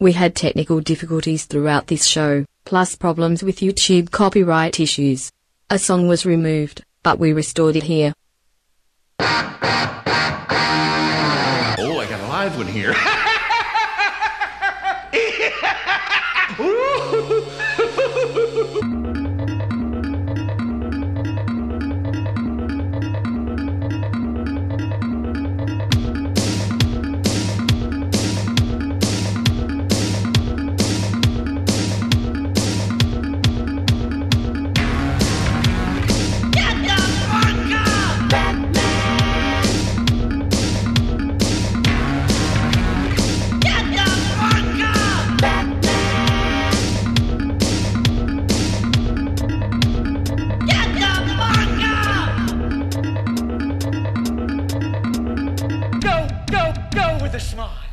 We had technical difficulties throughout this show, plus problems with YouTube copyright issues. A song was removed, but we restored it here. Oh, I got a live one here. smile.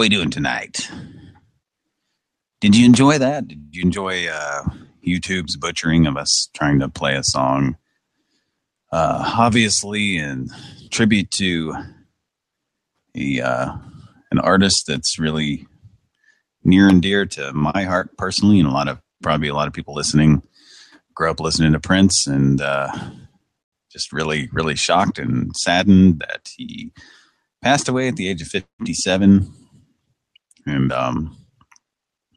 We doing tonight? Did you enjoy that? Did you enjoy uh, YouTube's butchering of us trying to play a song? Uh, obviously, in tribute to a uh, an artist that's really near and dear to my heart personally, and a lot of probably a lot of people listening grew up listening to Prince, and uh, just really, really shocked and saddened that he passed away at the age of fifty-seven, and um,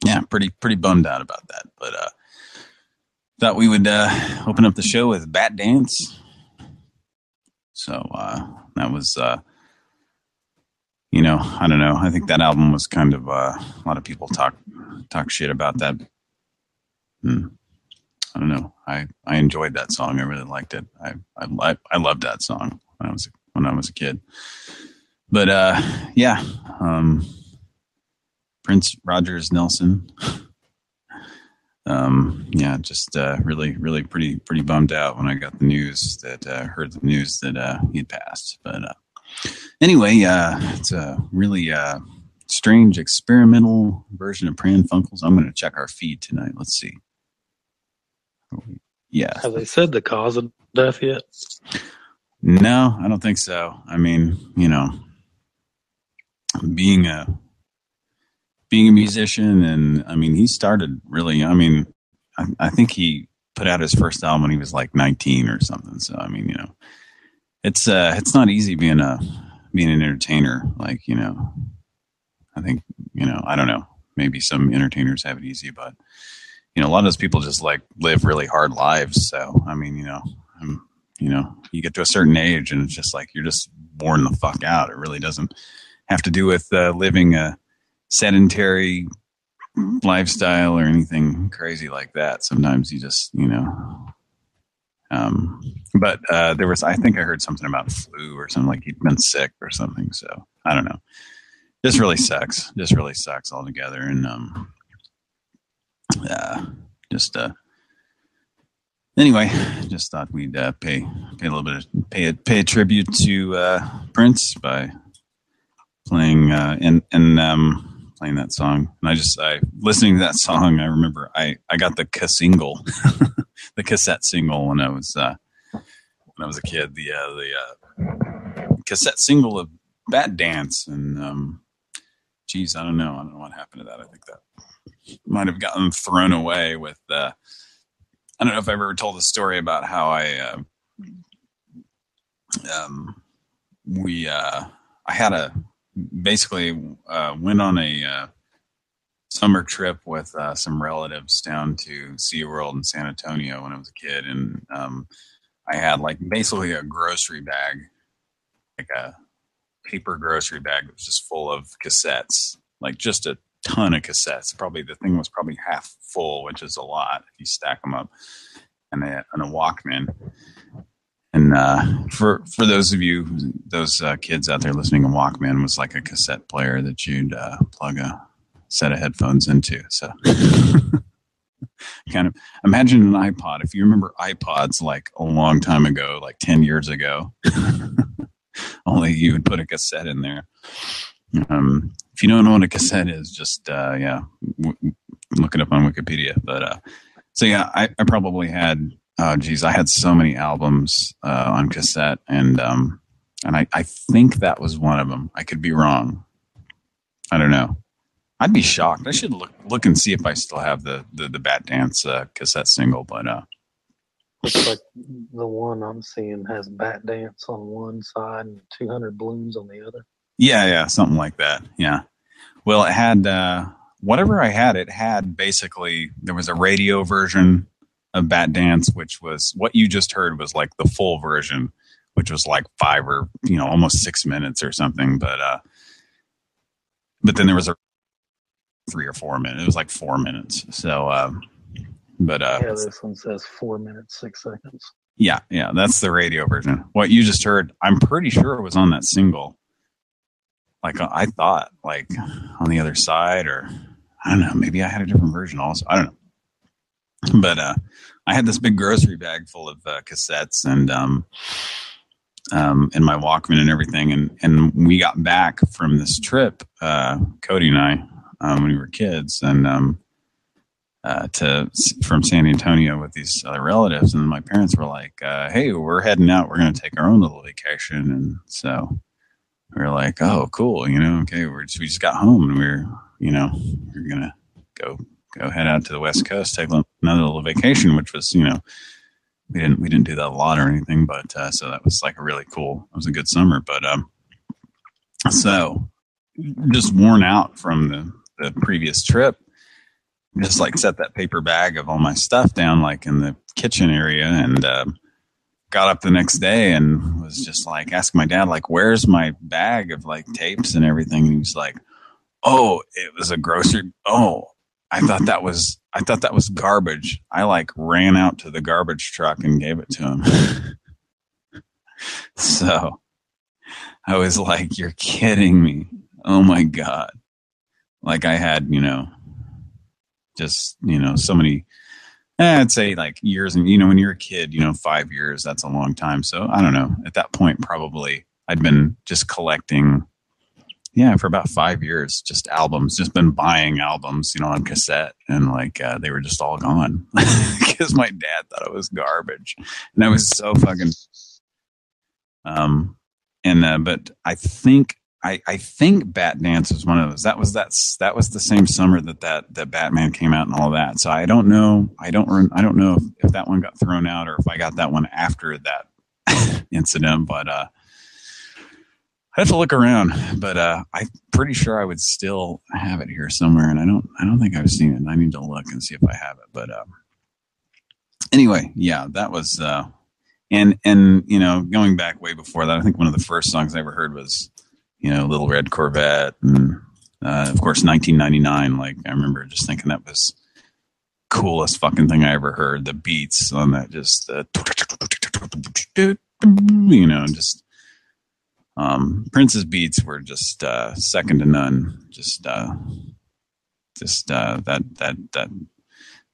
yeah, pretty pretty bummed out about that. But uh, thought we would uh, open up the show with Bat Dance. So uh, that was, uh, you know, I don't know. I think that album was kind of uh, a lot of people talk talk shit about that. Hmm. I don't know. I I enjoyed that song. I really liked it. I I I loved that song when I was when I was a kid. But uh, yeah, um, Prince Rogers Nelson. um, yeah, just uh, really, really pretty, pretty bummed out when I got the news that uh, heard the news that uh, he'd passed. But uh, anyway, uh, it's a really uh, strange experimental version of Pran Funkels. I'm going to check our feed tonight. Let's see. Yeah, Have they said the cause of death yet? no, I don't think so. I mean, you know, being a being a musician, and I mean, he started really. I mean, I, I think he put out his first album when he was like 19 or something. So I mean, you know, it's uh, it's not easy being a being an entertainer. Like you know, I think you know, I don't know. Maybe some entertainers have it easy, but you know, a lot of those people just like live really hard lives. So I mean, you know, um, you know, you get to a certain age, and it's just like you're just born the fuck out. It really doesn't have to do with uh, living a sedentary lifestyle or anything crazy like that. Sometimes you just, you know. Um, but uh, there was, I think I heard something about flu or something like he'd been sick or something. So I don't know. This really sucks. This really sucks altogether. And um, uh, just uh, anyway, just thought we'd uh, pay pay a little bit of pay a, pay a tribute to uh, Prince by playing uh, and and um, playing that song. And I just I listening to that song, I remember I I got the single, the cassette single when I was uh, when I was a kid. The uh, the uh, cassette single of Bat Dance, and um, geez, I don't know, I don't know what happened to that. I think that might have gotten thrown away with. Uh, I don't know if I've ever told the story about how I uh, um, we uh, I had a basically uh, went on a uh, summer trip with uh, some relatives down to SeaWorld in San Antonio when I was a kid, and um, I had like basically a grocery bag, like a paper grocery bag that was just full of cassettes, like just a ton of cassettes. Probably the thing was probably half full, which is a lot if you stack them up, and a, and a Walkman. And uh, for for those of you, those uh, kids out there listening, a Walkman was like a cassette player that you'd uh, plug a set of headphones into. So, kind of imagine an iPod. If you remember iPods, like a long time ago, like ten years ago, only you would put a cassette in there. Um, if you don't know what a cassette is, just uh, yeah, look it up on Wikipedia. But uh, so yeah, I, I probably had oh geez, I had so many albums uh, on cassette, and um, and I, I think that was one of them. I could be wrong. I don't know. I'd be shocked. I should look look and see if I still have the the, the Bat Dance uh, cassette single, but uh, Looks like the one I'm seeing has Bat Dance on one side and 200 Balloons on the other. Yeah, yeah, something like that. Yeah. Well, it had uh, whatever I had. It had basically there was a radio version of Bat Dance, which was what you just heard was like the full version, which was like five or you know almost six minutes or something. But uh, but then there was a three or four minutes. It was like four minutes. So, um, but uh, yeah, this one says four minutes, six seconds. yeah, yeah, that's the radio version. What you just heard, I'm pretty sure it was on that single. Like uh, I thought, like on the other side, or I don't know, maybe I had a different version also. I don't know. But uh, I had this big grocery bag full of uh, cassettes and um, um, and my Walkman and everything. And and we got back from this trip, uh, Cody and I, um, when we were kids, and um, uh, to from San Antonio with these other relatives, and my parents were like, uh, "Hey, we're heading out. We're going to take our own little vacation." And so we were like, "Oh, cool. You know, okay." We're just, we just got home, and we are you know, we are gonna go go head out to the West Coast, take a- another little vacation, which was you know. We didn't we didn't do that a lot or anything, but uh, so that was like a really cool. It was a good summer, but um, so just worn out from the the previous trip, just like set that paper bag of all my stuff down like in the kitchen area and uh, got up the next day and was just like asking my dad like where's my bag of like tapes and everything and he was like oh it was a grocery oh i thought that was i thought that was garbage i like ran out to the garbage truck and gave it to him so i was like you're kidding me oh my god like I had, you know, just, you know, so many, eh, I'd say like years and, you know, when you're a kid, you know, five years, that's a long time. So I don't know. At that point, probably I'd been just collecting, yeah, for about five years, just albums, just been buying albums, you know, on cassette and like, uh, they were just all gone because my dad thought it was garbage. And I was so fucking, um, and, uh, but I think I, I think Bat Dance was one of those. That was that's that was the same summer that that that Batman came out and all that. So I don't know. I don't. I don't know if, if that one got thrown out or if I got that one after that incident. But uh, I have to look around. But uh, I'm pretty sure I would still have it here somewhere, and I don't. I don't think I've seen it. I need to look and see if I have it. But uh, anyway, yeah, that was. Uh, and and you know, going back way before that, I think one of the first songs I ever heard was you know, Little Red Corvette, and uh, of course, 1999. Like I remember just thinking that was coolest fucking thing I ever heard. The beats on that, just the you know, just um, Prince's beats were just uh, second to none. Just uh, just uh, that that that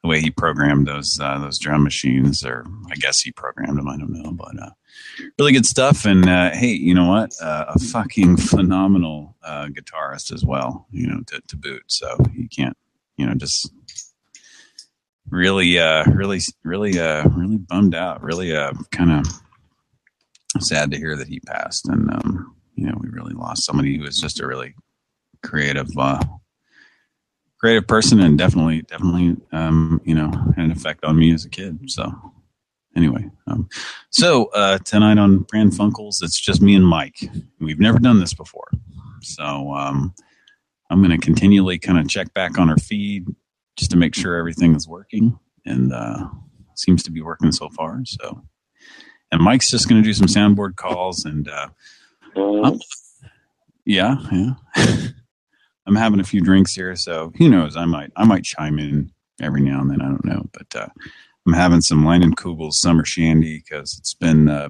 the way he programmed those uh, those drum machines, or I guess he programmed them. I don't know, but uh, really good stuff. And uh, hey, you know what? A fucking phenomenal guitarist as well. You know, to, to boot. So you can't, you know, just really, really, really, really bummed out. Really, kind of sad to hear that he passed. And um, you know, we really lost somebody who was just a really creative. Uh, creative person and definitely definitely um you know had an effect on me as a kid so anyway um so uh tonight on Pran Funkels, it's just me and Mike we've never done this before so um I'm going to continually kind of check back on our feed just to make sure everything is working and uh seems to be working so far so and Mike's just going to do some soundboard calls and uh I'm- yeah yeah I'm having a few drinks here, so who knows? I might I might chime in every now and then. I don't know, but uh, I'm having some Leinenkugel Kugel's summer shandy because it's been uh,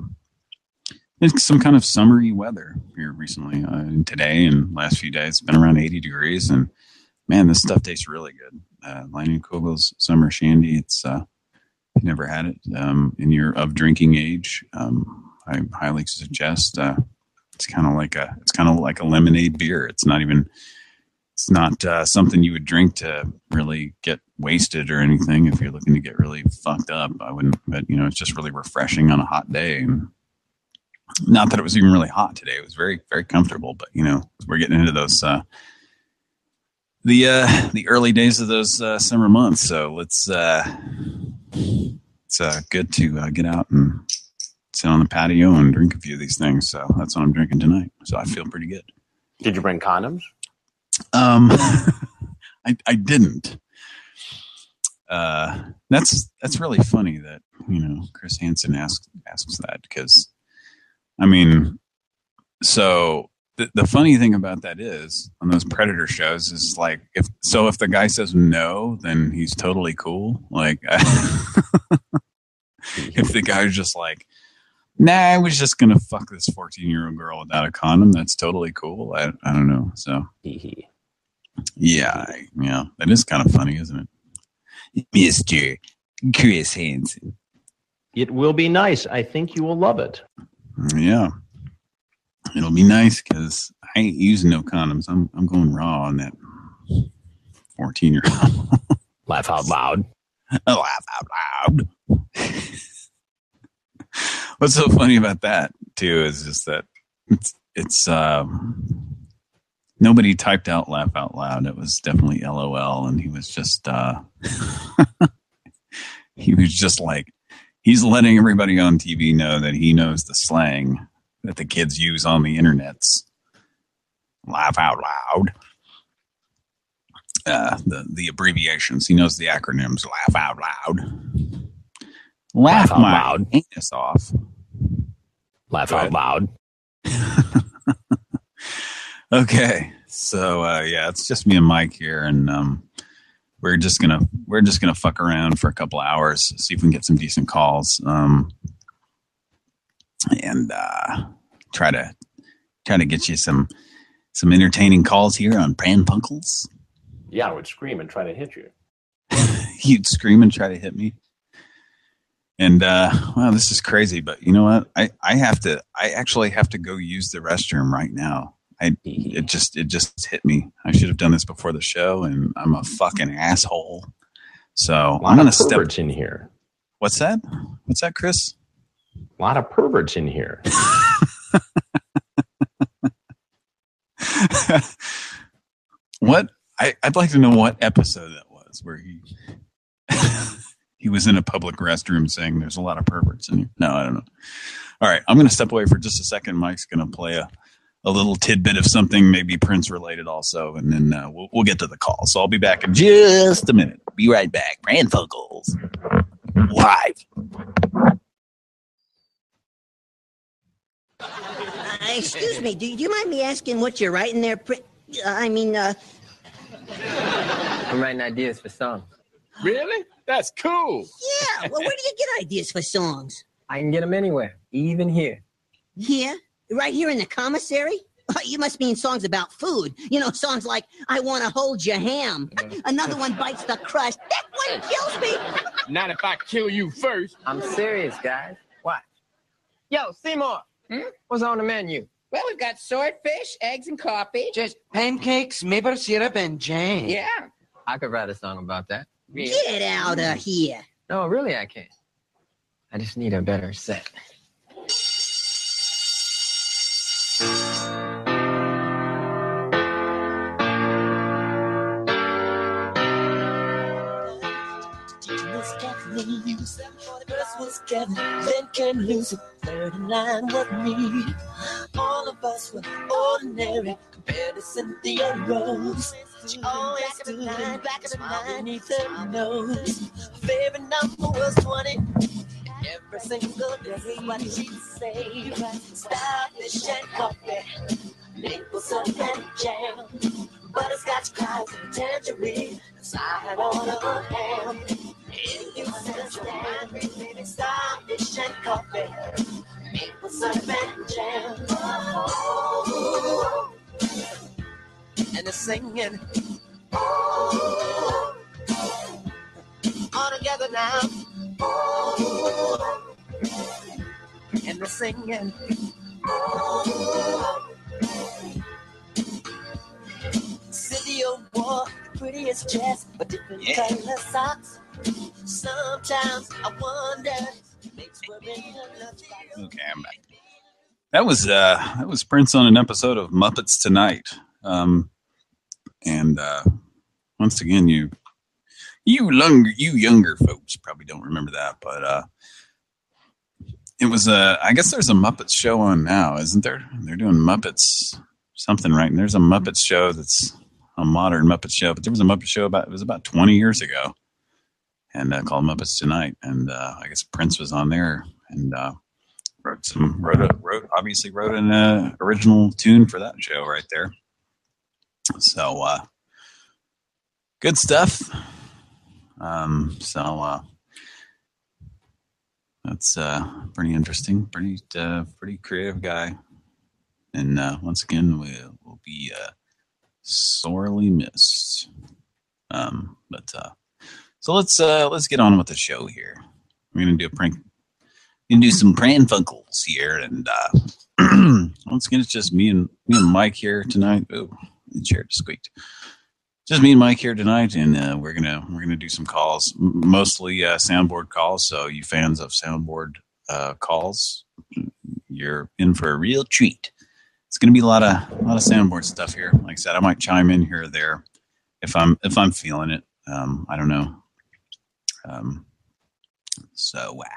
it's some kind of summery weather here recently. Uh, and today and last few days, it's been around 80 degrees, and man, this stuff tastes really good. Uh, Leinenkugel Kugel's summer shandy. It's uh, never had it um, and you're of drinking age, um, I highly suggest. Uh, it's kind of like a it's kind of like a lemonade beer. It's not even it's not uh, something you would drink to really get wasted or anything. If you're looking to get really fucked up, I wouldn't. But you know, it's just really refreshing on a hot day. Not that it was even really hot today. It was very very comfortable. But you know, we're getting into those uh, the uh, the early days of those uh, summer months. So let's uh, it's uh, good to uh, get out and sit on the patio and drink a few of these things. So that's what I'm drinking tonight. So I feel pretty good. Did you bring condoms? Um, I I didn't. Uh, that's that's really funny that you know Chris Hansen asks asks that because, I mean, so the the funny thing about that is on those predator shows is like if so if the guy says no then he's totally cool like if the guy's just like nah I was just gonna fuck this fourteen year old girl without a condom that's totally cool I I don't know so yeah I, yeah that is kind of funny isn't it Mister Chris Hansen It will be nice. I think you will love it. Yeah. It'll be nice because I ain't using no condoms. I'm I'm going raw on that 14 year old. Laugh out loud. Laugh out loud. What's so funny about that too is just that it's it's um nobody typed out laugh out loud. It was definitely LOL and he was just uh he was just like he's letting everybody on TV know that he knows the slang that the kids use on the internets. Laugh out loud. Uh, the the abbreviations. He knows the acronyms. Laugh out loud. Laugh, Laugh out loud. anus off. Laugh out loud. Okay, so uh, yeah, it's just me and Mike here, and um, we're just gonna we're just gonna fuck around for a couple hours, see if we can get some decent calls, um, and uh, try to try to get you some some entertaining calls here on Pran. Yeah, I would scream and try to hit you. You'd scream and try to hit me. And uh wow, this is crazy, but you know what? I I have to I actually have to go use the restroom right now. I it just it just hit me. I should have done this before the show and I'm a fucking asshole. So, I'm going to of step in here. What's that? What's that, Chris? A lot of perverts in here. what I, I'd like to know what episode that was where he he was in a public restroom saying there's a lot of perverts in here. No, I don't know. All right, I'm going to step away for just a second. Mike's going to play a, a little tidbit of something, maybe Prince related also, and then uh, we'll, we'll get to the call. So I'll be back in just a minute. Be right back. Pran Funkels live. Uh, excuse me, do you mind me asking what you're writing there? Pri- uh, I mean, uh, I'm writing ideas for songs. Really? That's cool. yeah, well, where do you get ideas for songs? I can get them anywhere, even here. Here? Right here in the commissary? Oh, you must mean songs about food. You know, songs like, I want to hold your ham. Another one bites the crust. That one kills me. Not if I kill you first. I'm serious, guys. Watch. Yo, Seymour, Hmm? what's on the menu? Well, we've got swordfish, eggs, and coffee. Just pancakes, maple syrup, and jam. Yeah. I could write a song about that. Get out of here. No, really, I can't. I just need a better set. Kevin, then came Lucy. Third in line was me. All of us were ordinary compared to Cynthia Rose. She always stood in back of the line beneath her nose. Her favorite number was 20. Every single day, what she'd say. Starfish and coffee, maple syrup and jam. Butterscotch clouds and tangerine. Side on a ham. If you understand, baby, starfish and coffee, maple syrup and jam. Oh, and they're singing. Oh, all together now. Oh, and they're singing. Oh, City wore the prettiest dress, but different color socks. Sometimes I wonder, Okay, I'm back. That was uh that was Prince on an episode of Muppets Tonight. Um and uh once again you you younger you younger folks probably don't remember that, but uh it was uh I guess there's a Muppets show on now, isn't there? They're doing Muppets something right. And there's a Muppets show that's a modern Muppet show, but there was a Muppet show about it was about 20 years ago. And uh, called Muppets Tonight and uh I guess Prince was on there and uh wrote some wrote a wrote obviously wrote an uh, original tune for that show right there. So uh good stuff. Um so uh that's uh pretty interesting pretty uh pretty creative guy. And uh once again we will be uh sorely missed. Um but uh so let's uh let's get on with the show here. We're gonna do a prank gonna do some Pran Funkels here and uh once again it's just me and me and mike here tonight. Oh the chair just squeaked. Just me and mike here tonight and uh we're gonna we're gonna do some calls mostly uh soundboard calls. So you fans of soundboard uh calls you're in for a real treat. It's gonna be a lot of a lot of soundboard stuff here. Like i said i might chime in here or there if i'm if i'm feeling it. Um i don't know um so uh,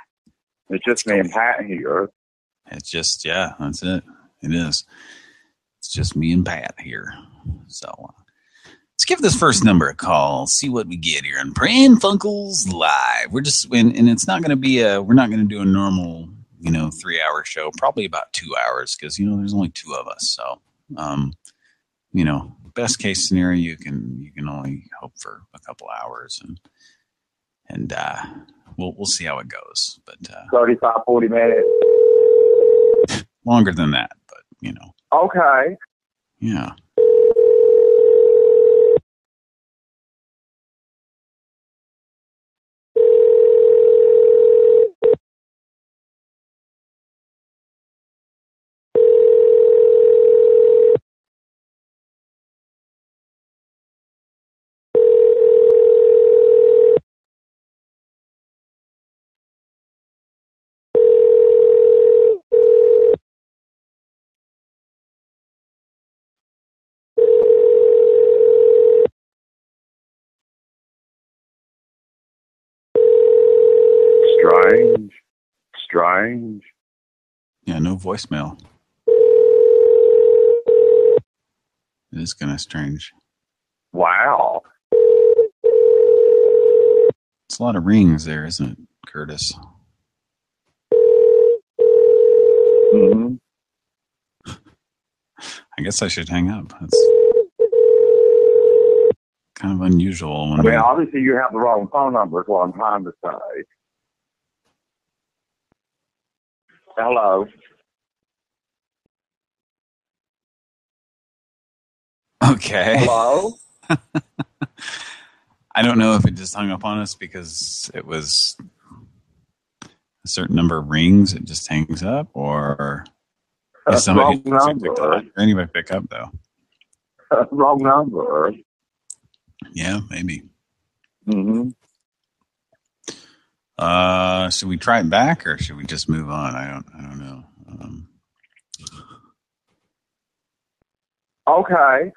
It's just me and Pat here. It's just, yeah, that's it. It is. It's just me and Pat here. So uh, let's give this first number a call. See what we get here on Pran Funkels Live. We're just, and, and it's not going to be a, we're not going to do a normal, you know, three hour show, probably about two hours because, you know, there's only two of us. So, um, you know, best case scenario, you can, you can only hope for a couple hours and, and, uh, we'll, we'll see how it goes. But, uh, 35, 40 minutes. longer than that, but you know, Okay. yeah. Strange. Strange. Yeah, no voicemail. It is kind of strange. Wow. It's a lot of rings there, isn't it, Curtis? hmm I guess I should hang up. That's kind of unusual. When I mean, I- obviously you have the wrong phone number is what I'm trying to say. Hello. okay. Hello? I don't know if it just hung up on us because it was a certain number of rings. It just hangs up, or That's somebody number. up, anybody pick up though. wrong number. Yeah, maybe. hmm Uh, should we try it back or should we just move on? I don't. I don't know. Um, Okay.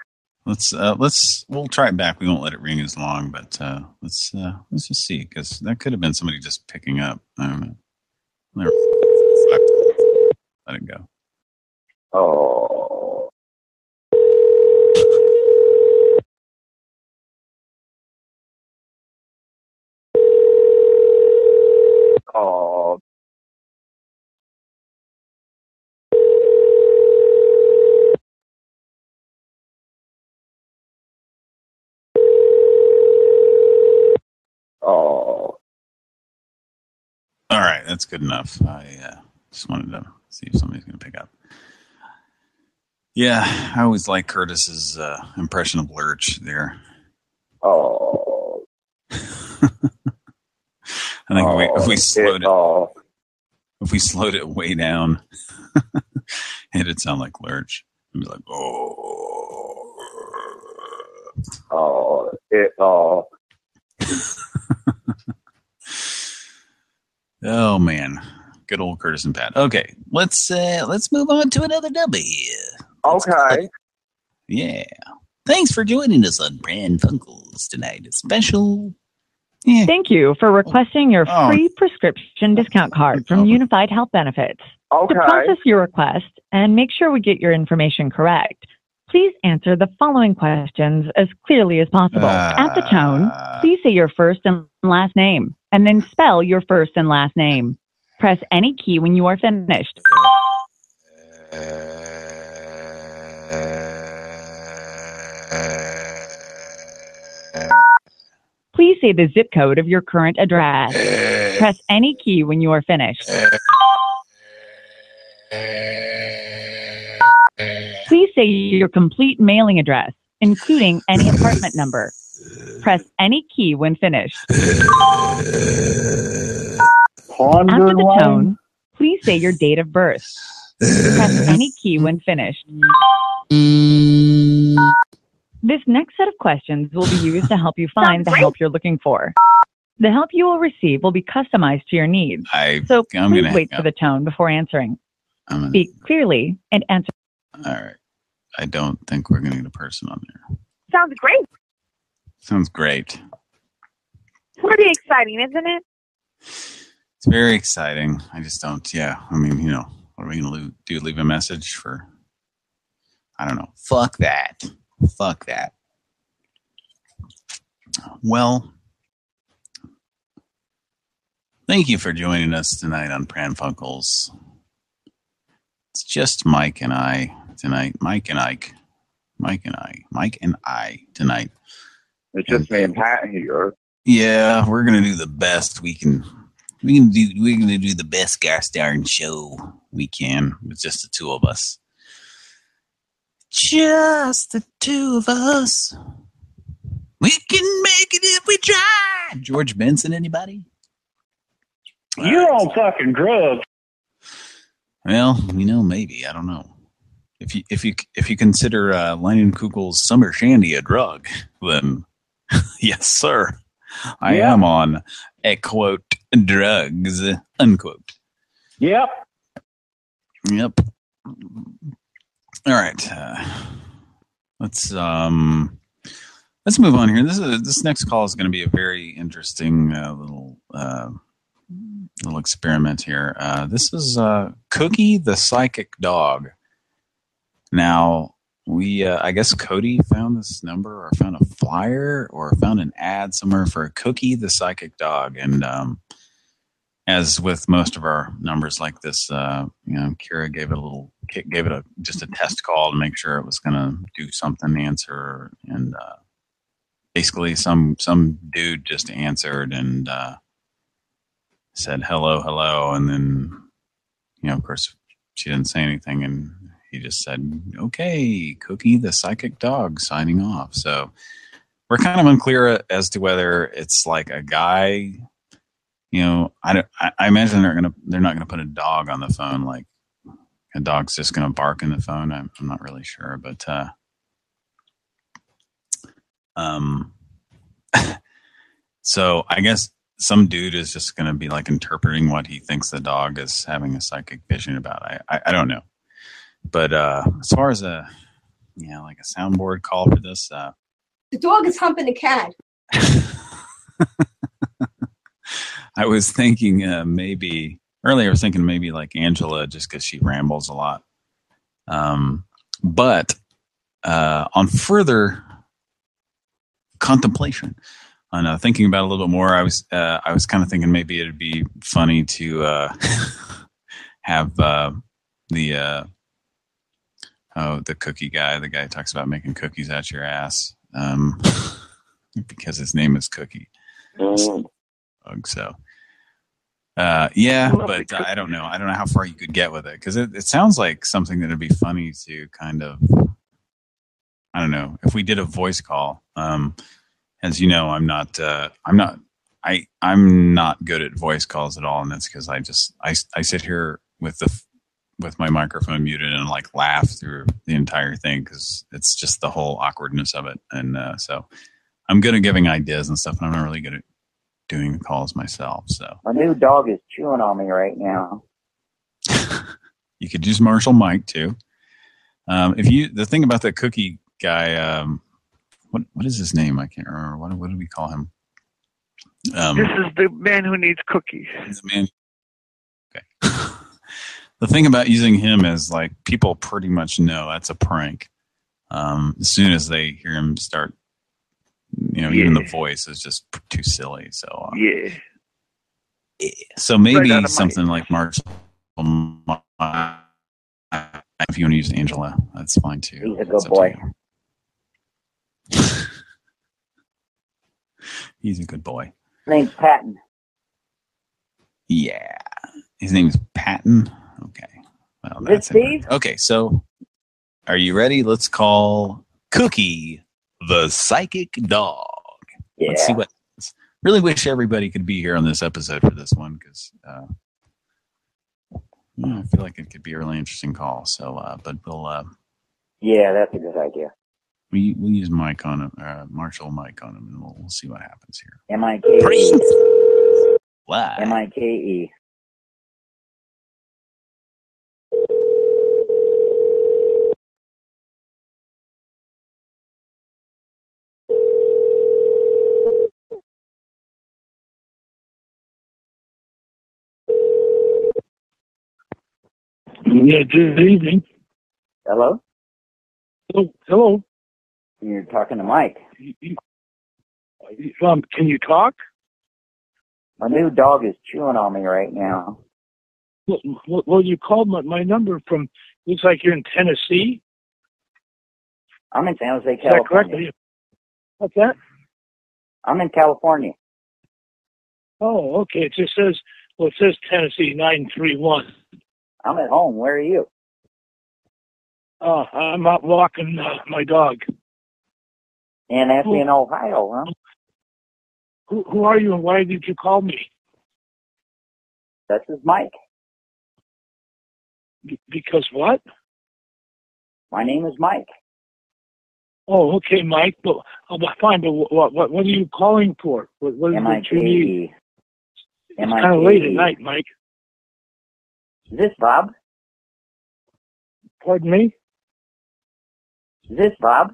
let's uh, let's we'll try it back. We won't let it ring as long, but uh, let's uh, let's just see because that could have been somebody just picking up. I don't know. Let it go. Oh. Oh. Oh. All right, that's good enough. I uh, just wanted to see if somebody's going to pick up. Yeah, I always like Curtis's uh, impression of Lurch there. Oh. I think if we, if we Oh, slowed it, oh. if we slowed it way down, it'd sound like Lurch. It'd be like, oh, uh, it, uh, Oh man, good old Curtis and Pat. Okay, let's uh let's move on to another number here. okay. Yeah. Thanks for joining us on Pran Funkels tonight. A special. Yeah. Thank you for requesting your Oh. free prescription discount card from Unified Health Benefits. Okay. To process your request and make sure we get your information correct, please answer the following questions as clearly as possible. Uh, At the tone, please say your first and last name, and then spell your first and last name. Press any key when you are finished. Uh, Please say the zip code of your current address. Press any key when you are finished. Please say your complete mailing address, including any apartment number. Press any key when finished. After the tone, please say your date of birth. Press any key when finished. This next set of questions will be used to help you find the help you're looking for. The help you will receive will be customized to your needs. I, So I'm please gonna wait for the tone before answering. I'm gonna, Speak clearly and answer. all right. I don't think we're gonna get a person on there. Sounds great. Sounds great. Pretty exciting, isn't it? It's very exciting. I just don't. Yeah. I mean, you know, what are we gonna do? Leave a message for? I don't know. Fuck that. Fuck that. Well, thank you for joining us tonight on Pran Funkels. It's just Mike and I tonight. Mike and Ike. Mike and I. Mike and I tonight. It's just me and Pat here. Yeah, we're gonna do the best we can. We can do. We're gonna do the best gas darn show we can with just the two of us. Just the two of us. We can make it if we try. George Benson, anybody? You're on fucking drugs. Well, you know, maybe I don't know. If you if you if you consider uh, Leinenkugel's Summer Shandy a drug, then yes, sir, I Yeah. am on a quote drugs unquote. Yep. Yep. All right. Uh, let's um let's move on here. This is this next call is going to be a very interesting uh, little uh, little experiment here. Uh, this is uh, Cookie the psychic dog. Now we uh, I guess Cody found this number or found a flyer or found an ad somewhere for Cookie the psychic dog and um as with most of our numbers like this, uh, you know, Kira gave it a little, gave it a just a test call to make sure it was going to do something, answer, and uh, basically some some dude just answered and uh, said hello, hello, and then you know, of course, she didn't say anything, and he just said, "Okay, Cookie, the psychic dog, signing off." So we're kind of unclear as to whether it's like a guy you know, I, don't- I, I imagine they're gonna they're not gonna put a dog on the phone like a dog's just gonna bark in the phone. I'm, I'm not really sure, but uh, um, so I guess some dude is just gonna be like interpreting what he thinks the dog is having a psychic vision about. I I, I don't know, but uh, as far as a you know like a soundboard call for this, uh, The dog is humping the cat. I was thinking uh, maybe earlier. I was thinking maybe like Angela, just because she rambles a lot. Um, but uh, on further contemplation, on uh, thinking about it a little bit more, I was uh, I was kind of thinking maybe it'd be funny to uh, have uh, the uh, oh the cookie guy, the guy who talks about making cookies out your ass, um, because his name is Cookie. Ugh, So, uh, yeah, but I don't know. I don't know how far you could get with it because it, it sounds like something that'd be funny to kind of. I don't know if we did a voice call. Um, as you know, I'm not. Uh, I'm not. I I'm not good at voice calls at all, and that's because I just I I sit here with the with my microphone muted and like laugh through the entire thing because it's just the whole awkwardness of it, and uh, so I'm good at giving ideas and stuff, and I'm not really good at doing the calls myself. So My new dog is chewing on me right now. you could use Marshall Mike too. Um, if you the thing about the cookie guy, um, what what is his name? I can't remember. What what do we call him? Um, this is the man who needs cookies. the man. Okay. the thing about using him is like people pretty much know that's a prank. Um, as soon as they hear him start, you know, even the voice is just too silly. So uh, Yeah. So maybe Right out of my- something like March. If you want to use Angela, that's fine too. He's a good to boy. He's a good boy. Name's Patton. Yeah. His name's Patton. Okay. Well, that's it? Okay, so are you ready? Let's call Cookie the psychic dog. Let's see Yeah. what. Really wish everybody could be here on this episode for this one because uh, yeah, I feel like it could be a really interesting call. So, uh, but we'll uh, Yeah, that's a good idea. we we'll use Mike on him, uh, Marshall Mike on him, and we'll, we'll see what happens here. M I K E. Live. M I K E. Yeah, good evening. Hello? Oh, hello. You're talking to Mike. Um, can you talk? My new dog is chewing on me right now. Well, well, you called my, my number from, looks like you're in Tennessee. I'm in San Jose, Is that correct? California. What's that? I'm in California. Oh, okay. It just says, well, it says Tennessee 931. I'm at home. Where are you? Uh, I'm out walking uh, my dog. And that's in Ohio, huh? Who, who are you and why did you call me? This is Mike. Be- because what? My name is Mike. Oh, okay, Mike. But oh, but fine. But what what what are you calling for? What what is it you need? It's kind of late at night, Mike. Is this Bob? Pardon me. Is this Bob?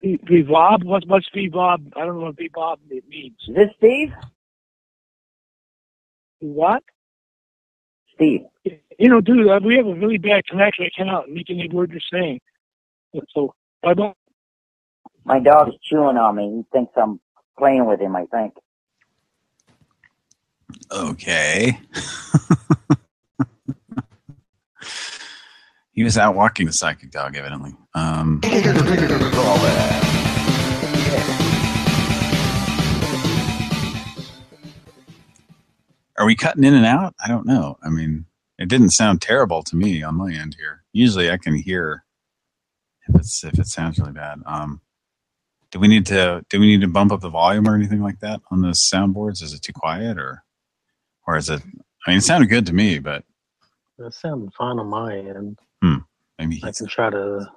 Be, be Bob? What what's be Bob? I don't know what be Bob it means. Is this Steve? What? Steve. You know, dude, uh, we have a really bad connection. I cannot make any word you're saying. So I don't. My dog's chewing on me. He thinks I'm playing with him, I think. Okay. he was out walking the psychic dog, evidently. Um, are we cutting in and out? I don't know. I mean, it didn't sound terrible to me on my end here. Usually, I can hear if it's if it sounds really bad. Um, do we need to do we need to bump up the volume or anything like that on those soundboards? Is it too quiet or or is it? I mean, it sounded good to me, but That sounded fine on my end. hmm, maybe I can try to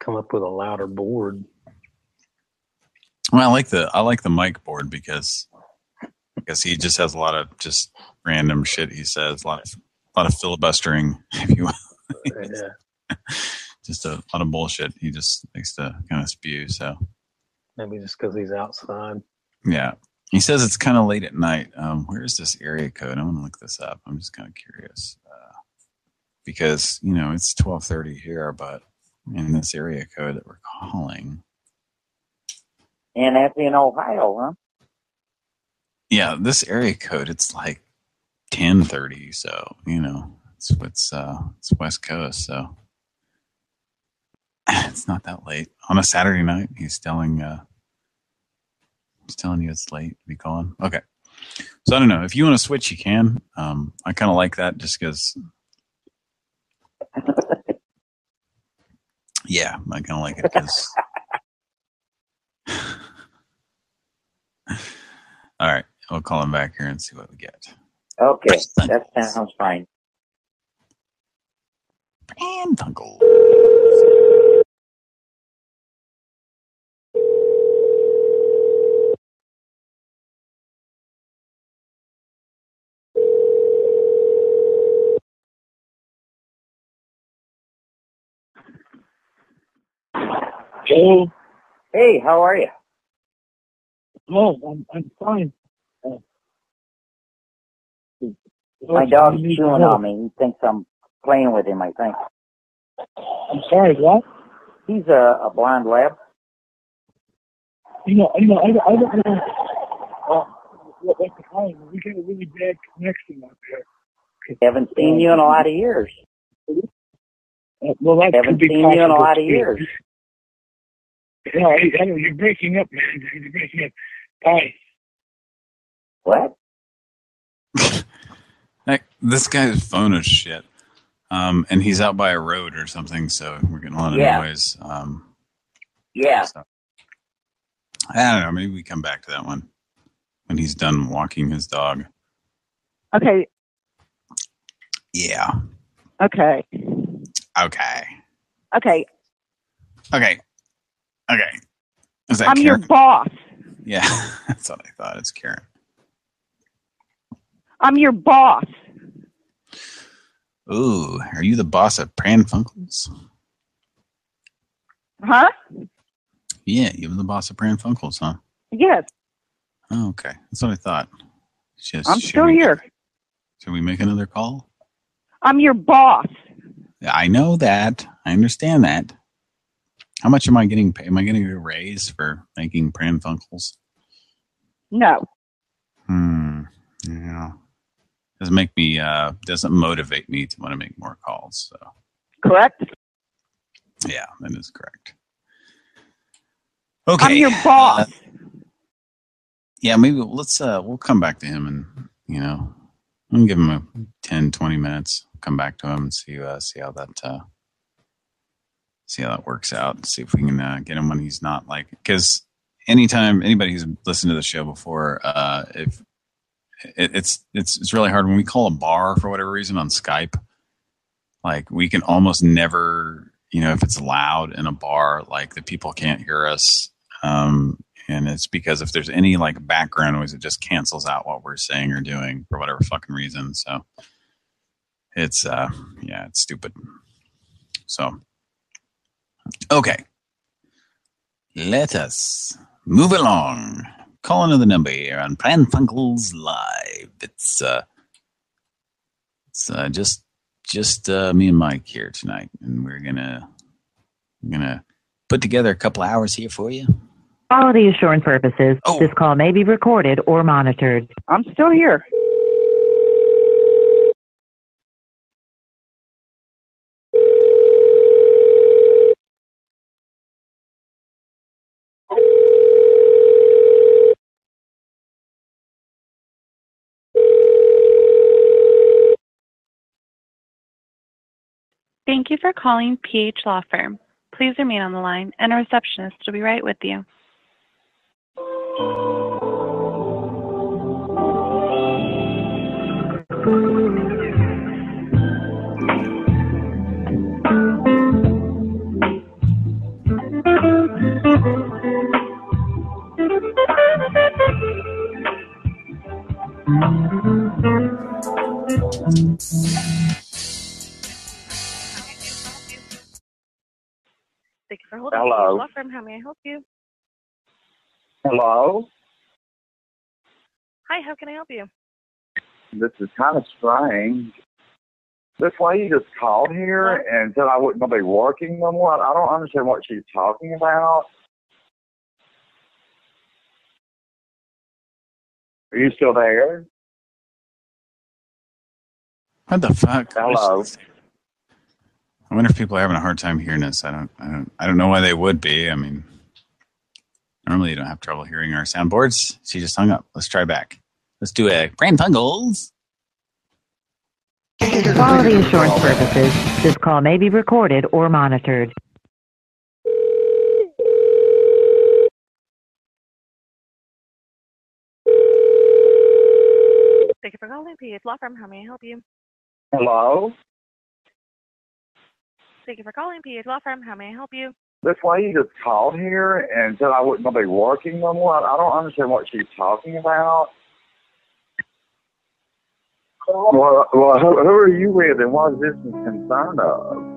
come up with a louder board. well, I like the I like the mic board because because he just has a lot of just random shit he says, a lot of a lot of filibustering, if you will. Yeah, just a lot of bullshit. He just likes to kind of spew. So maybe just because he's outside. yeah, he says it's kind of late at night. Um, where is this area code? I want to look this up. I'm just kind of curious uh, because you know it's 12:30 here, but in this area code that we're calling, And that's in Ohio, huh? yeah, this area code it's like 10:30. So you know it's it's uh it's West Coast, so it's not that late on a Saturday night. He's telling uh telling you it's late to be calling. Okay. So I don't know if you want to switch, you can. Um, I kind of like that just because. yeah, I kind of like it because. All right, we'll call him back here and see what we get. Okay, that sounds fine. And Uncle. Hello. Hey, how are you? Oh, I'm I'm fine. Uh, My dog's chewing on me. He thinks I'm playing with him, I think. I'm sorry, what? He's a, a blonde lab. You know, you know, I, I don't know uh, what, what the problem. We got a really bad connection out there. Haven't seen you in a lot of years. Uh, well, that Haven't could be seen you in a lot of years. No, I, I don't, you're breaking up, man. You're breaking up. Bye. What? Like, this guy's phone is shit. Um, and he's out by a road or something, so we're getting a lot of Yeah. noise. Um, Yeah. so- I don't know. Maybe we come back to that one when he's done walking his dog. Okay. Yeah. Okay. Okay. Okay. Okay. Okay. Is that I'm your boss. Yeah, that's what I thought. It's Karen. I'm your boss. Ooh, are you the boss of Pran Funkels? Huh? Yeah, you're the boss of Pran Funkels, huh? Yes. Oh, okay. That's what I thought. Should, I'm still here. Should we make another call? I'm your boss. I know that. I understand that. How much am I getting paid? Am I getting a raise for making Pran Funkels? No. Hmm. Yeah. Doesn't make me, uh, doesn't motivate me to want to make more calls. So, Correct? yeah, that is correct. Okay. I'm your boss. Uh, yeah, maybe let's, uh, we'll come back to him and, you know, I'll give him a 10, 20 minutes, come back to him and see, uh, see how that, uh, see how that works out. See if we can, uh, get him when he's not like, cause anytime anybody who's listened to the show before, uh, if it, it's, it's, it's really hard when we call a bar for whatever reason on Skype, like we can almost never, you know, if it's loud in a bar, like the people can't hear us. Um, and it's because if there's any like background noise, it just cancels out what we're saying or doing for whatever fucking reason. So it's, uh, yeah, it's stupid. So, okay. Let us move along. Call into the number here on Pran Funkels Live. It's, uh, it's, uh, just, just, uh, me and Mike here tonight. And we're gonna, we're gonna put together a couple hours here for you. Quality assurance purposes, this call may be recorded or monitored. I'm still here. Thank you for calling PH Law Firm. Please remain on the line, and a receptionist will be right with you. For holding. Hello. PH Law Firm, how may I help you? Hello? Hi, how can I help you? This is kind of strange. This lady just called here and said I wouldn't be working no more. I don't understand what she's talking about. Are you still there? What the fuck? Hello. I wonder if people are having a hard time hearing us. I don't, I don't, I don't know why they would be. I mean, normally you don't have trouble hearing our soundboards. She just hung up. Let's try back. Let's do a Pran Funkels. For quality assurance purposes, this call may be recorded or monitored. Thank you for calling PH Law Firm, how may I help you? Hello? Thank you for calling PH Law Firm, how may I help you? This lady just called here and said I wouldn't be working no more. I don't understand what she's talking about. Well, well who, who are you with and what is this in concern of?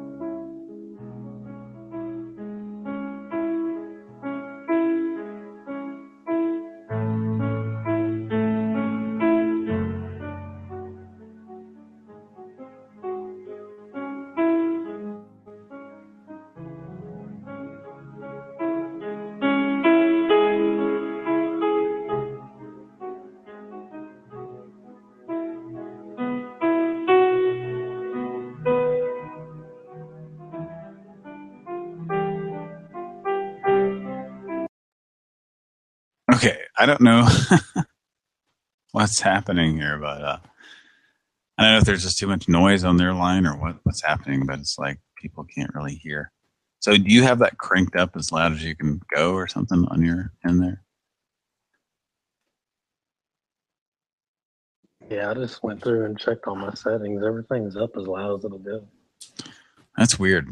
I don't know what's happening here, but uh, I don't know if there's just too much noise on their line or what what's happening, but it's like people can't really hear. So do you have that cranked up as loud as you can go or something on your end there? Yeah, I just went through and checked all my settings. Everything's up as loud as it'll go. That's weird.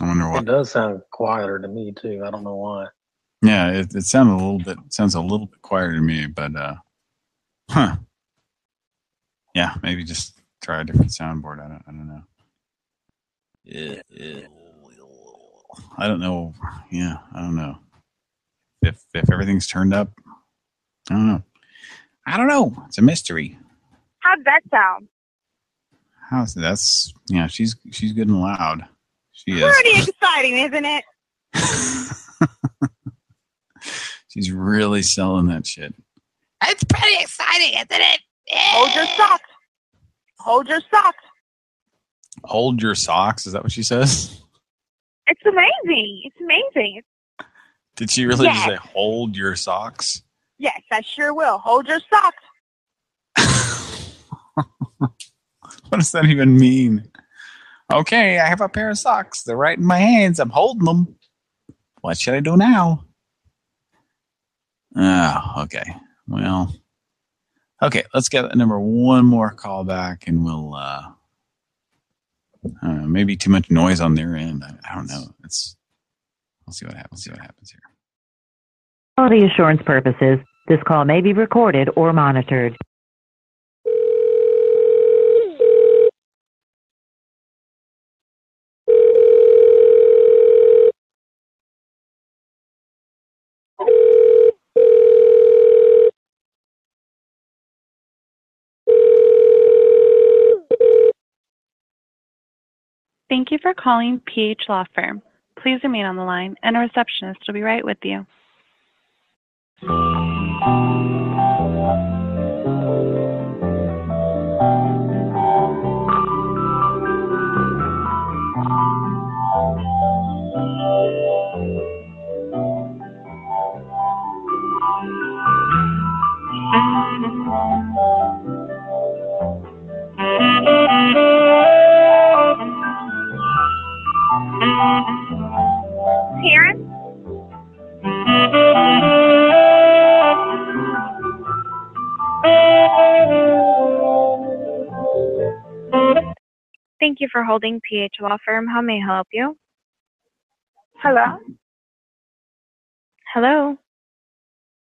I wonder why. It does sound quieter to me too. I don't know why. Yeah, it, it sounded a little bit sounds a little bit quieter to me, but uh, huh? Yeah, maybe just try a different soundboard. I don't. I don't know. Yeah, yeah. I don't know. Yeah, I don't know. If if everything's turned up, I don't know. I don't know. It's a mystery. How'd that sound? How's that's yeah? She's she's good and loud. She is. Pretty exciting, isn't it? She's really selling that shit. It's pretty exciting, isn't it? Hold your socks. Hold your socks. Hold your socks. Is that what she says? It's amazing. It's amazing. Did she really just say hold your socks? Yes, I sure will. Hold your socks. What does that even mean? Okay, I have a pair of socks. They're right in my hands. I'm holding them. What should I do now? Oh, okay. Well, okay. Let's get number one more call back, and we'll. uh I maybe too much noise on their end. I, I don't know. It's. We'll see what happens. See what happens here. For the assurance purposes, this call may be recorded or monitored. Thank you for calling PH Law Firm. Please remain on the line, and a receptionist will be right with you. Thank you for holding PH Law Firm. How may I help you? Hello? Hello?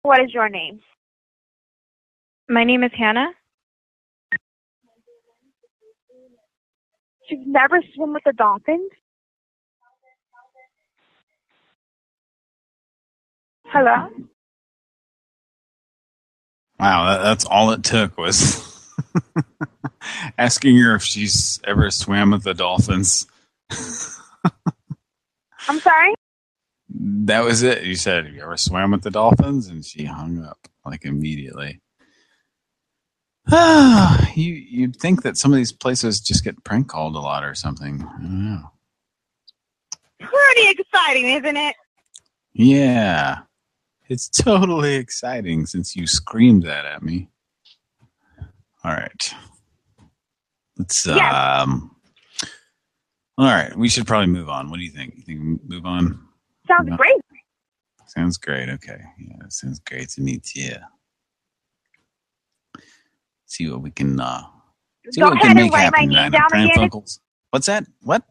What is your name? My name is Hannah. You've never swum with the dolphins? Hello? Wow, that's all it took was asking her if she's ever swam with the dolphins. I'm sorry? That was it. You said, "Have you ever swam with the dolphins?" And she hung up like immediately. you you'd think that some of these places just get prank called a lot or something. I don't know. Pretty exciting, isn't it? Yeah, it's totally exciting since you screamed that at me. All right, let's um. All right, we should probably move on. What do you think? You think move on? Sounds great. Sounds great. Okay. Yeah, sounds great to me too. See what we can uh see Go what we ahead can and make write my name down again. Funkels. What's that? What?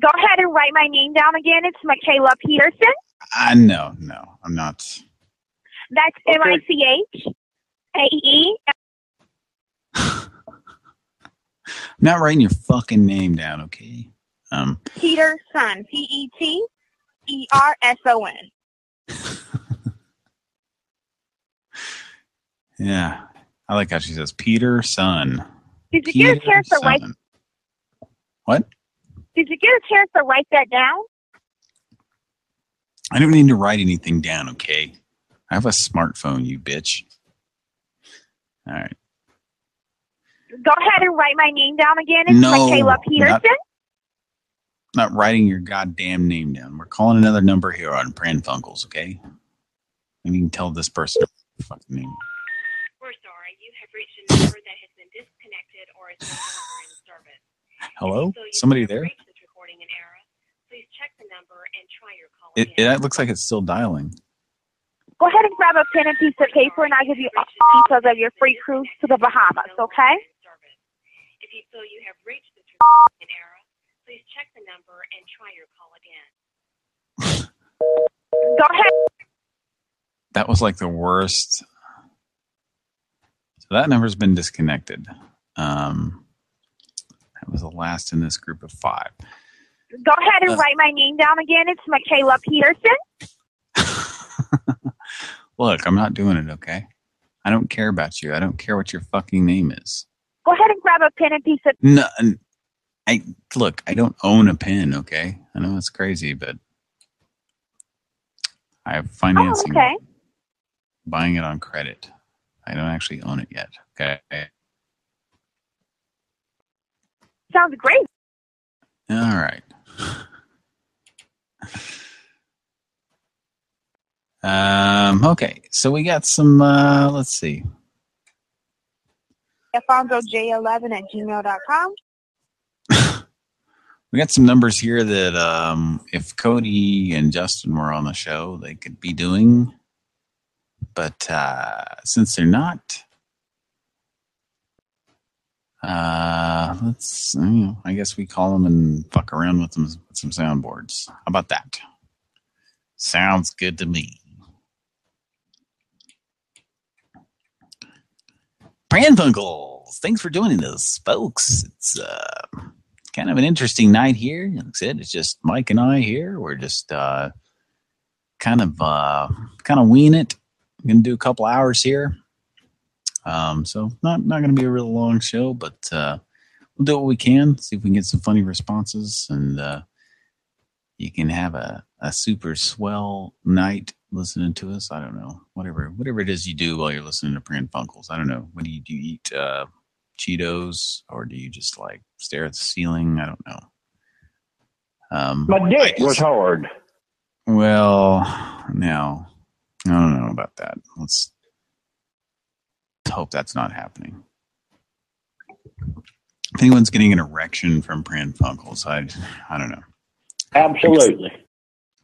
Go ahead and write my name down again. It's Michaela Peterson. Uh, no, no, I'm not. That's M I C H A E. I'm not writing your fucking name down, okay? Um, Peter Son. P E T E R S O N. yeah. I like how she says Peter Son. Did you get a chance to write? What? Did you get a chance to write that down? I don't need to write anything down, okay? I have a smartphone, you bitch. All right. Go ahead and write my name down again. It's No, Michaela not- Peterson. not writing your goddamn name down. We're calling another number here on Pran Funkels, okay? And you can tell this person their fucking name. We're sorry, you have reached a number that has been disconnected or is no longer in service. Hello? Somebody there? Recording in error. Please check the number and try your call It, it looks like it's still dialing. Go ahead and grab a pen and piece of paper, and I'll give you details of your free cruise to the Bahamas, okay? If you feel you have reached this recording in error, please check the number and try your call again. Go ahead. That was like the worst. So that number's been disconnected. Um, that was the last in this group of five. Go ahead and Uh. write my name down again. It's Michaela Peterson. Look, I'm not doing it, okay? I don't care about you. I don't care what your fucking name is. Go ahead and grab a pen and piece of No, I, look. I don't own a pen. Okay, I know it's crazy, but I have Oh, financing. okay. Buying it on credit. I don't actually own it yet. Okay. Sounds great. All right. Um. Okay. So we got some. Uh, let's see. AlfonsoJ11 at gmail.com. We got some numbers here that um, if Cody and Justin were on the show, they could be doing. But uh, since they're not, uh, let's. You know, I guess we call them and fuck around with them with some soundboards. How about that? Sounds good to me. Pran Funkels, thanks for joining us, folks. It's uh, kind of an interesting night here. Like I said, it's just Mike and I here. We're just uh, kind of uh, kind of ween it. I'm gonna do a couple hours here. Um, so not not gonna be a real long show, but uh, we'll do what we can. See if we can get some funny responses, and uh, you can have a a super swell night listening to us. I don't know, whatever whatever it is you do while you're listening to Pran Funkels. I don't know. What do you do? You eat uh, Cheetos, or do you just like stare at the ceiling? I don't know. Um, My I dick guess- was hard. well, now I don't know about that. Let's hope that's not happening. If anyone's getting an erection from Pran Funkels, I I don't know. Absolutely.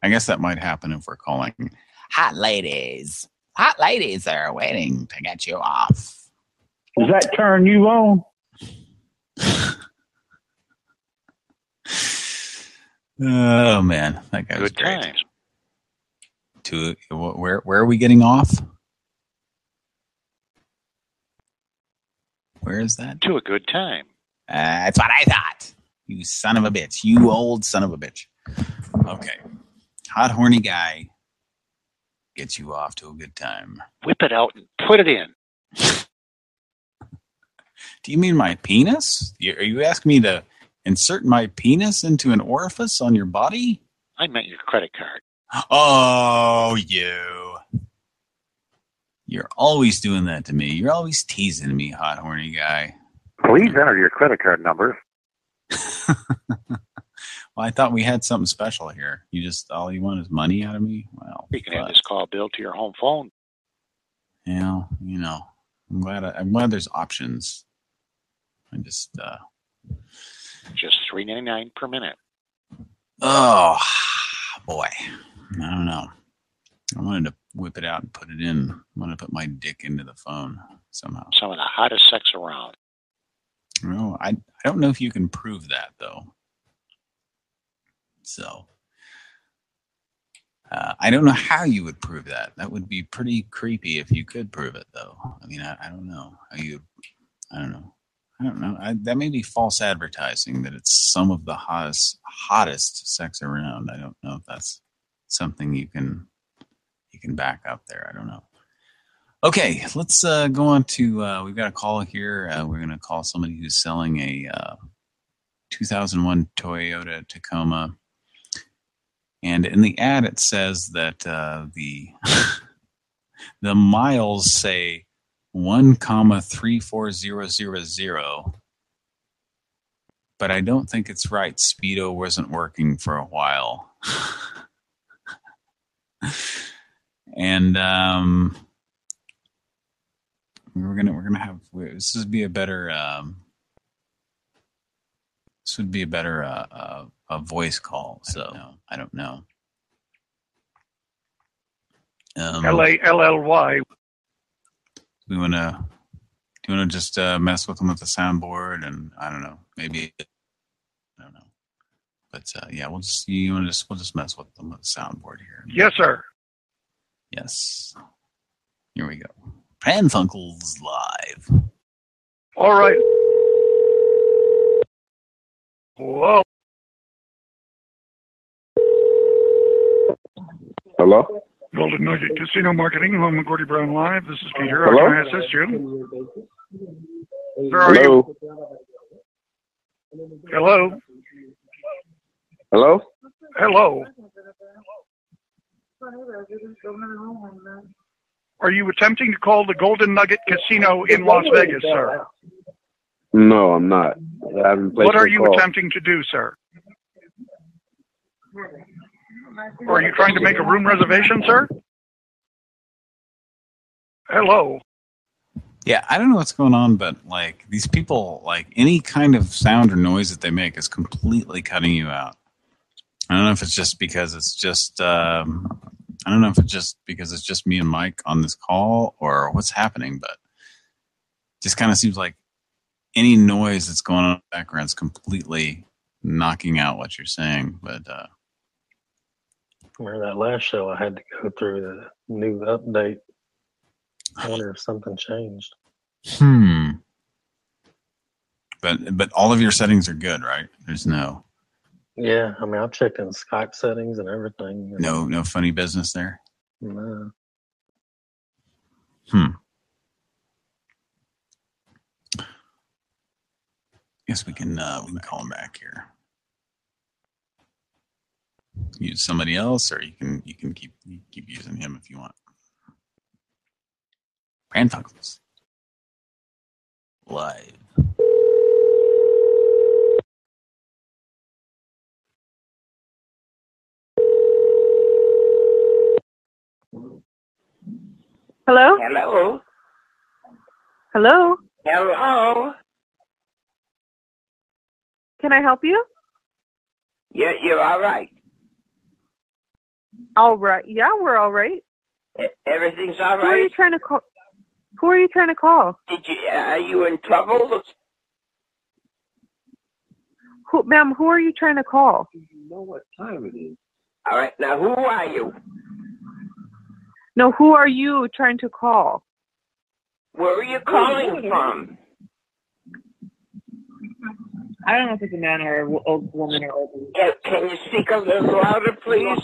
I guess that might happen if we're calling hot ladies. Hot ladies are waiting to get you off. Does that turn you on? Oh man, that guy was Good great. times. To where where are we getting off? Where is that? To a good time. Uh, that's what I thought. You son of a bitch. You old son of a bitch. Okay. Hot horny guy gets you off to a good time. Whip it out and put it in. Do you mean my penis? Are you asking me to insert my penis into an orifice on your body? I meant your credit card. Oh, you. You're always doing that to me. You're always teasing me, hot horny guy. Please enter your credit card number. Well, I thought we had something special here. You just all you want is money out of me. Well, You can have this call billed to your home phone. Yeah, you know, I'm glad. I, I'm glad there's options. I just, uh, Just three ninety nine per minute. oh boy, I don't know. I wanted to whip it out and put it in. I wanted to put my dick into the phone somehow. Some of the hottest sex around. No, I I don't know if you can prove that though. So uh, I don't know how you would prove that. That would be pretty creepy if you could prove it though. I mean, I, I don't know how you. I don't know. I don't know. I, that may be false advertising that it's some of the hottest hottest sex around. I don't know if that's something you can you can back up there. I don't know. Okay, let's uh, go on to. Uh, we've got a call here. Uh, we're going to call somebody who's selling a uh, 2001 Toyota Tacoma, and in the ad it says that uh, the the miles say one comma three four zero zero zero, but I don't think it's right. Speedo wasn't working for a while. And um, we're gonna we're gonna have this would be a better um, this would be a better uh, uh, a voice call. So I don't know. Um, L A L L Y. we want to do you want to just uh, mess with them with the soundboard and I don't know maybe I don't know but uh, yeah we'll just you want to just we'll just mess with them with the soundboard here Yes, sir. yes here we go Pran Funkels live All right. Whoa. Hello? Golden Nugget Casino Marketing, home of Gordie Brown Live. This is Peter. Hello? How can I assist you? Where are Hello? you? Hello? Hello? Hello? Are you attempting to call the Golden Nugget Casino in Las Vegas, sir? No, I'm not. I haven't placed What are you call. attempting to do, sir? Are you trying to make a room reservation, sir? Hello? yeah I don't know what's going on but like these people like any kind of sound or noise that they make is completely cutting you out I don't know if it's just because it's just um, I don't know if it's just because it's just me and Mike on this call or what's happening, but just kind of seems like any noise that's going on in the background is completely knocking out what you're saying. But uh, Remember that last show I had to go through the new update. I wonder if something changed. hmm. But but all of your settings are good, right? There's no Yeah, I mean I've checked in Skype settings and everything. and- no no funny business there. No. Hmm. Guess we can uh, we can call him back here. Use somebody else, or you can you can keep you keep using him if you want. Pran Funkels. Live. Hello? Hello. Hello? Hello. Can I help you? Yeah, you're all right. All right. Yeah, we're all right. Everything's all right. Who are you trying to call? Who are you trying to call? Did you? uh, Are you in trouble? Who, ma'am, who are you trying to call? Do You know what time it is. All right. Now, who are you? No, who are you trying to call? Where are you calling from? I don't know if it's a man or a old woman or old. Yeah, can you speak a little louder, please?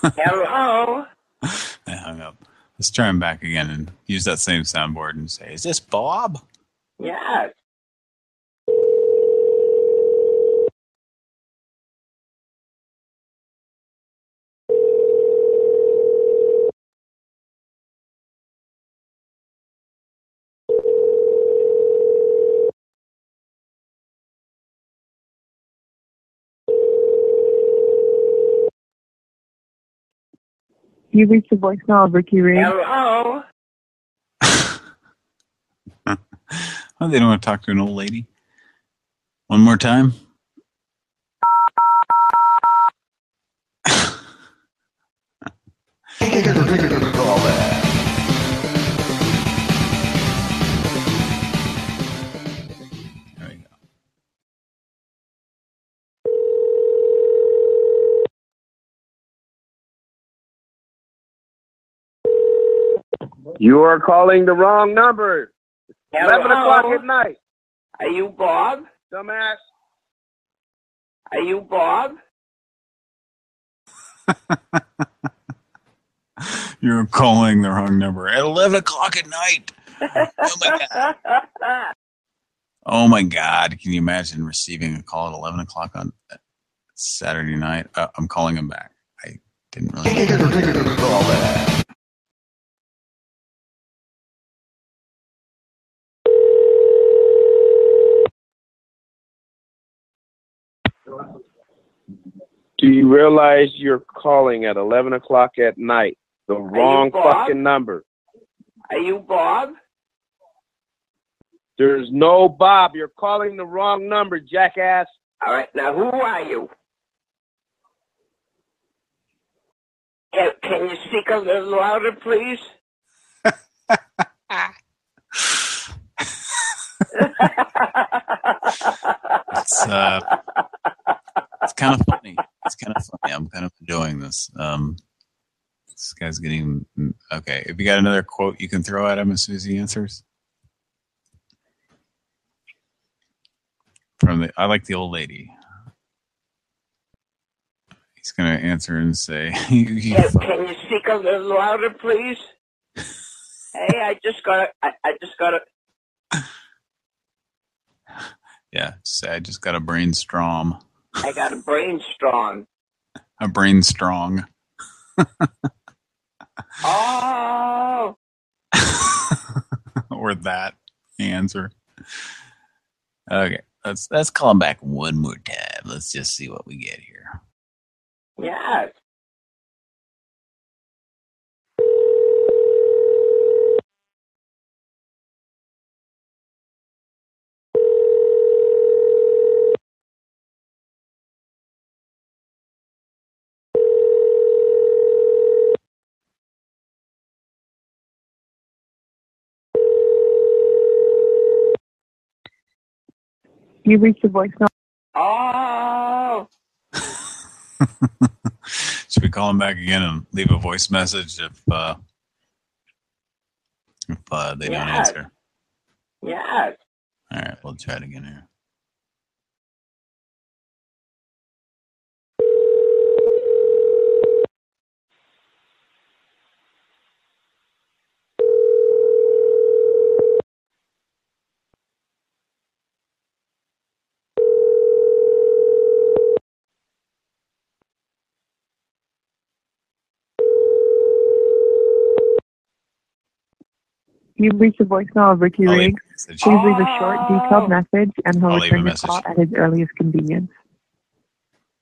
Hello. I hung up. Let's try him back again and use that same soundboard and say, "Is this Bob?" Yeah. You reached the voicemail of Ricky Reed. Hello. Oh, they don't want to talk to an old lady. One more time. You are calling the wrong number. Hello. 11 o'clock at night. Are you Bob? Dumbass. Are you Bob? You're calling the wrong number at 11 o'clock at night. Oh my god. Oh my god. Can you imagine receiving a call at 11 o'clock on Saturday night? Uh, I'm calling him back. I didn't really. Do you realize you're calling at 11 o'clock at night? The wrong fucking number. Are you Bob? There's no Bob. You're calling the wrong number, jackass. All right, now who are you? Can, can you speak a little louder, please? It's uh, it's kind of funny. It's kind of funny. I'm kind of enjoying this. Um, this guy's getting okay. If you got another quote you can throw at him as soon as he answers. From the, I like the old lady. He's gonna answer and say, you Can, can you speak a little louder, please? hey, I just got a, I, I just got a, Yeah, say I just got a brainstorm. I got a brainstorm. A brain strong. Oh, or that answer. Okay, let's let's call him back one more time. Let's just see what we get here. yes. You reached the voicemail. Oh, Should we call him back again and leave a voice message if uh, if uh, they don't answer? yes. All right, we'll try it again here. You reached the voicemail of Ricky I'll Riggs. a message. Please leave a short, detailed message, and he'll I'll return your message. call at his earliest convenience.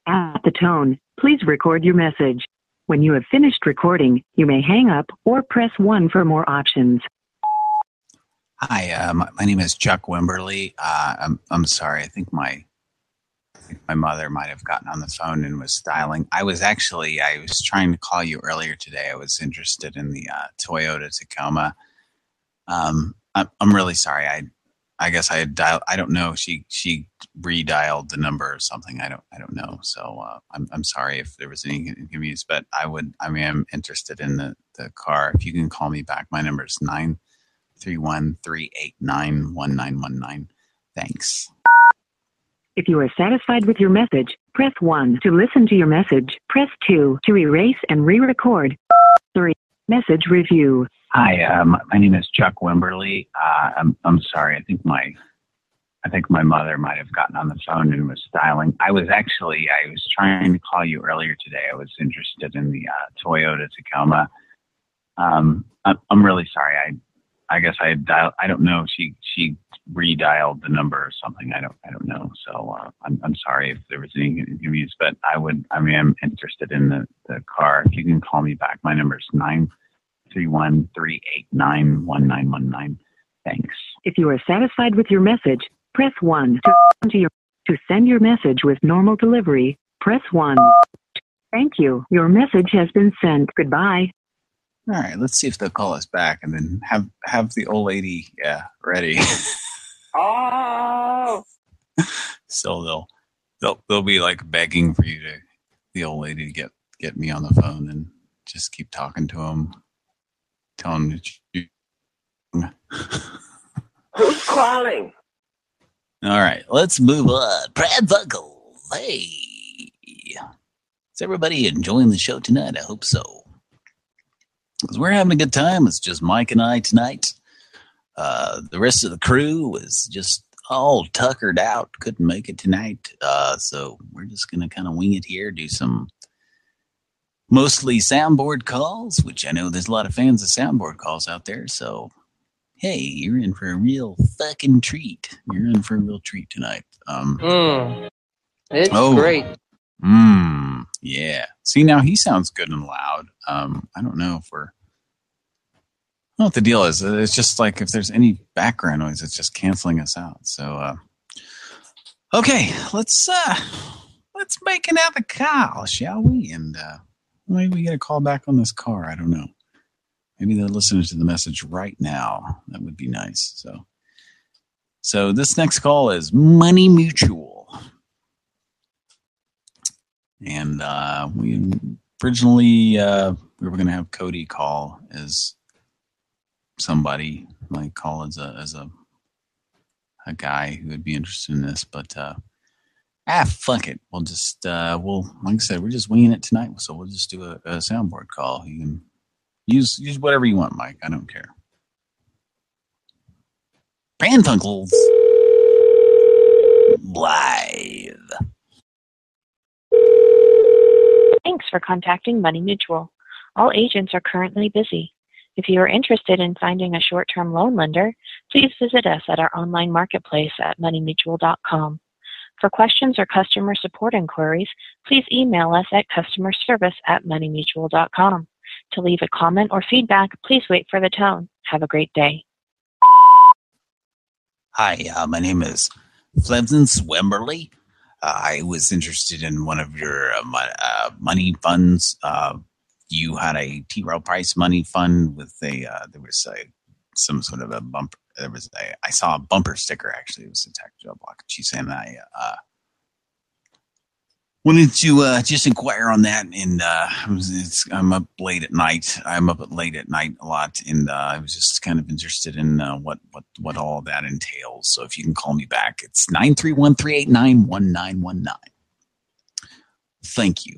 At the tone, please record your message. When you have finished recording, you may hang up or press 1 for more options. Hi, uh, my, my name is Chuck Wimberly. Uh, I'm I'm sorry. I think my my mother might have gotten on the phone and was dialing. I was actually I was trying to call you earlier today. I was interested in the uh, Toyota Tacoma. Um, I'm I'm really sorry. I I guess I dialed. I don't know. She she redialed the number or something. I don't I don't know. So uh, I'm I'm sorry if there was any inconvenience. But I would I mean I'm interested in the the car. If you can call me back, my number is nine three one three eight nine one nine one nine. Thanks. If you are satisfied with your message, press 1 to listen to your message. Press 2 to erase and re-record. 3. Message review. Hi, um, my name is Chuck Wimberly. Uh, I'm I'm sorry. I think my I think my mother might have gotten on the phone and was dialing. I was actually I was trying to call you earlier today. I was interested in the uh, Toyota Tacoma. Um, I'm, I'm really sorry. I I guess I dialed. I don't know. She she redialed the number or something. I don't I don't know. So uh, I'm I'm sorry if there was any inconvenience. But I would I mean I'm interested in the the car. If you can call me back, my number is nine three one three eight nine one nine one nine. Thanks. If you are satisfied with your message, press 1 to, to, your, to send your message with normal delivery. Press 1. Thank you. Your message has been sent. Goodbye. All right, let's see if they'll call us back and then have have the old lady yeah ready. Oh, so they'll they'll they'll be like begging for you to the old lady to get get me on the phone and just keep talking to him, tell him that you. who's calling? All right, let's move on. Brad Buckle, hey, is everybody enjoying the show tonight? I hope so. Because we're having a good time. It's just Mike and I tonight. Uh, the rest of the crew was just all tuckered out, couldn't make it tonight. Uh, so we're just going to kind of wing it here, do some mostly soundboard calls, which I know there's a lot of fans of soundboard calls out there. So, hey, you're in for a real fucking treat. You're in for a real treat tonight. Um, Mm. It's Oh. great. Mmm. Yeah. See, now he sounds good and loud. Um, I don't know if we're... Know what the deal is. It's just like if there's any background noise, it's just canceling us out. So, uh, okay, let's uh, let's make another call, shall we? And uh, maybe we get a call back on this car. I don't know. Maybe they're listening to the message right now. That would be nice. So, so this next call is Money Mutual. And uh, we originally uh, we were going to have Cody call as somebody, like call as a as a a guy who would be interested in this, but uh, ah, fuck it. We'll just uh, we'll like I said, we're just winging it tonight, so we'll just do a, a soundboard call. You can use use whatever you want, Mike. I don't care. Pran Funkels live. Thanks for contacting Money Mutual. All agents are currently busy. If you are interested in finding a short-term loan lender, please visit us at our online marketplace at moneymutual.com. For questions or customer support inquiries, please email us at customerservice at moneymutual.com. To leave a comment or feedback, please wait for the tone. Have a great day. Hi, uh, my name is Flemson Swemberly. Uh, I was interested in one of your uh, uh, money funds. You had a T. Rowe Price money fund with a, uh, there was a, some sort of a bumper, there was a, I saw a bumper sticker actually, it was a tax job block. She's saying I, uh, wanted to uh, just inquire on that, and uh, I'm up late at night. I'm up late at night a lot, and uh, I was just kind of interested in uh, what what what all that entails. So if you can call me back, it's nine three one three eight nine one nine one nine. Thank you.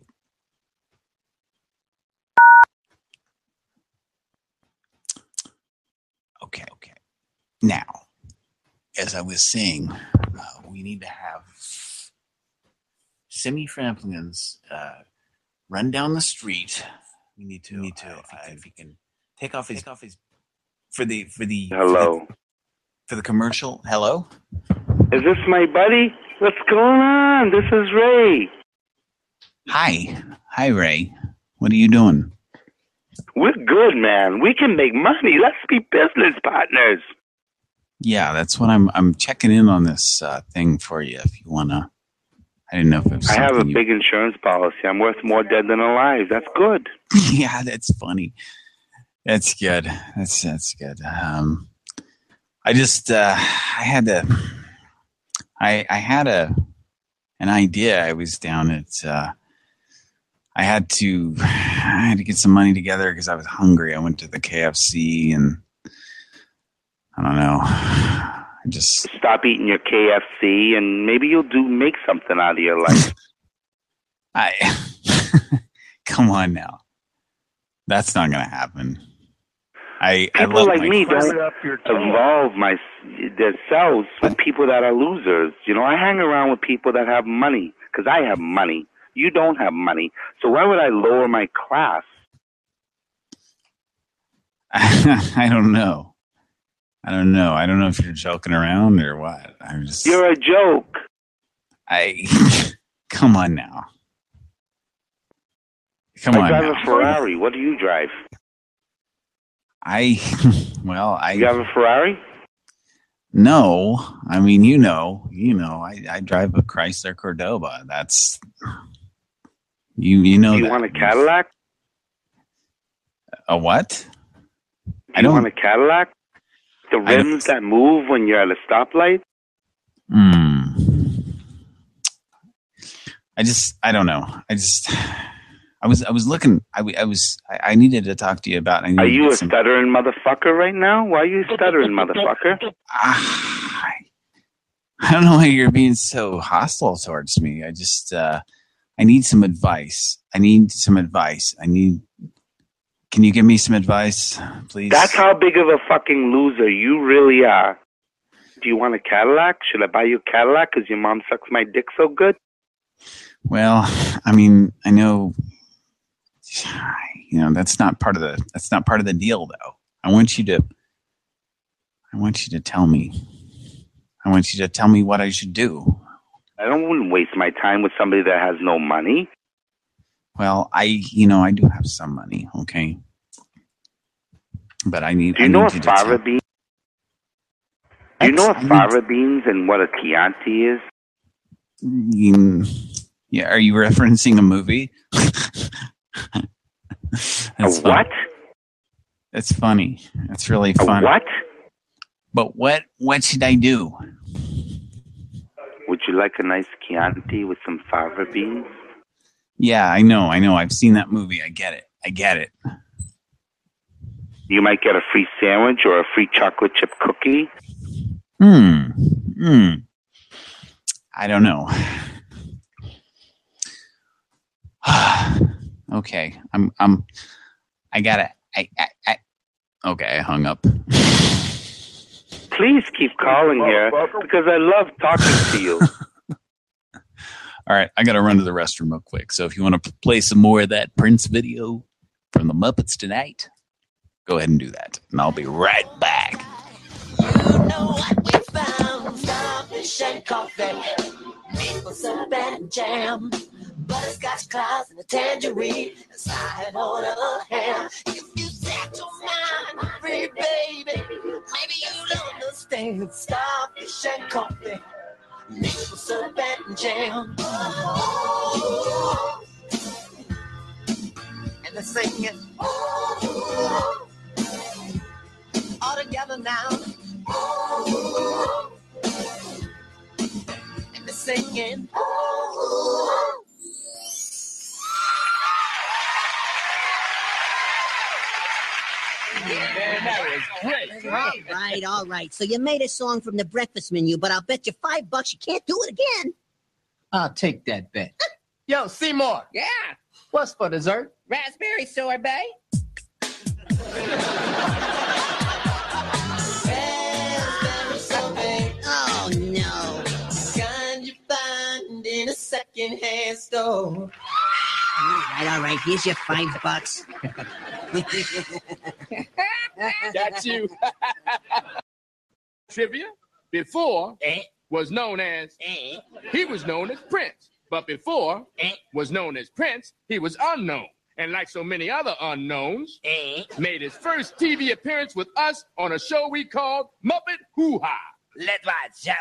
Okay, okay. Now, as I was saying, uh, we need to have Semi Framplingans uh, run down the street. We need to. need to. Uh, if he can take off his take off his for the for the Hello. for the commercial. Hello. Is this my buddy? What's going on? This is Ray. Hi, hi Ray. What are you doing? We're good, man. We can make money. Let's be business partners. Yeah, that's what I'm. I'm checking in on this uh, thing for you. If you wanna, I didn't know if it was I have a big insurance policy. I'm worth more dead than alive. That's good. yeah, that's funny. That's good. That's that's good. Um, I just uh, I had to. I I had a an idea. I was down at. Uh, I had to I had to get some money together because I was hungry. I went to the KFC and I don't know. I just Stop eating your KFC and maybe you'll do make something out of your life. I come on now. That's not gonna happen. I I People love like my me don't involve my themselves with people that are losers. You know, I hang around with people that have money because I have money. You don't have money, so why would I lower my class? I don't know. I don't know. I don't know if you're joking around or what. I'm just. You're a joke. I come on now. Come I on drive now. a Ferrari. What do you drive? I well, I You have a Ferrari? no. I mean, you know, you know. I I drive a Chrysler Cordoba. That's you. You know do you that. want a Cadillac? A what? Do I don't- want a Cadillac? The rims that move when you're at a stoplight? Hmm. I just, I don't know. I just, I was, I was looking. I was, I, I needed to talk to you about. I Are you a some, stuttering motherfucker right now? Why are you stuttering, motherfucker? I don't know why you're being so hostile towards me. I just, uh, I need some advice. I need some advice. I need. Can you give me some advice, please? That's how big of a fucking loser you really are. Do you want a Cadillac? Should I buy you a Cadillac because your mom sucks my dick so good? Well, I mean, I know, you know, that's not part of the that's not part of the deal, though. I want you to, I want you to tell me, I want you to tell me what I should do. I don't want to waste my time with somebody that has no money. Well, I, you know, I do have some money, okay? But I need. Do you I know to fava beans? Do you know what fava beans and what a Chianti is? Mm, yeah, are you referencing a movie? That's A what? It's funny. It's really A fun. what? But what what should I do? Would you like a nice Chianti with some fava beans? Yeah, I know, I know. I've seen that movie. I get it. I get it. You might get a free sandwich or a free chocolate chip cookie. Hmm. Hmm. I don't know. okay. I'm I'm I gotta I, I, I okay, I hung up. Please keep calling here because I love talking to you. All right, I gotta run to the restroom real quick. So if you want to play some more of that Prince video from the Muppets tonight, go ahead and do that. And I'll be right back. Starfish and coffee, maple syrup and jam, butterscotch clouds and a tangerine, a side on a ham. If you set your mind free, baby, maybe you'll understand. Starfish and coffee, maple syrup and jam. And they're singing all together now. And they're singing. Was great. All right, all right. So you made a song from the breakfast menu, but I'll bet you five bucks you can't do it again. I'll take that bet. Yo, Seymour. Yeah. What's for dessert? Raspberry sorbet. Oh no. Kind you find in a secondhand store. All right, all right. Here's your five bucks. Got you. Trivia. Before eh. was known as eh. he was known as Prince, but before eh. was known as Prince, he was unknown. And like so many other unknowns, made his first TV appearance with us on a show we called Muppet Hoo Ha. Let's watch, shall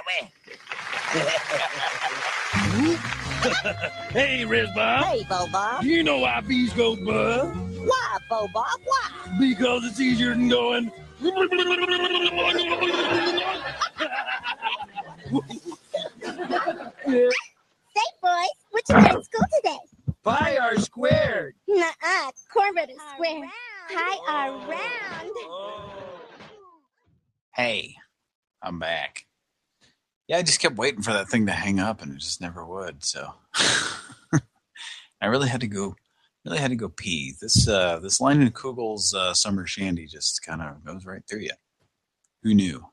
hey, Riz Bob. Hey, Bo Bob. You know why bees go buzz? Why, Bo Bob? Why? Because it's easier than going. Say, boys, what you got in school today? Pi are squared. Nuh-uh, cornbread is square. Pi are round. Oh. Hey, I'm back. Yeah, I just kept waiting for that thing to hang up and it just never would, so I really had to go really had to go pee. This uh this Leinenkugel's uh, summer shandy just kind of goes right through you. Who knew?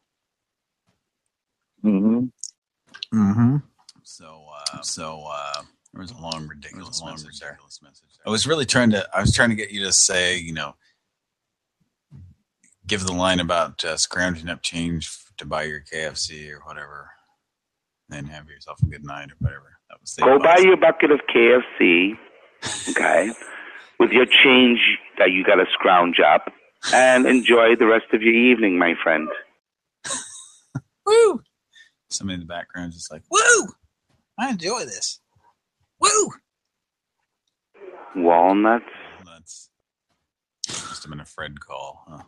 Mm-hmm. Mm-hmm. So uh so uh there was a long ridiculous long message there. I was really trying to I was trying to get you to say, you know, give the line about uh, scrounging up change to buy your KFC or whatever. Then have yourself a good night or whatever. That was the Go buy advice. you a bucket of KFC, okay, with your change that you got to scrounge up, and enjoy the rest of your evening, my friend. Woo! Somebody in the background just like, woo! I enjoy this. Woo! Walnuts. Walnuts. Must have been a Fred call. Huh?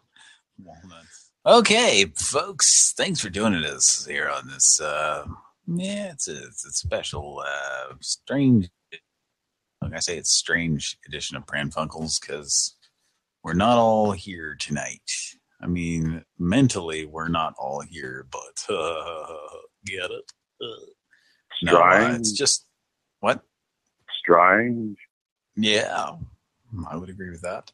Walnuts. Okay, folks. Thanks for joining us here on this. Uh, yeah, it's a, it's a special, uh, strange. Like I say, it's strange edition of Pran Funkels because we're not all here tonight. I mean, mentally, we're not all here, but uh, get it? Uh, no, uh, it's just what? Strange. Yeah, I would agree with that.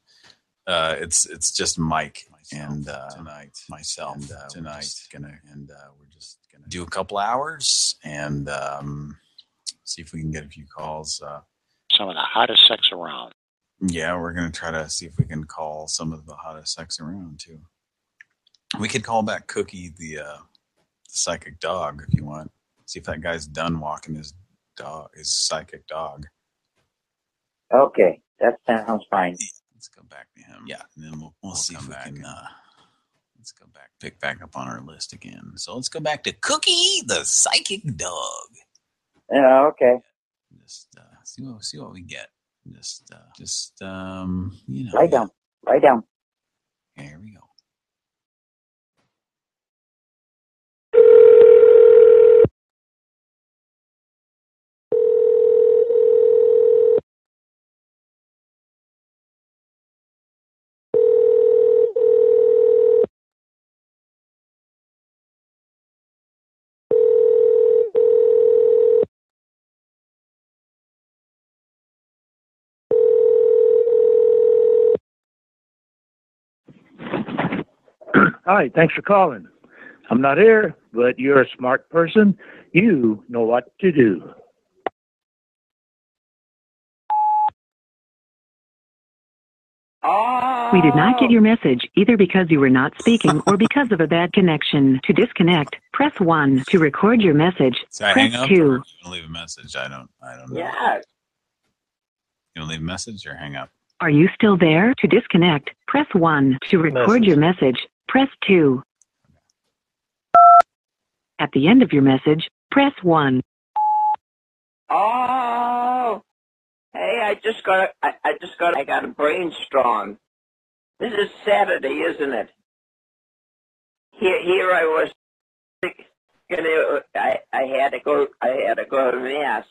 Uh, it's it's just Mike and uh, tonight, myself and, uh, tonight. Gonna and uh, we're just gonna do a couple hours and um, see if we can get a few calls. Some of the hottest sex around. yeah, we're gonna try to see if we can call some of the hottest sex around too. We could call back Cookie, the uh, the psychic dog, if you want. See if that guy's done walking his dog, his psychic dog. Okay, that sounds fine. Let's go back to him. Yeah, and then we'll we'll see if we can. Uh, let's go back, pick back up on our list again. So let's go back to Cookie the psychic dog. Yeah, okay. Just uh, see what see what we get. Just uh, just um, you know. Lie down. Lie down. Here we go. Hi, thanks for calling. I'm not here, but you're a smart person. You know what to do. We did not get your message either because you were not speaking or because of a bad connection. To disconnect, press 1. To record your message, So press 2. you wanna leave a message? I don't. I don't know. Yeah. You want leave a message or hang up? Are you still there? To disconnect, press 1. To record your message, press 2. At the end of your message, press 1. Oh, hey, I just got, I, I just got, I got a brainstorm. This is Saturday, isn't it? Here, here I was, gonna, I, I had to go, I had to go to mass.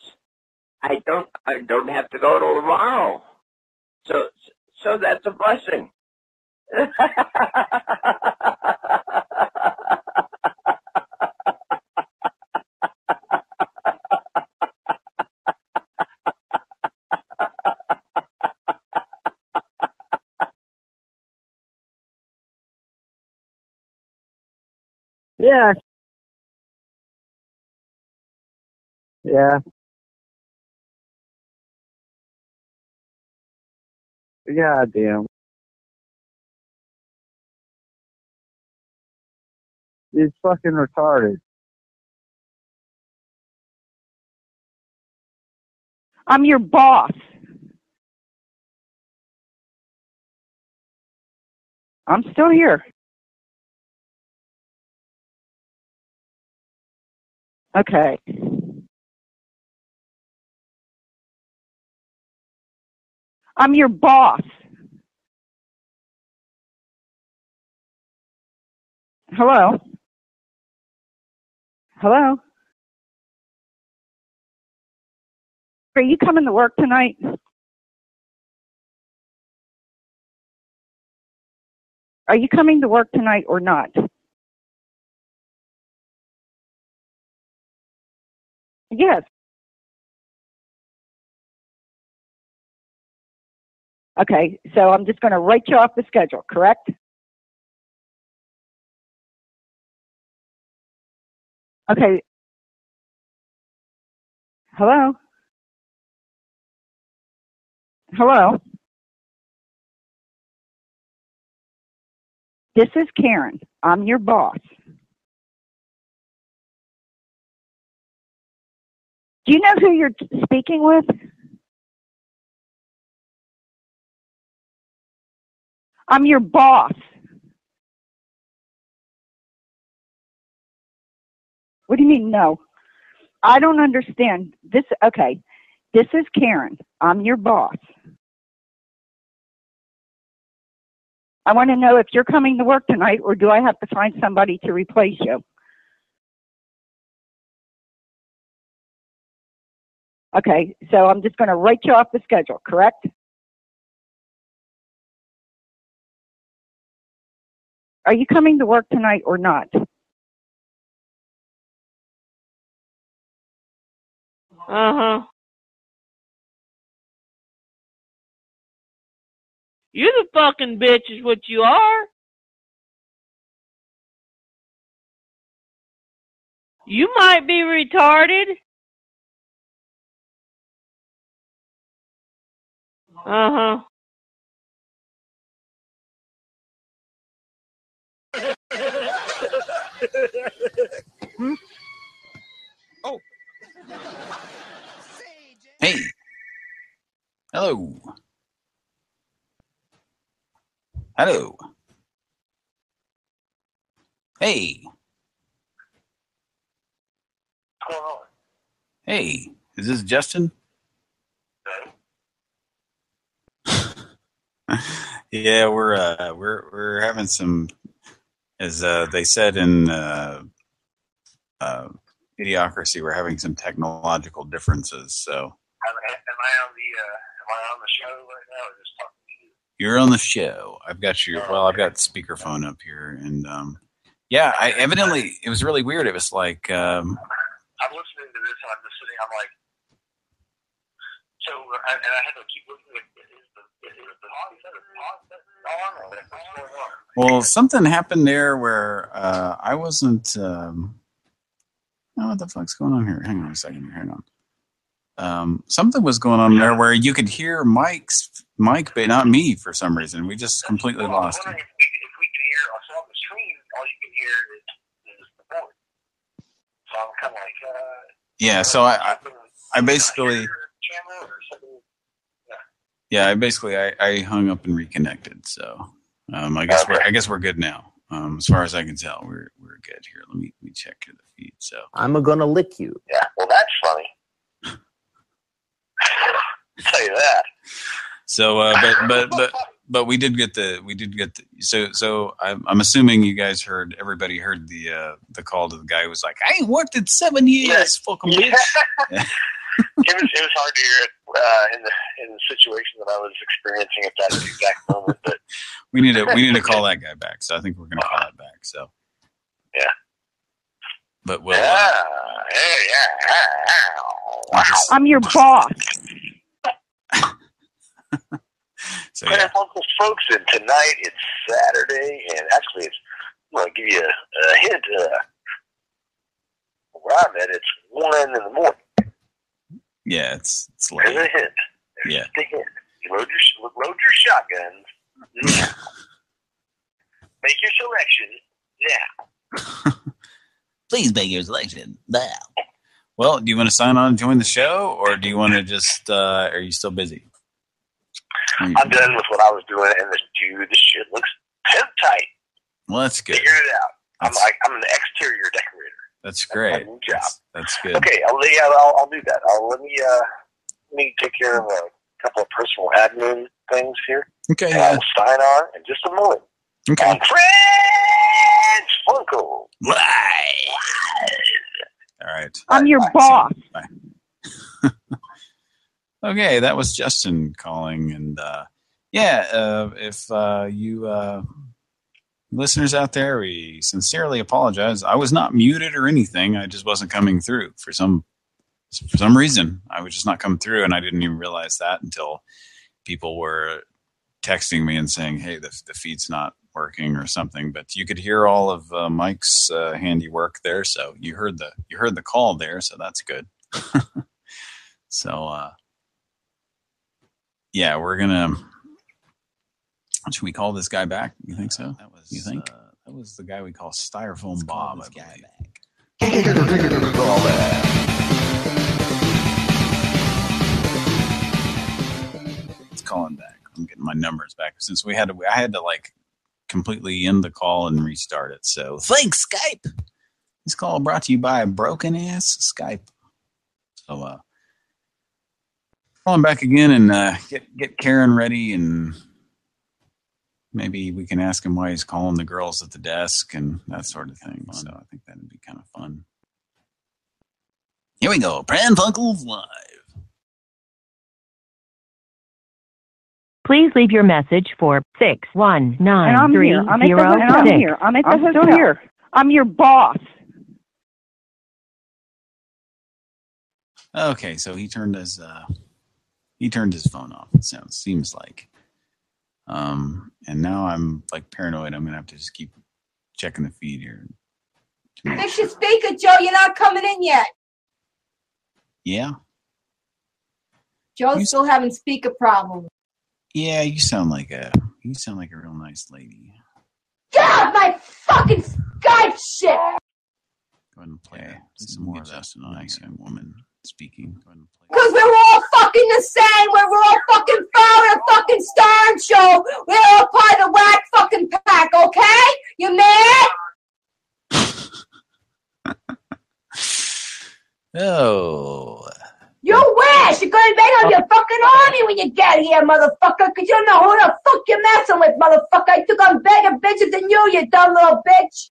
I don't, I don't have to go till tomorrow. So, so that's a blessing. Yeah. Yeah. God damn. He's fucking retarded. I'm your boss. I'm still here. Okay. I'm your boss. Hello? Hello? Are you coming to work tonight? Are you coming to work tonight or not? Yes. Okay, so I'm just going to write you off the schedule, correct? Okay. Hello? Hello? This is Karen. I'm your boss. Do you know who you're speaking with? I'm your boss. What do you mean, no? I don't understand. This, okay. This is Karen. I'm your boss. I want to know if you're coming to work tonight or do I have to find somebody to replace you? Okay, so I'm just going to write you off the schedule, correct? Are you coming to work tonight or not? Uh huh. You're the fucking bitch, is what you are. You might be retarded. Uh huh. Hey, Hello. Hello. Hey. Hey, is this Justin? yeah, we're uh we're we're having some as uh they said in uh uh idiocracy, we're having some technological differences, so Am, am I on the uh, am I on the show right now or just talking? You're on the show. I've got your well, I've got speakerphone up here, and um, yeah, I evidently it was really weird. It was like um, I'm listening to this and I'm just sitting. I'm like, so and, and I had to keep looking at is the is the is that a pause on what's going on? well, something happened there where uh, I wasn't. Um, oh, what the fuck's going on here? Hang on a second. Hang on. Um, something was going on there where you could hear Mike's Mike, but not me for some reason. We just completely Well, lost it. if we, if we can hear. So on the screen, all you can hear is, is the board. So I'm kind of like, uh, Yeah, so I I, I basically camera or something. yeah I basically I, I hung up and reconnected. So um, I guess we're I guess we're good now. Um, as far as I can tell, we're we're good here. Let me let me check the feed. So I'm gonna lick you. Yeah, well, that's funny. Tell you that. So, uh, but but but but we did get the we did get the so so I'm I'm assuming you guys heard everybody heard the uh the call to the guy who was like I ain't worked in seven years, fucking bitch. it was it was hard to hear it uh, in the in the situation that I was experiencing at that exact moment. But we need to we need to call that guy back. So I think we're gonna call that back. So yeah, but we'll. Uh, yeah, yeah, yeah. I'm your boss. So Pran Funkels, folks, and tonight it's Saturday, and actually, it's, I'm going to give you a, a hint. Uh, where I'm at, it's one in the morning. yeah, it's it's late. There's a hint. Yeah. The hint. You load your load your shotguns now. Make your selection now. Please make your selection now. Well, do you want to sign on and join the show, or do you want to just? uh Are you still busy? I'm done with what I was doing, and this dude, this shit looks pimp tight. Well, that's good. Figured it out. I'm like I'm an exterior decorator. That's my great. new job. That's, that's good. Okay, I'll, yeah, I'll, I'll do that. I'll, let me uh, let me take care of a couple of personal admin things here. Okay, and yeah. I'll sign on in just a moment. Okay. On Pran Funkels. All right. I'm your boss. Okay, that was Justin calling, and uh, yeah, uh, if uh, you uh, listeners out there, we sincerely apologize. I was not muted or anything. I just wasn't coming through for some for some reason. I was just not coming through, and I didn't even realize that until people were texting me and saying, "Hey, the the feed's not working" or something. But you could hear all of uh, Mike's uh, handiwork there, so you heard the you heard the call there, so that's good. so. Uh yeah, we're gonna. Should we call this guy back? You think so? That was. You think that was the guy we call Styrofoam Bob? I believe. Let's call him back. I'm getting my numbers back since we had to. I had to like completely end the call and restart it. So thanks, Skype. This call brought to you by broken ass Skype. So uh, call him back again and uh, get get Karen ready, and maybe we can ask him why he's calling the girls at the desk and that sort of thing. So I think that'd be kind of fun. Here we go, Pran Funkels live. Please leave your message for six one And I'm three here. I'm at the zero hotel. I'm here. I'm at the I'm still here. I'm your boss. Okay, so he turned his uh, he turned his phone off. It sounds seems like, um, and now I'm like paranoid. I'm gonna have to just keep checking the feed here. Fix your speaker, Joe. You're not coming in yet. Yeah, Joe's still having speaker problems. yeah. You sound like a you sound like a real nice lady. Get off my fucking Skype shit! Go ahead and play, play some more of that nice young woman speaking. Because we're all fucking the same. We're, we're all fucking following a fucking Stern show. We're all part of the whack fucking pack, okay? You mad? Oh, You wish you're gonna make up your fucking army when you get here, motherfucker, because you don't know who the fuck you're messing with, motherfucker. I took on bigger bitches than you, you dumb little bitch.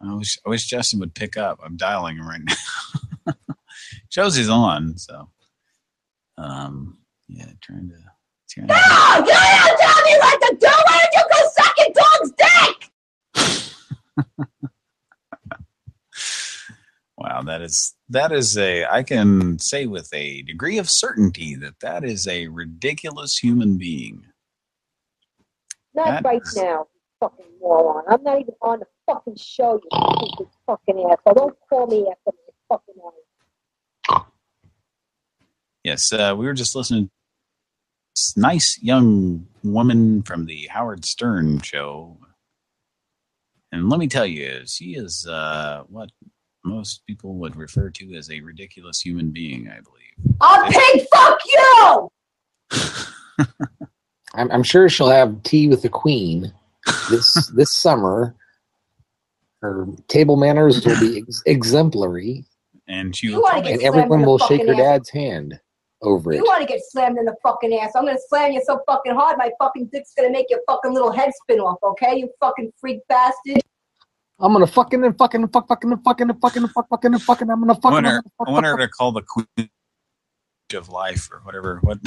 I wish I wish Justin would pick up. I'm dialing him right now. Shows he's on, so um, yeah, trying to. Trying No, to you don't tell me what to do. Why don't you go suck your dog's dick? Wow, that is that is a I can say with a degree of certainty that that is a ridiculous human being. Not That right is- now, fucking moron. I'm not even on the fucking show, you stupid fucking asshole. Don't call me after my fucking ass. Yes, uh, we were just listening. this nice young woman from the Howard Stern show, and let me tell you, she is uh, what most people would refer to as a ridiculous human being. I believe. I'll pig fuck you! I'm, I'm sure she'll have tea with the queen this this summer. Her table manners will be ex- exemplary, and she You and everyone will shake her fucking ass. dad's hand over it. You want to get slammed in the fucking ass. I'm going to slam you so fucking hard, my fucking dick's going to make your fucking little head spin off, okay? You fucking freak bastard. I'm gonna fucking and fucking and fuck fucking and fucking and fucking and fuck fucking and fucking. I'm gonna fucking. I'm her, fuck, I want her to call the queen of life or whatever. What?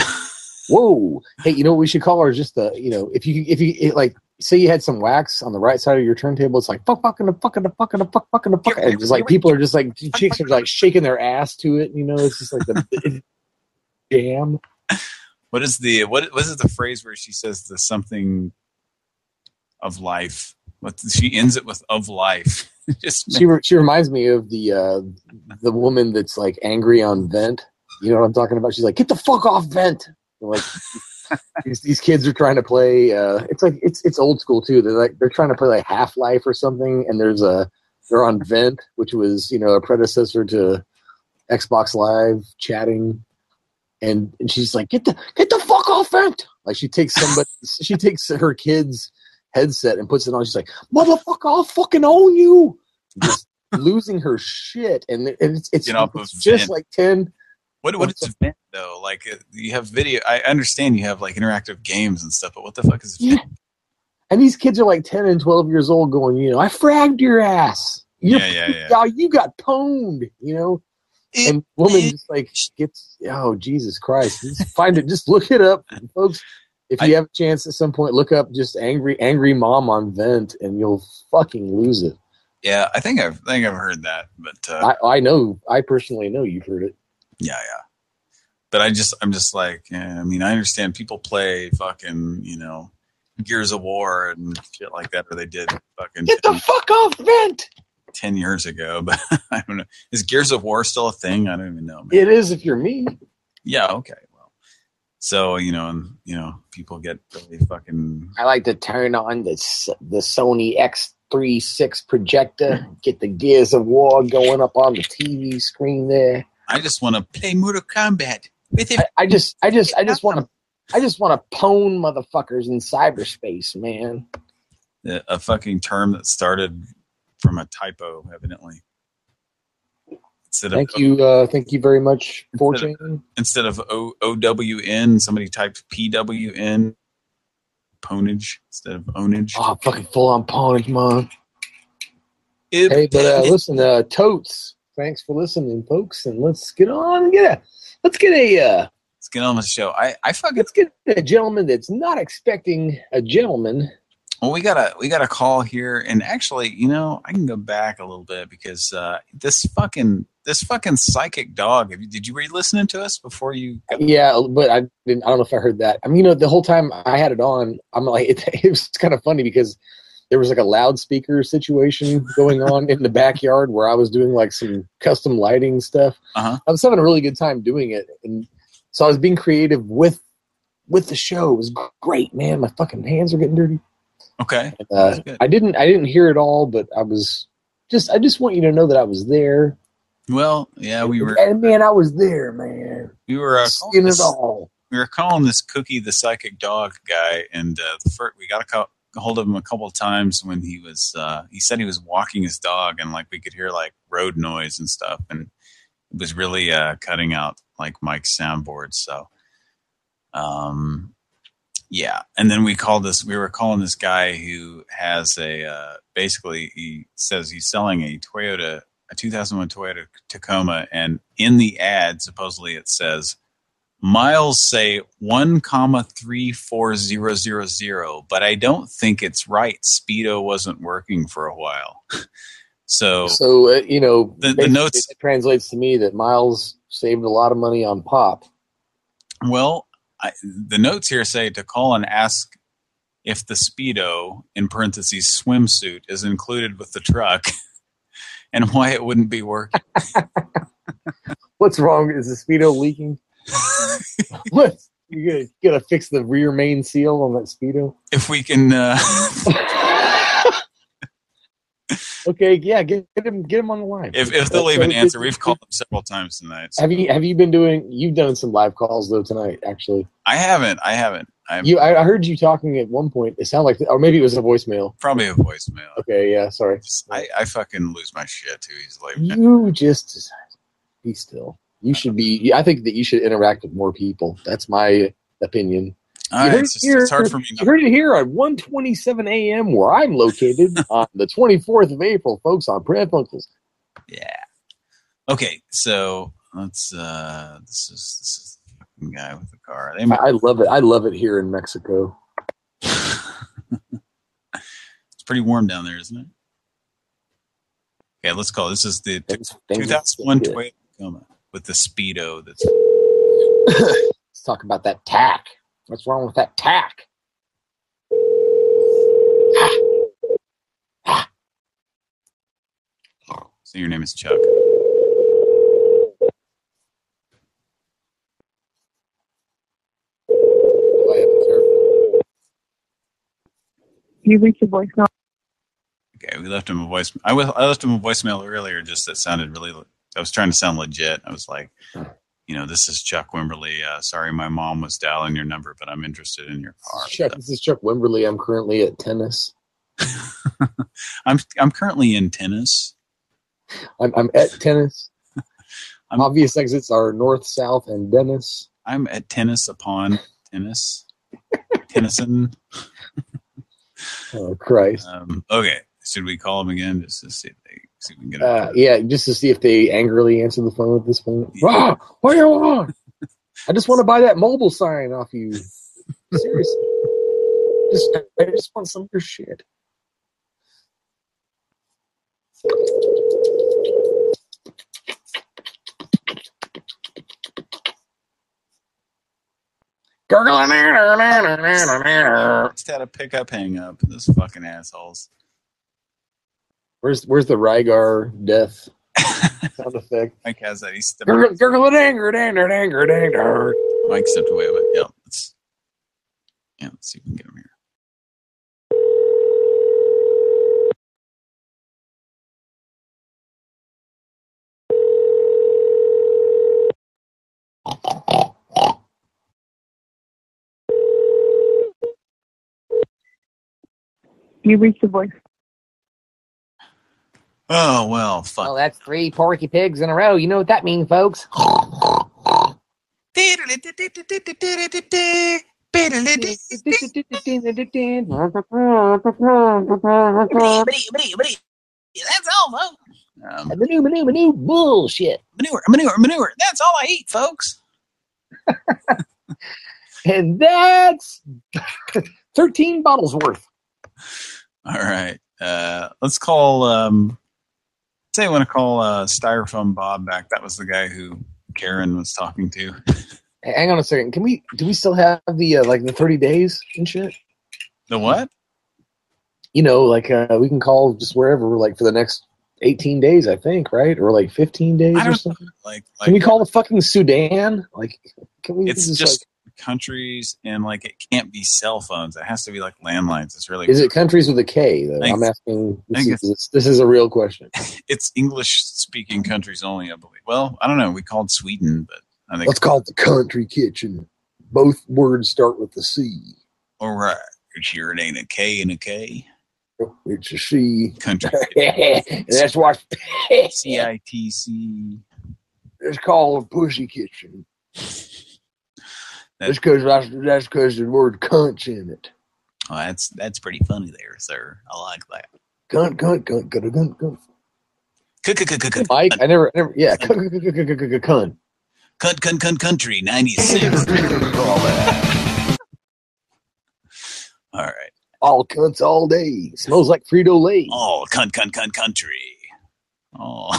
Whoa! Hey, you know what we should call her? is Just the you know, if you if you it, like, say you had some wax on the right side of your turntable, it's like fuck fucking and fucking and fucking and fuck fucking and fucking. And just like people are just like chicks are like shaking their ass to it. You know, it's just like the What is the what? What is the phrase where she says the something of life? What she ends it with of life. Just She re- she reminds me of the uh the woman that's like angry on vent. You know what I'm talking about? She's like, get the fuck off vent. And, like these, these kids are trying to play. uh It's like it's it's old school too. They're like they're trying to play like Half Life or something, and there's a they're on vent, which was you know a predecessor to Xbox Live chatting. And, and she's like, get the get the fuck off vent. Like she takes somebody, she takes her kid's headset and puts it on. She's like, motherfucker, I'll fucking own you. Just losing her shit, and, and it's it's, it's just like ten. What what is event though? Like uh, you have video. I understand you have like interactive games and stuff, but what the fuck is Yeah. And these kids are like ten and twelve years old, going, you know, I fragged your ass. You're, Yeah, yeah, yeah. "Oh, you got pwned, you know. And woman just like gets, oh Jesus Christ! Just find it. Just look it up, folks. If you have a chance at some point, look up just angry, angry mom on vent, and you'll fucking lose it. Yeah, I think I've I think I've heard that, but uh, I, I know, I personally know you've heard it. yeah, yeah. But I just I'm just like, yeah, I mean, I understand people play fucking you know Gears of War and shit like that, or they did fucking Get the fuck off vent. Ten years ago. But I don't know. Is Gears of War still a thing? I don't even know. Man. It is if you're me. Yeah, okay. Well, so you know, and you know, people get really fucking I like to turn on the the Sony X36 projector, get the Gears of War going up on the TV screen there. I just want to play Mortal Kombat with. I, I just, I just, I just want to, I just want to pwn motherfuckers in cyberspace, man. a, a fucking term that started from a typo, evidently. Instead Thank of you, uh, thank you very much, instead Fortune. of, instead of O O W N, somebody typed P W N. Pwnage instead of ownage. Oh, fucking full on pwnage, man. Hey, but uh, listen, uh, totes. Thanks for listening, folks, and let's get on. and Get a, let's get a, uh, Let's get on the show. I I fucking let's get a gentleman that's not expecting a gentleman. Well, we got a we got a call here, and actually, you know, I can go back a little bit because uh, this fucking this fucking psychic dog. Have you, did you re-listening to us before you? Yeah, but I didn't. I don't know if I heard that. I mean, you know, the whole time I had it on, I'm like, it, it was kind of funny because there was like a loudspeaker situation going on in the backyard where I was doing like some custom lighting stuff. Uh-huh. I was having a really good time doing it, and so I was being creative with with the show. It was great, man. My fucking hands are getting dirty. Okay. Uh, I didn't I didn't hear it all, but I was just I just want you to know that I was there. Well, yeah, we were And man, I was there, man. we were uh, Seeing calling it this, all. we were calling this Cookie the psychic dog guy, and uh, the first, we got a hold of him a couple of times when he was uh, he said he was walking his dog, and like we could hear like road noise and stuff, and it was really uh, cutting out like Mike's soundboard. So, um, yeah, and then we called this. We were calling this guy who has a uh, basically he says he's selling a Toyota, a 2001 Toyota Tacoma, and in the ad supposedly it says miles say one comma three four zero zero zero, but I don't think it's right. Speedo wasn't working for a while, so So uh, you know, The- the notes- it translates to me that Miles saved a lot of money on pop. Well, I, the notes here say to call and ask if the Speedo, in parentheses, swimsuit, is included with the truck and why it wouldn't be working. What's wrong? Is the speedo leaking? what? You gotta, you gotta fix the rear main seal on that speedo. If we can, uh, Okay, yeah, get, get him, get him on the line. if, if they'll leave an answer, we've called them several times tonight. so- Have you have you been doing? You've done some live calls though tonight. Actually, I haven't. I haven't. I'm you I, I heard you talking at one point. It sounded like, or maybe it was a voicemail. probably a voicemail. Okay, yeah, sorry. I, I fucking lose my shit too easily. You just be still. You should be. I think that you should interact with more people. That's my opinion. All right, heard it's, it just, it's here- hard for me. You heard it here at 1:27 a.m. where I'm located on the 24th of April, folks. On Pran Funkels. Yeah. Okay, so let's. uh This is this is the guy with the car. They I, I love it. I love it here in Mexico. It's pretty warm down there, isn't it? Okay, let's call. This is the things 2001 good. Toyota Tacoma with the speedo. That's Let's talk about that tack. What's wrong with that tack? so. Your name is Chuck. You reached the voicemail. Okay, we left him a voice. I, was, I left him a voicemail earlier. Just that sounded really. I was trying to sound legit. I was like, you know, this is Chuck Wimberly. Uh, sorry, my mom was dialing your number, but I'm interested in your car. Chuck, this is Chuck Wimberly. I'm currently at tennis. I'm I'm currently in tennis. I'm, I'm at tennis. I'm, Obvious exits are north, south, and Dennis. I'm at tennis upon tennis. Tennyson. Oh Christ! Um, okay, should we call him again just to see if, they, see we can get Uh, yeah, just to see if they angrily answer the phone at this point. Ah, what do you want? I just want to buy that mobile sign off you. Seriously, just I just want some of your shit. Just had a pickup hang up. This fucking assholes. Where's where's the Rygar death sound effect? Mike has that. He's stepped, Gurgle, gurgle it, anger, anger, anger, anger. Mike stepped away, but yeah, let's yeah, let's see if we can get him here. You reached the voice. Oh well, fuck. Well, that's three porky pigs in a row. You know what that means, folks. That's all, folks. Um, manure, manure, manure, bullshit. manure, manure, manure. That's all I eat, folks. And that's 13 bottles worth. All right. Uh, let's call. Um, say I want to call uh, Styrofoam Bob back. That was the guy who Karen was talking to. Hang on a second. Can we, do we still have the, uh, like the 30 days and shit? The what? You know, like, uh, we can call just wherever, like for the next 18 days, I think, right? Or like 15 days or something. Like, Can we call the fucking Sudan? Like, can we it's just, just countries, and like it can't be cell phones. It has to be like landlines. It's really Is it countries with a K though? I'm asking. This is, this is a real question. it's English speaking countries only, I believe. Well, I don't know. We called Sweden, but I think Let's call it the country kitchen. Both words start with the C. all right. Sure, it ain't a K and a K. Oh, it's a C. Country. That's why C I T C. it's called a pussy kitchen. That's because that's that's because the word cunt's in it. Oh, that's that's pretty funny there, sir. I like that. Cunt, cunt, cunt, cunt, cunt, cunt. Cunt, Mike, I never, I never, yeah, cunt, cunt, cunt, cunt, cunt, cunt. cunt, cunt, cunt, country ninety six. All right. All cunts all day. Smells like Frito Lay. Oh, cunt, cunt, cunt, country. Oh.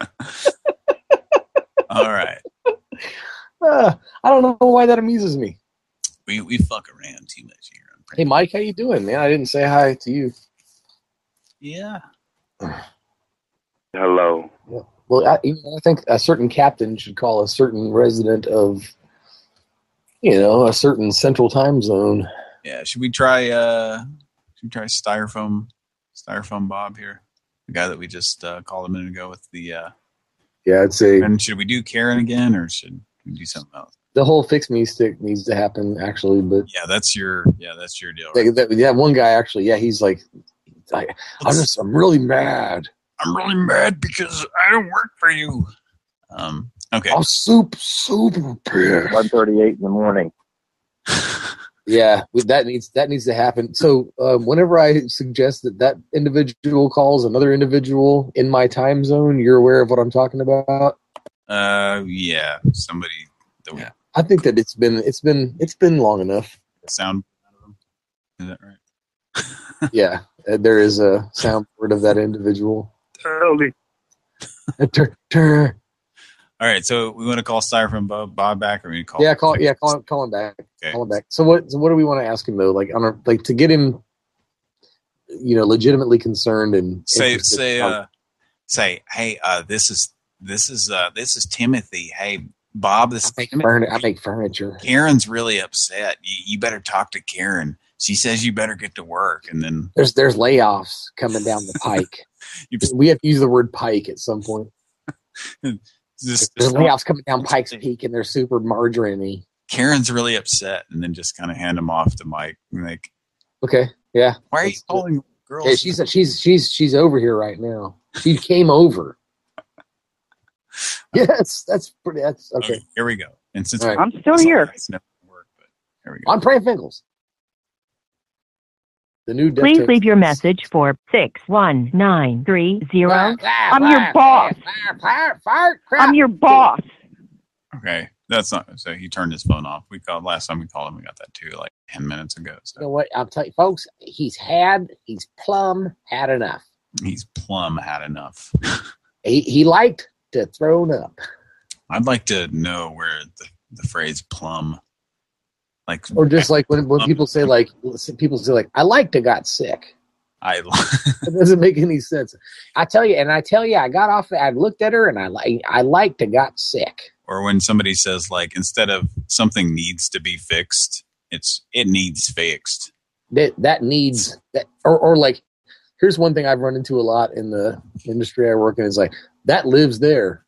All right. Ah, I don't know why that amuses me. We we fuck around too much here. Hey, Mike, how you doing, man? I didn't say hi to you. Yeah. Hello. Well, I, I think a certain captain should call a certain resident of, you know, a certain central time zone. Yeah. Should we try uh should we try styrofoam styrofoam Bob here? The guy that we just uh, called a minute ago with the uh Yeah, I'd say and should we do Karen again or should we do something else? the whole fix me stick needs to happen actually. But Yeah, that's your yeah, that's your deal. Right? that, that- yeah, one guy actually, yeah, he's like, I, I'm just, I'm really mad. I'm really mad because I don't work for you. Um okay. I'm super, super pissed. One thirty-eight in the morning. Yeah, that needs that needs to happen. So um, whenever I suggest that that individual calls another individual in my time zone, you're aware of what I'm talking about. Uh yeah, somebody that we I think that it's been it's been it's been long enough. sound out of them. Is that right? yeah, uh, there is a soundboard of that individual. Totally. Tur- tur. All right, so we want to call Styrofoam Bob, Bob back, or we call Yeah, call yeah call him call him back. Okay. Call him back. So what so what do we want to ask him though? Like on a, like to get him, you know, legitimately concerned and say say uh say hey uh this is this is uh this is Timothy. Hey Bob, this is Timothy. I make furniture. Karen's really upset. You, you better talk to Karen. She says you better get to work, and then There's there's layoffs coming down the pike. we have to use the word pike at some point. just, There's layoffs coming down Pike's Peak and they're super margarine Karen's really upset, and then just kind of hand them off to Mike. Like, Okay, yeah. why are you That's- calling girls? Yeah, she's she's she's she's over here right now. She came over. yes, that's pretty. That's okay. Okay, here we go. And since All right. I'm still here. it's never work, but here we go. On Pran Funkels. The new Please leave your message for 61930. I'm your boss. I'm your boss. Okay, that's not. So he turned his phone off. We called last time we called him. We got that too, like ten minutes ago. You So know what? I'll tell you, folks. He's had. He's plumb had enough. he's plumb had enough. He he liked to thrown up. I'd like to know where the, the phrase plumb, like, Or just like when when people say like people say like I liked to got sick. I It doesn't make any sense. I tell you, and I tell you, I got off. I looked at her, and I like I liked to got sick. or when somebody says like instead of something needs to be fixed, it's it needs fixed. that that needs that or, or like here's one thing I've run into a lot in the industry I work in is like that lives there.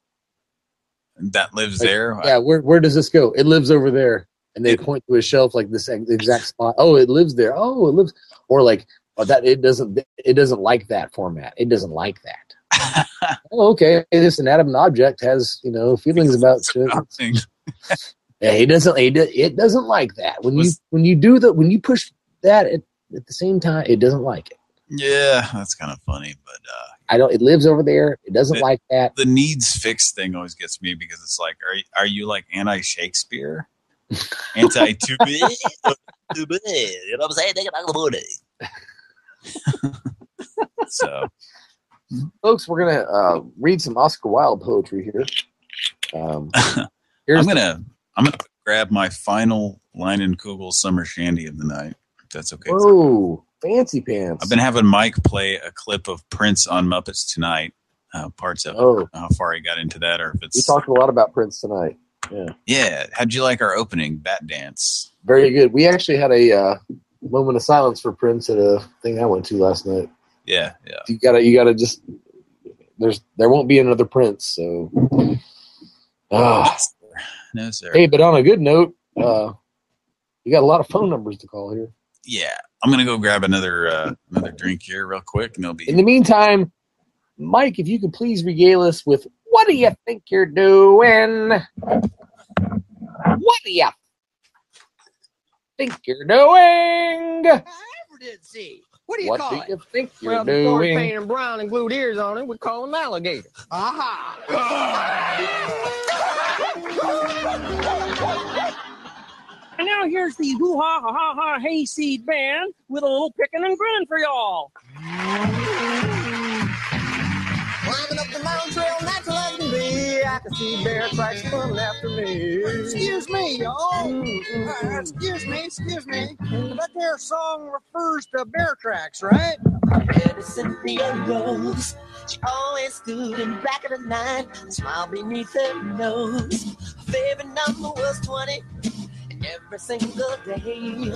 That lives Like, there. Yeah, where where does this go? It lives over there. And they point to a shelf like this exact spot. Oh, it lives there. Oh, it lives or like oh, that it doesn't it doesn't like that format. It doesn't like that. oh, okay. This inanimate object has, you know, feelings about shit. Yeah, it doesn't. It, it doesn't like that. When you when you do the when you push that at, at the same time, it doesn't like it. Yeah, that's kind of funny, but uh, I don't. It lives over there. It doesn't like that. the needs fixed thing always gets me because it's like, are you, are you like anti Shakespeare, anti to be? You know what I'm saying? Take it out of the morning. So Folks, we're gonna uh, read some Oscar Wilde poetry here. Um, here's I'm gonna I'm gonna grab my final Leinenkugel summer shandy of the night. If that's okay. whoa, fancy pants. I've been having Mike play a clip of Prince on Muppets Tonight. uh, parts of. Oh. I how far he got into that, or if it's We talked a lot about Prince tonight. Yeah, yeah. How'd you like our opening bat dance? very good. We actually had a uh, moment of silence for Prince at a thing I went to last night. Yeah, yeah. You gotta, you gotta just. There's, there won't be another Prince. So, ah, No sir. hey, but on a good note, uh, you got a lot of phone numbers to call here. Yeah, I'm gonna go grab another uh, another drink here real quick, and it'll be In the meantime, Mike, if you could please regale us with what do you think you're doing? What do you think you're doing? I Never did see. What do you What call do it? you think you're well, before doing? painted him brown and glued ears on it, we call him alligator. Aha! And now here's the hoo ha ha ha ha hayseed band with a little picking and grinning for y'all. Climbing up the mountain trail, natural as I can see bear tracks coming after me. Excuse me, y'all. Uh, excuse me, excuse me. That there song refers to bear tracks, right? Ever Cynthia Rose, she always stood in back of the line, smile beneath her nose. Her favorite number was 20, and every single day.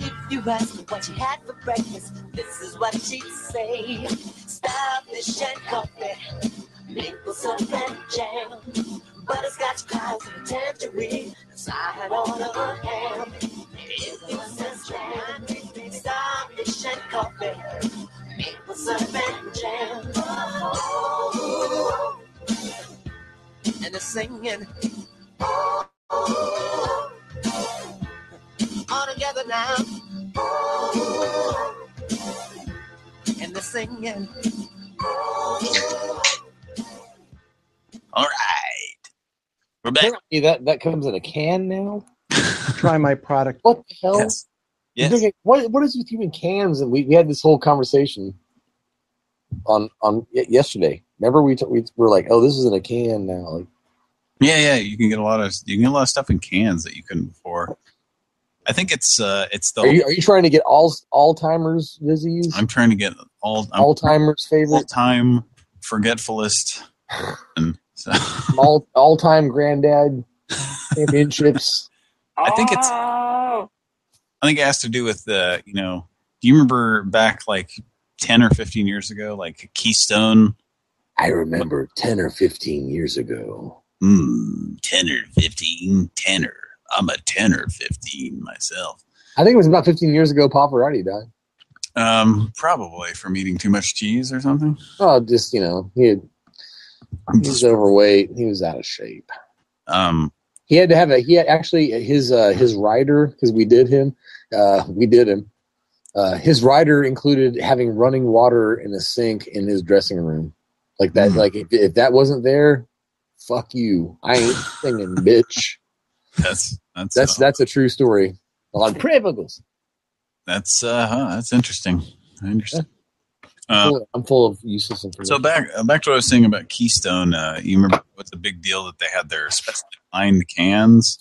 If you ask her what she had for breakfast, this is what she'd say. Starfish and coffee, maple syrup and jam, butterscotch pies and tangerine, side on a ham. It was a jam, and coffee, maple syrup and jam. Oh, and they're singing. Oh, all together now. And they're singing. All right. We're back. Apparently that that comes in a can now. Try my product. What the hell? Yes. Yes. thinking, what what is with you in cans? And we, we had this whole conversation on on yesterday. Remember we t- we were like, oh, this is in a can now. Like, Yeah, yeah. You can get a lot of you can get a lot of stuff in cans that you couldn't before. I think it's uh it's the are you are you trying to get all all timers disease? I'm trying to get all I'm all timers favorite, all time forgetfulest and so all all time granddad championships. I think it's Oh, I think it has to do with the you know do you remember back like ten or fifteen years ago like Keystone I remember ten or fifteen years ago. mm, ten or fifteen tenor I'm a ten or fifteen myself I think it was about fifteen years ago. Pavarotti died. um probably from eating too much cheese or something Oh, just you know, he had, he was overweight. He was out of shape. um He had to have a. He had actually his uh, his rider because we did him. Uh, we did him. Uh, his rider included having running water in a sink in his dressing room, like that. Like if, if that wasn't there, fuck you. I ain't singing, bitch. that's that's That's uh, that's a true story. On privileges. that's uh huh, that's interesting I understand I'm uh, full, I'm full of useless information. So back uh, back to what I was saying about Keystone. Uh, you remember what's the big deal that they had their specially lined cans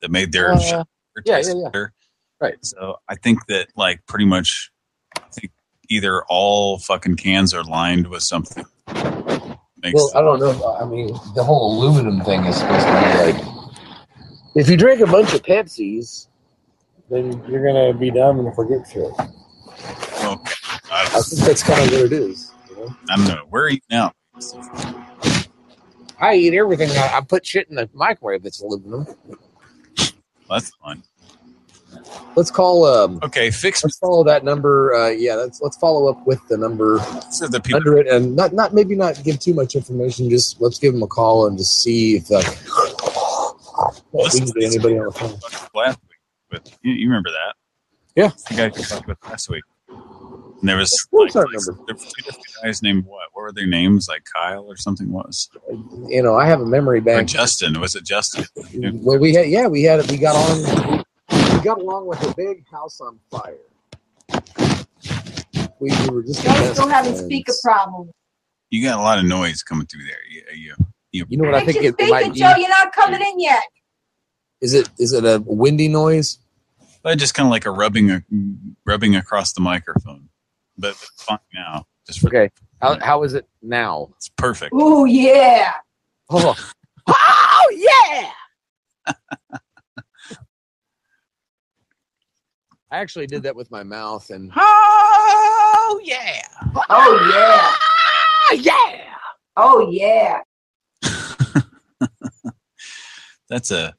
that made their Uh, yeah, yeah, yeah. better? Right. So I think that like pretty much, I think either all fucking cans are lined with something. Makes Well, I don't know. I mean, the whole aluminum thing is supposed to be like, if you drink a bunch of Pepsis, then you're gonna be dumb and forget shit. Okay. I, I think that's kind of what it is. You know? I don't know. Where are you now? I eat everything. I, I put shit in the microwave that's aluminum. That's fine. Let's call. Um, Okay, fix let's follow that number. Uh, yeah, let's let's follow up with the number so the people. under it, and not not maybe not give too much information. Just let's give them a call and just see if uh, we can get anybody on the phone. last week. With you, you remember that? Yeah, the guy we talked about last week. And there was Of course like, I there were two different guys named what? What were their names? Like Kyle or something was? You know, I have a memory Or. Justin? It was it Justin? Well, we had yeah, we had we got on. We got along with a big house on fire. We, we were just the Guys best still having speaker problems. You got a lot of noise coming through there. You, you, you, You know what I think it, it might be? Joe. You're not coming in yet. Is it is it a windy noise? But just kind of like a rubbing, a, rubbing across the microphone. But it's fine now. Just for, Okay, How how is it now? It's perfect. Ooh, yeah. Oh, Oh, yeah. I actually did that with my mouth, and Oh, yeah. Oh, yeah. Ah, yeah. Oh, yeah. That's a.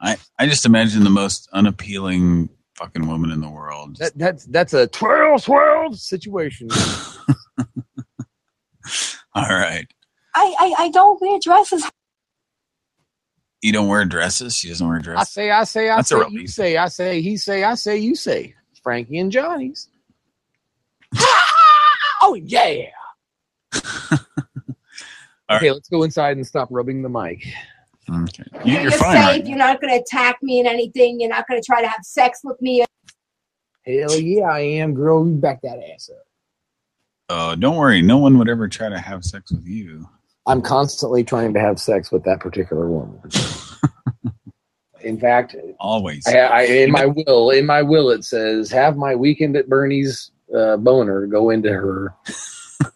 I I just imagine the most unappealing fucking woman in the world. that that's that's a twirl swirl situation. All right. I, I, I don't wear dresses. You don't wear dresses. She doesn't wear dresses. I say, I say, I That's say, you say, I say, he say, I say, you say. Frankie and Johnny's. Oh, yeah. Okay, let's go inside and stop rubbing the mic. Okay. You, are safe. You're not going to attack me in anything. You're not going to try to have sex with me. Hell yeah, I am, girl. You back that ass up. Oh, don't worry. No one would ever try to have sex with you. I'm constantly trying to have sex with that particular woman. in fact, Always. I, I, in my will, in my will, it says, "Have my weekend at Bernie's uh, boner go into her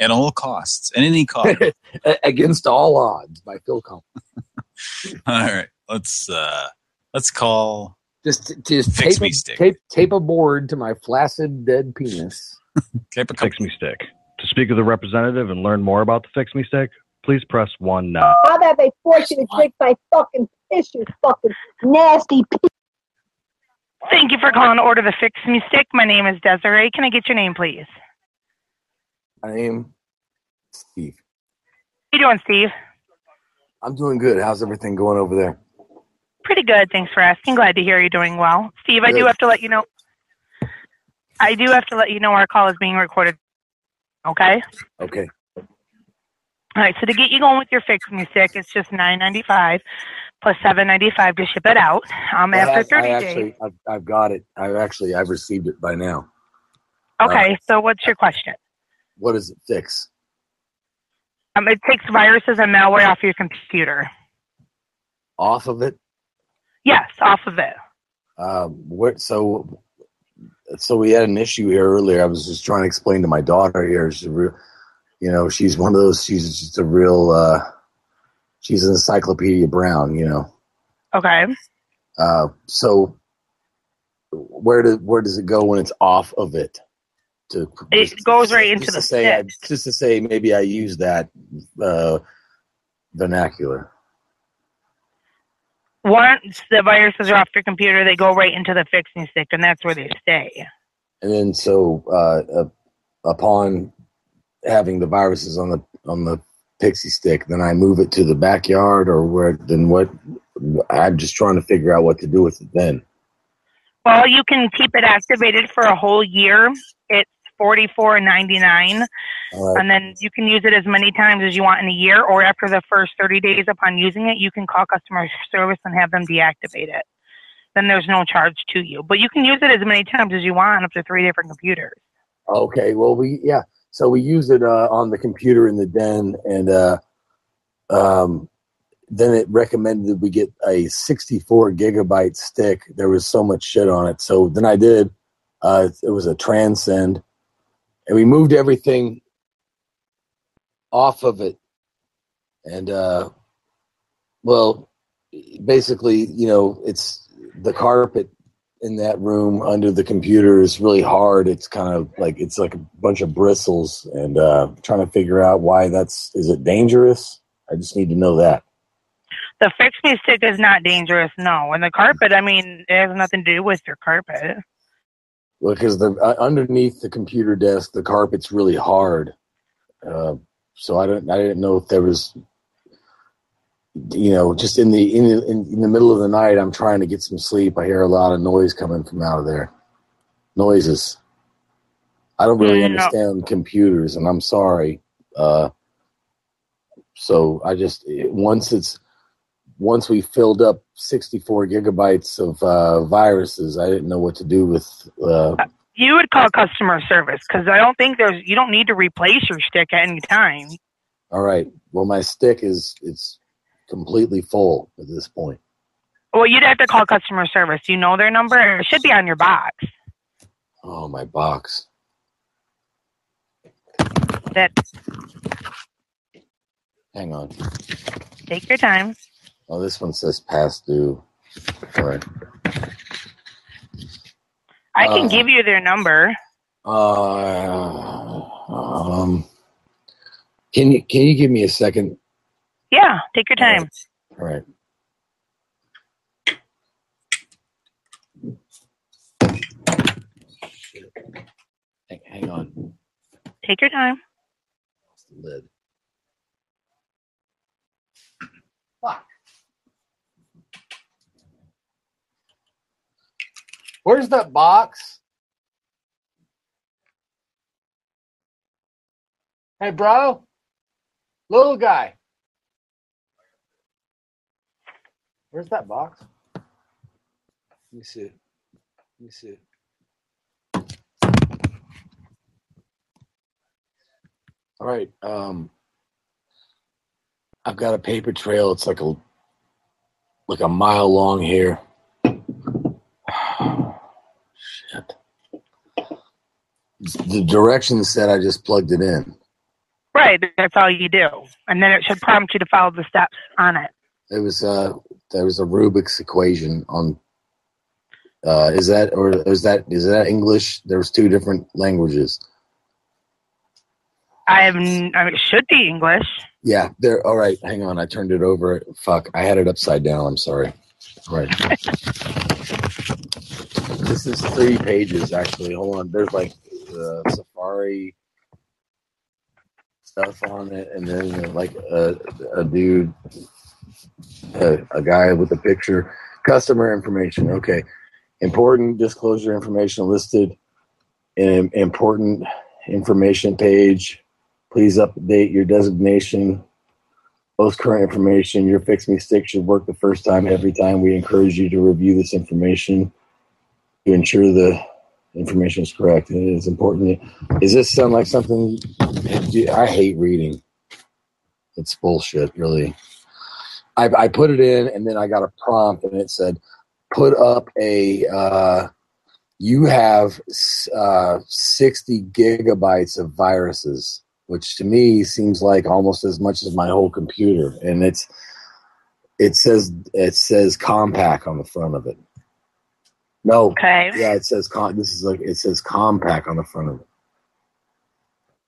At all costs. At any cost. against all odds." By Phil Collins. all right. Let's uh let's call Just, just Fix tape, me a, stick. tape, tape a board to my flaccid dead penis. Tape a Fix Me Stick. To speak with a representative and learn more about the Fix Me Stick, please press 1 now. How about they force you to drink my fucking piss, you fucking nasty piece? Thank you for calling Order the Fix Me Stick. My name is Desiree. Can I get your name, please? My name, Steve. How you doing, Steve? I'm doing good. How's everything going over there? Pretty good. Thanks for asking. Glad to hear you're doing well. Steve, I do have to let you know. I do have to let you know our call is being recorded. Okay. Okay. All right. So to get you going with your Fix Me Stick, it's just nine ninety five plus seven ninety five to ship it out. Um, I after thirty I days. actually, I've, I've got it. I've actually, I've received it by now. Okay. so what's your question? What does it fix? Um, it takes viruses and malware off your computer. Off of it? Yes, off of it. Um, what? So, so we had an issue here earlier. I was just trying to explain to my daughter here. She's a real, you know, she's one of those. She's just a real. uh She's an encyclopedia Brown. You know. Okay. Uh, so, where does where does it go when it's off of it? To It goes right into the say, I, stick. just to say, maybe I use that uh, vernacular. Once the viruses are off your computer, they go right into the fixing stick, and that's where they stay. And then so uh, uh, upon having the viruses on the on the pixie stick, then I move it to the backyard or where then what I'm just trying to figure out what to do with it then. Well, you can keep it activated for a whole year. It's forty four ninety nine, right. and then you can use it as many times as you want in a year. Or after the first thirty days upon using it, you can call customer service and have them deactivate it. Then there's no charge to you, but you can use it as many times as you want up to three different computers. Okay, well we yeah, so we use it uh, on the computer in the den, and uh, um, then it recommended that we get a 64 gigabyte stick. There was so much shit on it, so then I did. Uh, it was a Transcend, and we moved everything off of it, and uh, well, basically, you know, it's the carpet in that room under the computer is really hard. It's kind of like it's like a bunch of bristles, and uh, trying to figure out why that's is it dangerous. I just need to know that. The fix me stick is not dangerous, no. And the carpet, I mean, it has nothing to do with your carpet. Because the uh, underneath the computer desk, the carpet's really hard. Uh, so I don't, I didn't know if there was, you know, just in the in, in in the middle of the night, I'm trying to get some sleep. I hear a lot of noise coming from out of there, noises. I don't really No. understand computers, and I'm sorry. Uh, so I just once it's once we filled up 64 gigabytes of uh, viruses, I didn't know what to do with. Uh, You would call customer service because I don't think there's, you don't need to replace your stick at any time. all right. Well, my stick is it's completely full at this point. Well, you'd have to call customer service. You know their number? It should be on your box. Oh, my box. it. Hang on. Take your time. Oh, this one says past due. All right. I can Uh, give you their number. Uh, um, can you can you give me a second? Yeah, take your time. All right. Hang, hang on. Take your time. Lid. Where's that box? Hey, bro. Little guy. Where's that box? Let me see. Let me see. All right. Um, I've got a paper trail. It's like a like a mile long here. The directions said I just plugged it in. Right, that's all you do. And then it should prompt you to follow the steps on it. It was uh there was a Rubik's equation on uh is that or is that is that English? There was two different languages. I have, I mean, it should be English. Yeah, there all right, hang on, I turned it over. Fuck, I had it upside down, I'm sorry. All right. this is three pages actually. Hold on. There's like the Safari stuff on it and then like a, a dude a, a guy with a picture customer information okay. Important disclosure information listed in important information page. Please update your designation. Most current information your fix me stick should work the first time. Every time we encourage you to review this information to ensure the information is correct it is important does this sound like something i hate reading it's bullshit really I, I put it in and then I got a prompt and it said, put up a, uh, you have uh, 60 gigabytes of viruses, which to me seems like almost as much as my whole computer. And it's, it says, it says compact on the front of it. No. Okay. Yeah, it says, com- this is like, it says compact on the front of it.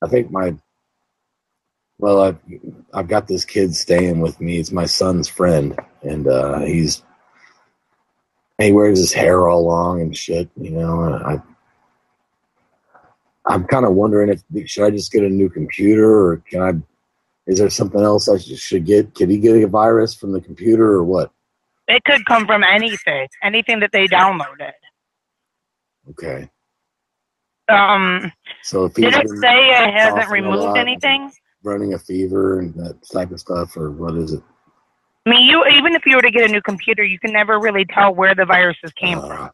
I think my well, I've I've got this kid staying with me. It's my son's friend, and uh, he's he wears his hair all long and shit. You know, I I'm kind of wondering if should I just get a new computer or can I? Is there something else I should, should get? Could he get a virus from the computer or what? It could come from anything, anything that they downloaded. Okay, Um, so if did it say it hasn't removed anything? running a fever and that type of stuff, or what is it? I mean, you even if you were to get a new computer, you can never really tell where the viruses came from.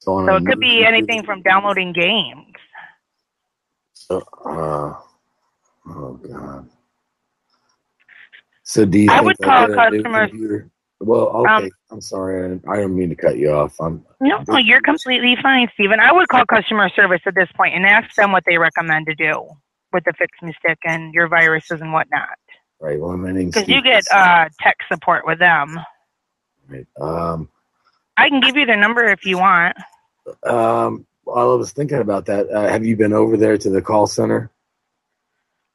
So, So it could be computer- anything from downloading games. So, uh, oh god. So do you I think would call get a new customers- Well, okay. Um, I'm sorry. I I don't mean to cut you off. I'm No, no, you're completely fine, Stephen. I would call customer service at this point and ask them what they recommend to do with the Fix Me Stick and your viruses and whatnot. right. Well, my name's Because you get uh, tech support with them. Right. Um, I can give you their number if you want. um. While I was thinking about that, uh, have you been over there to the call center?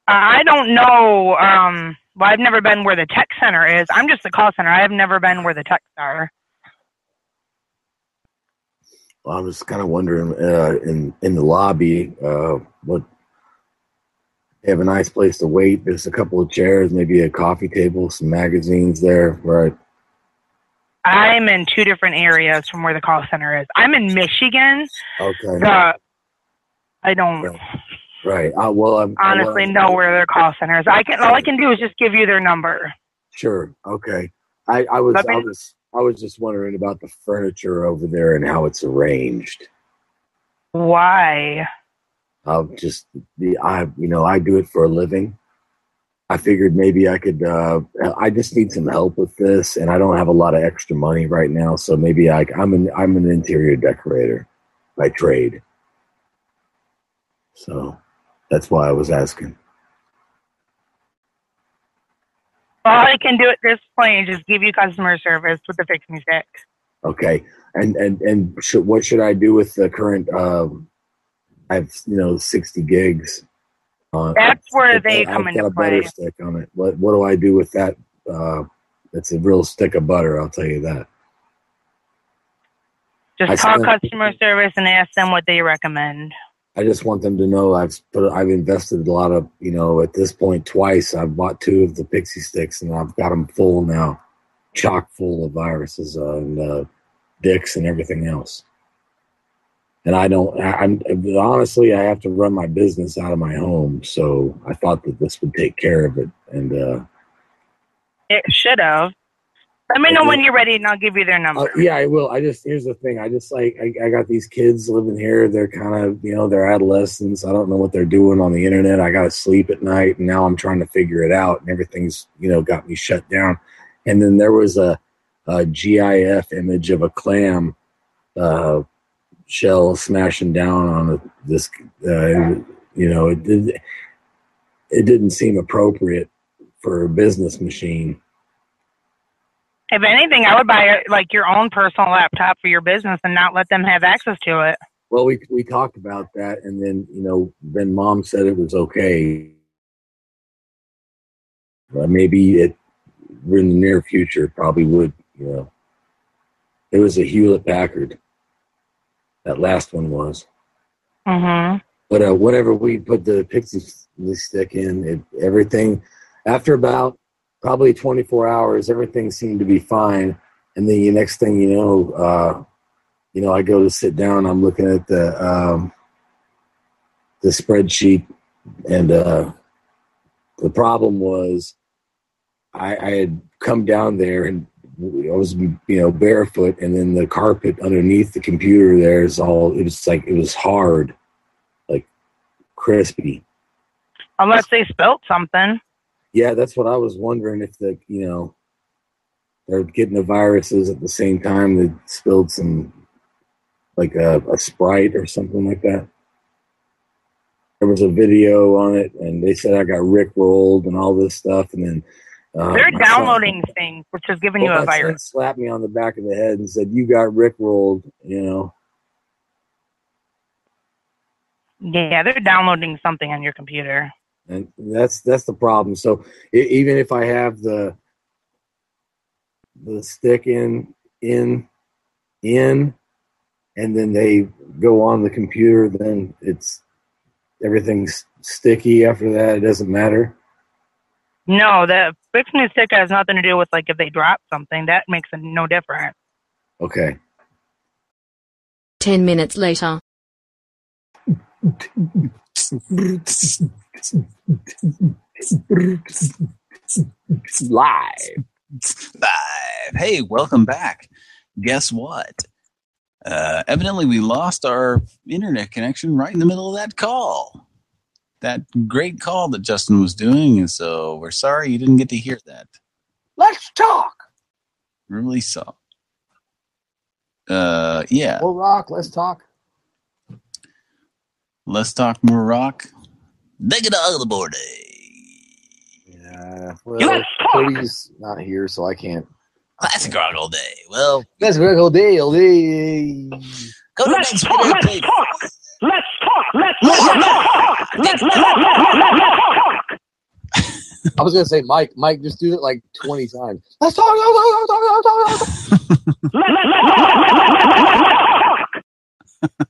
Uh, I don't know. Um, well, I've never been where the tech center is. I'm just the call center. I have never been where the techs are. Well, I was kind of wondering uh, in in the lobby uh, what they have a nice place to wait. There's a couple of chairs, maybe a coffee table, some magazines there. Right. I'm in two different areas from where the call center is. I'm in Michigan. Okay. The I don't Right. Uh, well, I'm honestly well, know where their call centers. I can all I can do is just give you their number. Sure. Okay. I, I was me- I was I was just wondering about the furniture over there and how it's arranged. Why? I'll just the I you know I do it for a living. I figured maybe I could. Uh, I just need some help with this, and I don't have a lot of extra money right now. So maybe I, I'm an I'm an interior decorator by trade. So that's why I was asking. All I can do at this point is just give you customer service with the Fix Me Stick. Okay, and and and should, what should I do with the current? Um, I have you know sixty gigs. Uh, That's where they got- come I've into got a butter stick on it. What what do I do with that? Uh, it's a real stick of butter. I'll tell you that. Just I call customer service and ask them what they recommend. I just want them to know I've put I've invested a lot of you know at this point twice. I've bought two of the pixie sticks and I've got them full now, chock full of viruses and uh, dicks and everything else. And I don't. I, I'm honestly, I have to run my business out of my home, so I thought that this would take care of it. And uh, It should have. Let me know when you're ready and I'll give you their number. Uh, yeah, I will. I just here's the thing. I just like I, I got these kids living here. They're kind of you know they're adolescents. I don't know what they're doing on the internet. I got to sleep at night, and now I'm trying to figure it out. And everything's you know got me shut down. And then there was a, a GIF image of a clam uh, shell smashing down on a, this. Uh, you know, it did. It didn't seem appropriate for a business machine. If anything, I would buy like your own personal laptop for your business and not let them have access to it. Well, we we talked about that, and then you know, then mom said it was okay. Well, maybe it in the near future probably would. You know, it was a Hewlett Packard. That last one was, Mm-hmm. but uh, whenever we put the pixie stick in, it, everything after about probably 24 hours, everything seemed to be fine. And then the next thing you know, uh, you know, I go to sit down. I'm looking at the um, the spreadsheet, and uh, the problem was I, I had come down there and I was you know barefoot, and then the carpet underneath the computer there is all it was like it was hard, like crispy. Unless they spilt something. Yeah, that's what I was wondering if the you know they're getting the viruses at the same time they spilled some like a, a sprite or something like that. There was a video on it, and they said I got Rick rolled and all this stuff, and then uh, They're my son- downloading things, which is giving you a my son virus. slapped me on the back of the head and said, "You got Rick rolled," you know. Yeah, they're downloading something on your computer. And that's that's the problem. So e even if I have the the stick in in in, and then they go on the computer, then it's everything's sticky. After that, it doesn't matter. No, the fix me stick has nothing to do with like if they drop something. That makes it no different. Okay. Ten minutes later. Live. Live. Hey, welcome back. Guess what? Uh, evidently, we lost our internet connection right in the middle of that call. That great call that Justin was doing, and so we're sorry you didn't get to hear that. Let's talk. Really so. Uh, yeah. Well, rock. Let's talk. Let's talk more rock. Dig it out of the board. Day. Yeah. Well, Cody's not here, so I can't. Classic rock all day. Well, That's a all day, all day. go to the next video. Let's talk. Let's talk. Let's talk. Let's talk. I was gonna say, Mike. Mike, just do it like twenty times. Let's talk. Let's talk. Let's talk. Let's talk.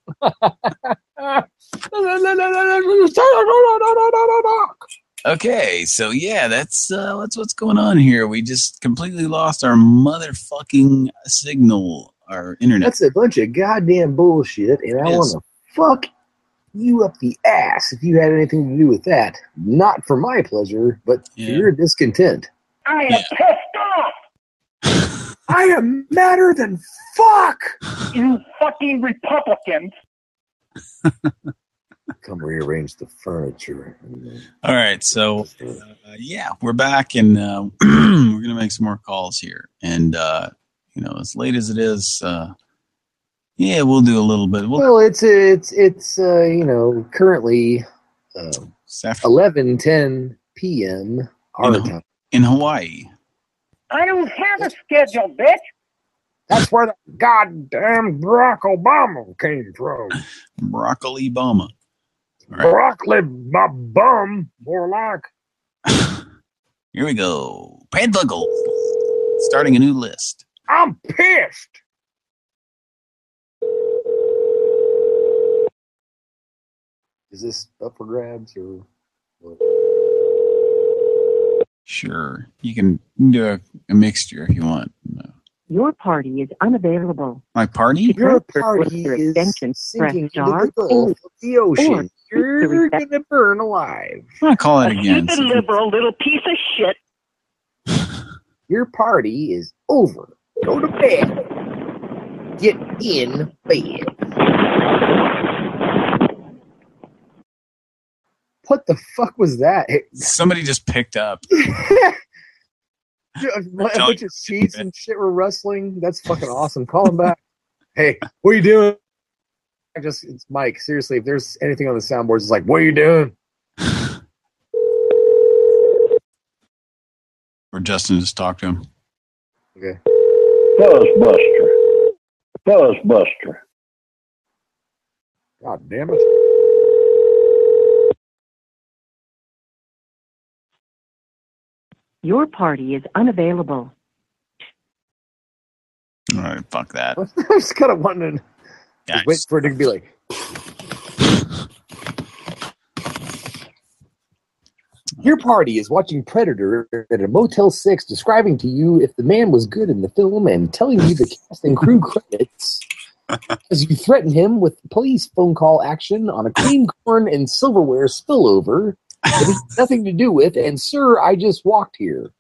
Okay, so yeah, that's uh, that's what's going on here. We just completely lost our motherfucking signal, our internet. That's a bunch of goddamn bullshit, and I Yes. want to fuck you up the ass if you had anything to do with that. Not for my pleasure, but for your discontent. I am pissed off. I am madder than fuck. You fucking Republicans. Come rearrange the furniture. All right, so uh, yeah, we're back, and uh, we're gonna make some more calls here. And uh, you know, as late as it is, uh, Yeah, we'll do a little bit. We'll, Well, it's it's it's uh, you know currently uh, eleven ten p.m. our in, time. in Hawaii. I don't have a schedule, bitch. That's where the goddamn Barack Obama came from. Broccoli Obama. Broccoli, my bum, more like. Here we go. Pran Funkels. Starting a new list. I'm pissed. Is this up for grabs or? what? Sure. You can do a, a mixture if you want. Your party is unavailable. My party? Your party is extension, press sinking into star the Gulf of the ocean. You're gonna burn alive. I'm gonna call it again. Stupid liberal little piece of shit. Your party is over. Go to bed. Get in bed. What the fuck was that? Somebody just picked up. a bunch of sheets and shit were rustling. That's fucking awesome. Call him back. hey, what are you doing? I just it's Mike. Seriously, if there's anything on the soundboards, it's like, what are you doing? Or Justin just talk to him. Okay. Buzzbuster. Buzzbuster. God damn it. Your party is unavailable. All right, fuck that. I just kind of wanted to Yeah, wait for it to be like. Your party is watching Predator at a Motel 6, describing to you if the man was good in the film and telling you the cast and crew credits as you threaten him with police phone call action on a cream corn and silverware spillover that he has nothing to do with. And, sir, I just walked here.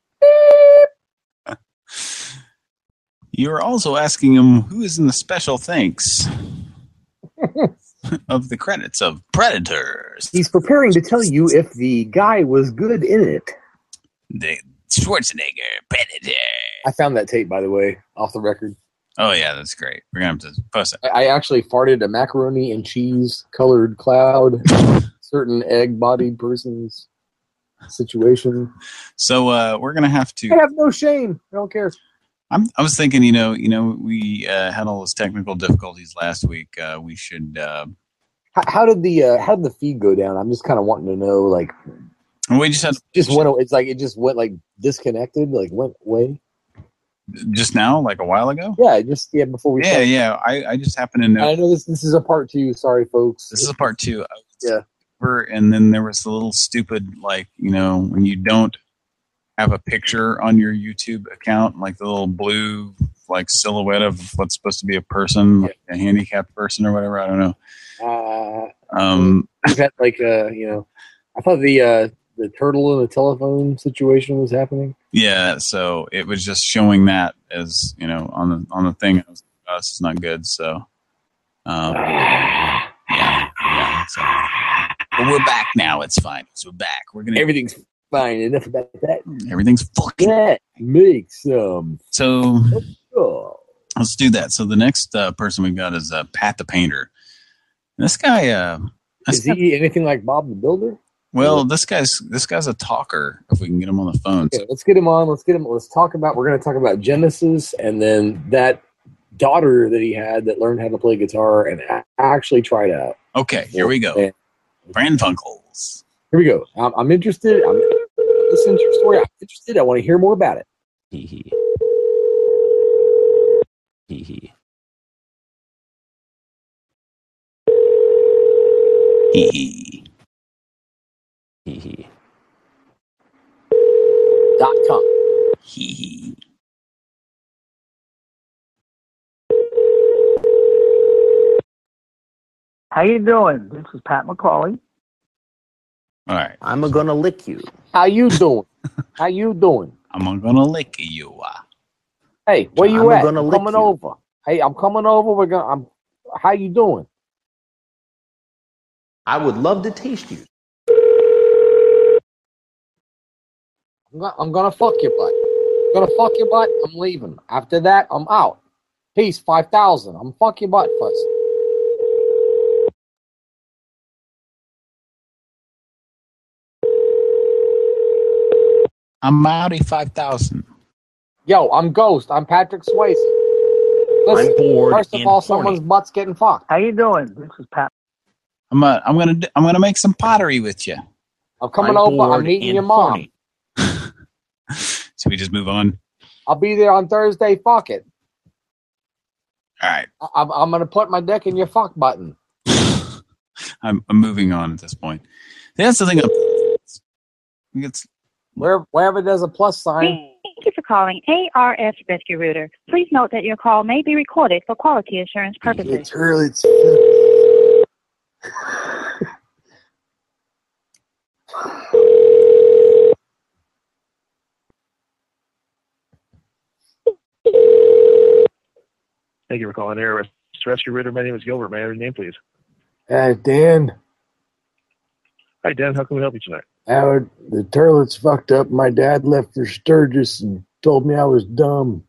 You're also asking him who is in the special thanks of the credits of Predators. He's preparing to tell you if the guy was good in it. The Schwarzenegger Predator. I found that tape, by the way, off the record. Oh yeah, that's great. We're gonna have to post it. I I actually farted a macaroni and cheese colored cloud, certain egg bodied person's situation. So uh, we're gonna have to. I have no shame. I don't care. I'm, I was thinking, you know, you know, we uh, had all those technical difficulties last week. Uh, we should. Uh, How, how did the uh, how did the feed go down? I'm just kind of wanting to know. Like, we just had just went. It's like it just went like disconnected. Like went away. just now, like a while ago. Yeah, just yeah before we. Yeah, started. yeah. I, I just happened to know. I know this. This is a part two. Sorry, folks. This is a part two. Yeah. Over, and then there was the little stupid, like you know, when you don't have a picture on your YouTube account, like the little blue like silhouette of what's supposed to be a person, like a handicapped person or whatever. I don't know. Uh, Um, we've had like uh, you know, I thought the uh the turtle in the telephone situation was happening. yeah, so it was just showing that as you know on the on the thing. I was oh, this is not good. So, um. So, but we're back now. It's fine. So we're back. We're gonna Everything's fine. Enough about that. everything's fucking. That makes some. So Oh. let's do that. So the next uh, person we've got is uh, Pat the Painter. This guy, uh, Is he anything like Bob the Builder? well, this guy's this guy's a talker. If we can get him on the phone, Okay, let's get him on. Let's get him. Let's talk about. We're going to talk about Genesis and then that daughter that he had that learned how to play guitar and actually tried out. Okay, here we go. And Pran Funkels. here we go. I'm, I'm interested. I'm listening to your story. I'm interested. I want to hear more about it. Hee hee. Hee hee. Hee hee. Hee hee. Dot com. Hee hee. How you doing? This is Pat McCauley. All right. I'm gonna lick you. How you doing? How you doing? I'm gonna lick you. Uh. Hey, where you I'm at? gonna I'm coming you. over. Hey, I'm coming over. We're gonna. I'm. How you doing? I would love to taste you. I'm gonna, I'm gonna fuck your butt. I'm gonna fuck your butt. I'm leaving. After that, I'm out. Peace, 5,000. I'm fuck your butt first. I'm Audi 5000. Yo, I'm Ghost. I'm Patrick Swayze. Listen, I'm bored First of and all, horny. someone's butt's getting fucked. How you doing? This is Pat. I'm uh, I'm gonna I'm gonna make some pottery with you. I'm coming I'm over. I'm meeting your mom. horny. So we just move on. I'll be there on Thursday. Fuck it. All right, I- I'm, I'm gonna put my dick in your fuck button. I'm I'm moving on at this point. That's the thing. It's Where wherever there's a plus sign. Thank you for calling ARS Rescue Rooter. Please note that your call may be recorded for quality assurance purposes. It's early. It's Thank you for calling ARS Rescue Rooter. My name is Gilbert. May I have your name, please? Uh, Dan, Hi, Dan. How can we help you tonight? Howard, the toilet's fucked up. My dad left for Sturgis and told me I was dumb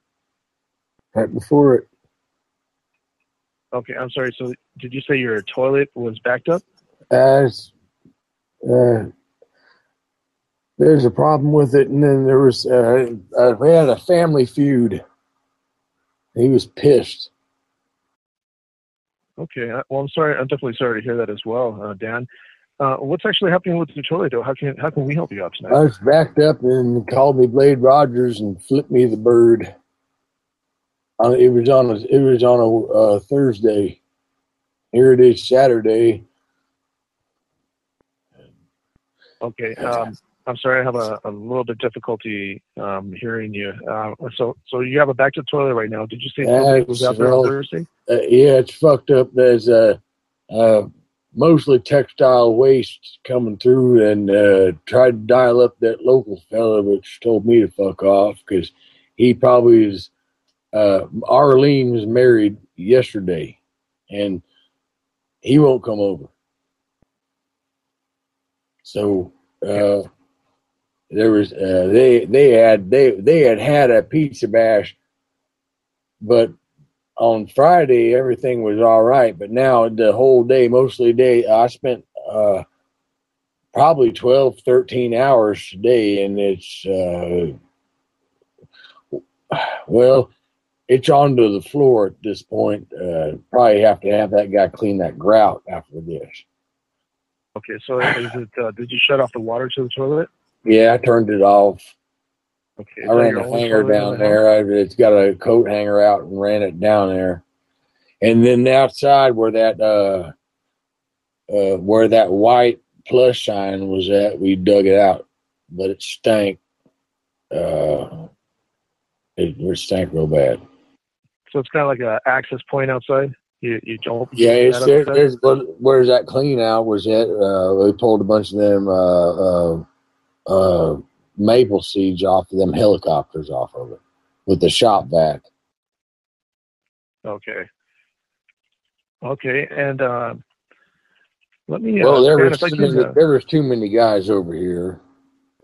right before it. Okay, I'm sorry. So, did you say your toilet was backed up? Uh, it's- uh, there's a problem with it, and then there was uh, uh, we had a family feud. He was pissed. Okay. uh, Well, I'm sorry. I'm definitely sorry to hear that as well, uh, Dan. Uh, what's actually happening with the toilet, though? How can how can we help you out tonight? I was backed up and called me Blade Rogers and flipped me the bird. Uh, it was on a it was on a uh, Thursday. Here it is Saturday. Okay. Um, I'm sorry. I have a, a little bit difficulty um, hearing you. Uh, so, so you have a backed up toilet right now. Did you say something was out there on Thursday? Uh, yeah, it's fucked up. There's a uh, mostly textile waste coming through, and uh, tried to dial up that local fella, which told me to fuck off because he probably is. Uh, Arlene was married yesterday, and he won't come over. So uh, there was uh, they they had they they had had a pizza bash, but on Friday everything was all right, but now the whole day, mostly day, I spent uh, probably 12, 13 hours today, and it's uh, well, it's onto the floor at this point. Uh, probably have to have that guy clean that grout after this. Okay. So, is it? Uh, did you shut off the water to the toilet? Yeah, I turned it off. Okay. I ran your a hanger down the there. I, it's got a coat hanger out and ran it down there. And then the outside where that uh, uh, where that white plus sign was at, we dug it out, but it stank. Uh, it, it stank real bad. So it's kind of like an access point outside. You you don't. Yeah, it's there, outside? there's where's that clean out was at. Uh, we pulled a bunch of them uh, uh, uh, maple seeds off of them helicopters off of it with the shop vac. Okay. Okay, and uh, let me. Well, uh, there was too many, uh, there was too many guys over here,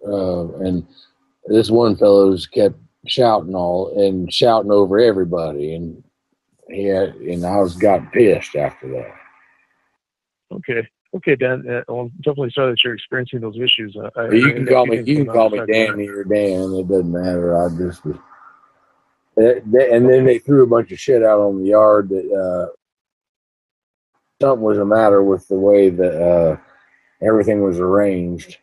uh, and this one fellow's kept shouting all and shouting over everybody, and yeah, and I was got pissed after that. Okay. Okay, Dan. Uh, well, I'm definitely sorry that you're experiencing those issues. Uh, I, you I can end call me. You can call me outside Danny or Dan. It doesn't matter. I just was. They- And then they threw a bunch of shit out on the yard that uh, something was the matter with the way that uh, everything was arranged.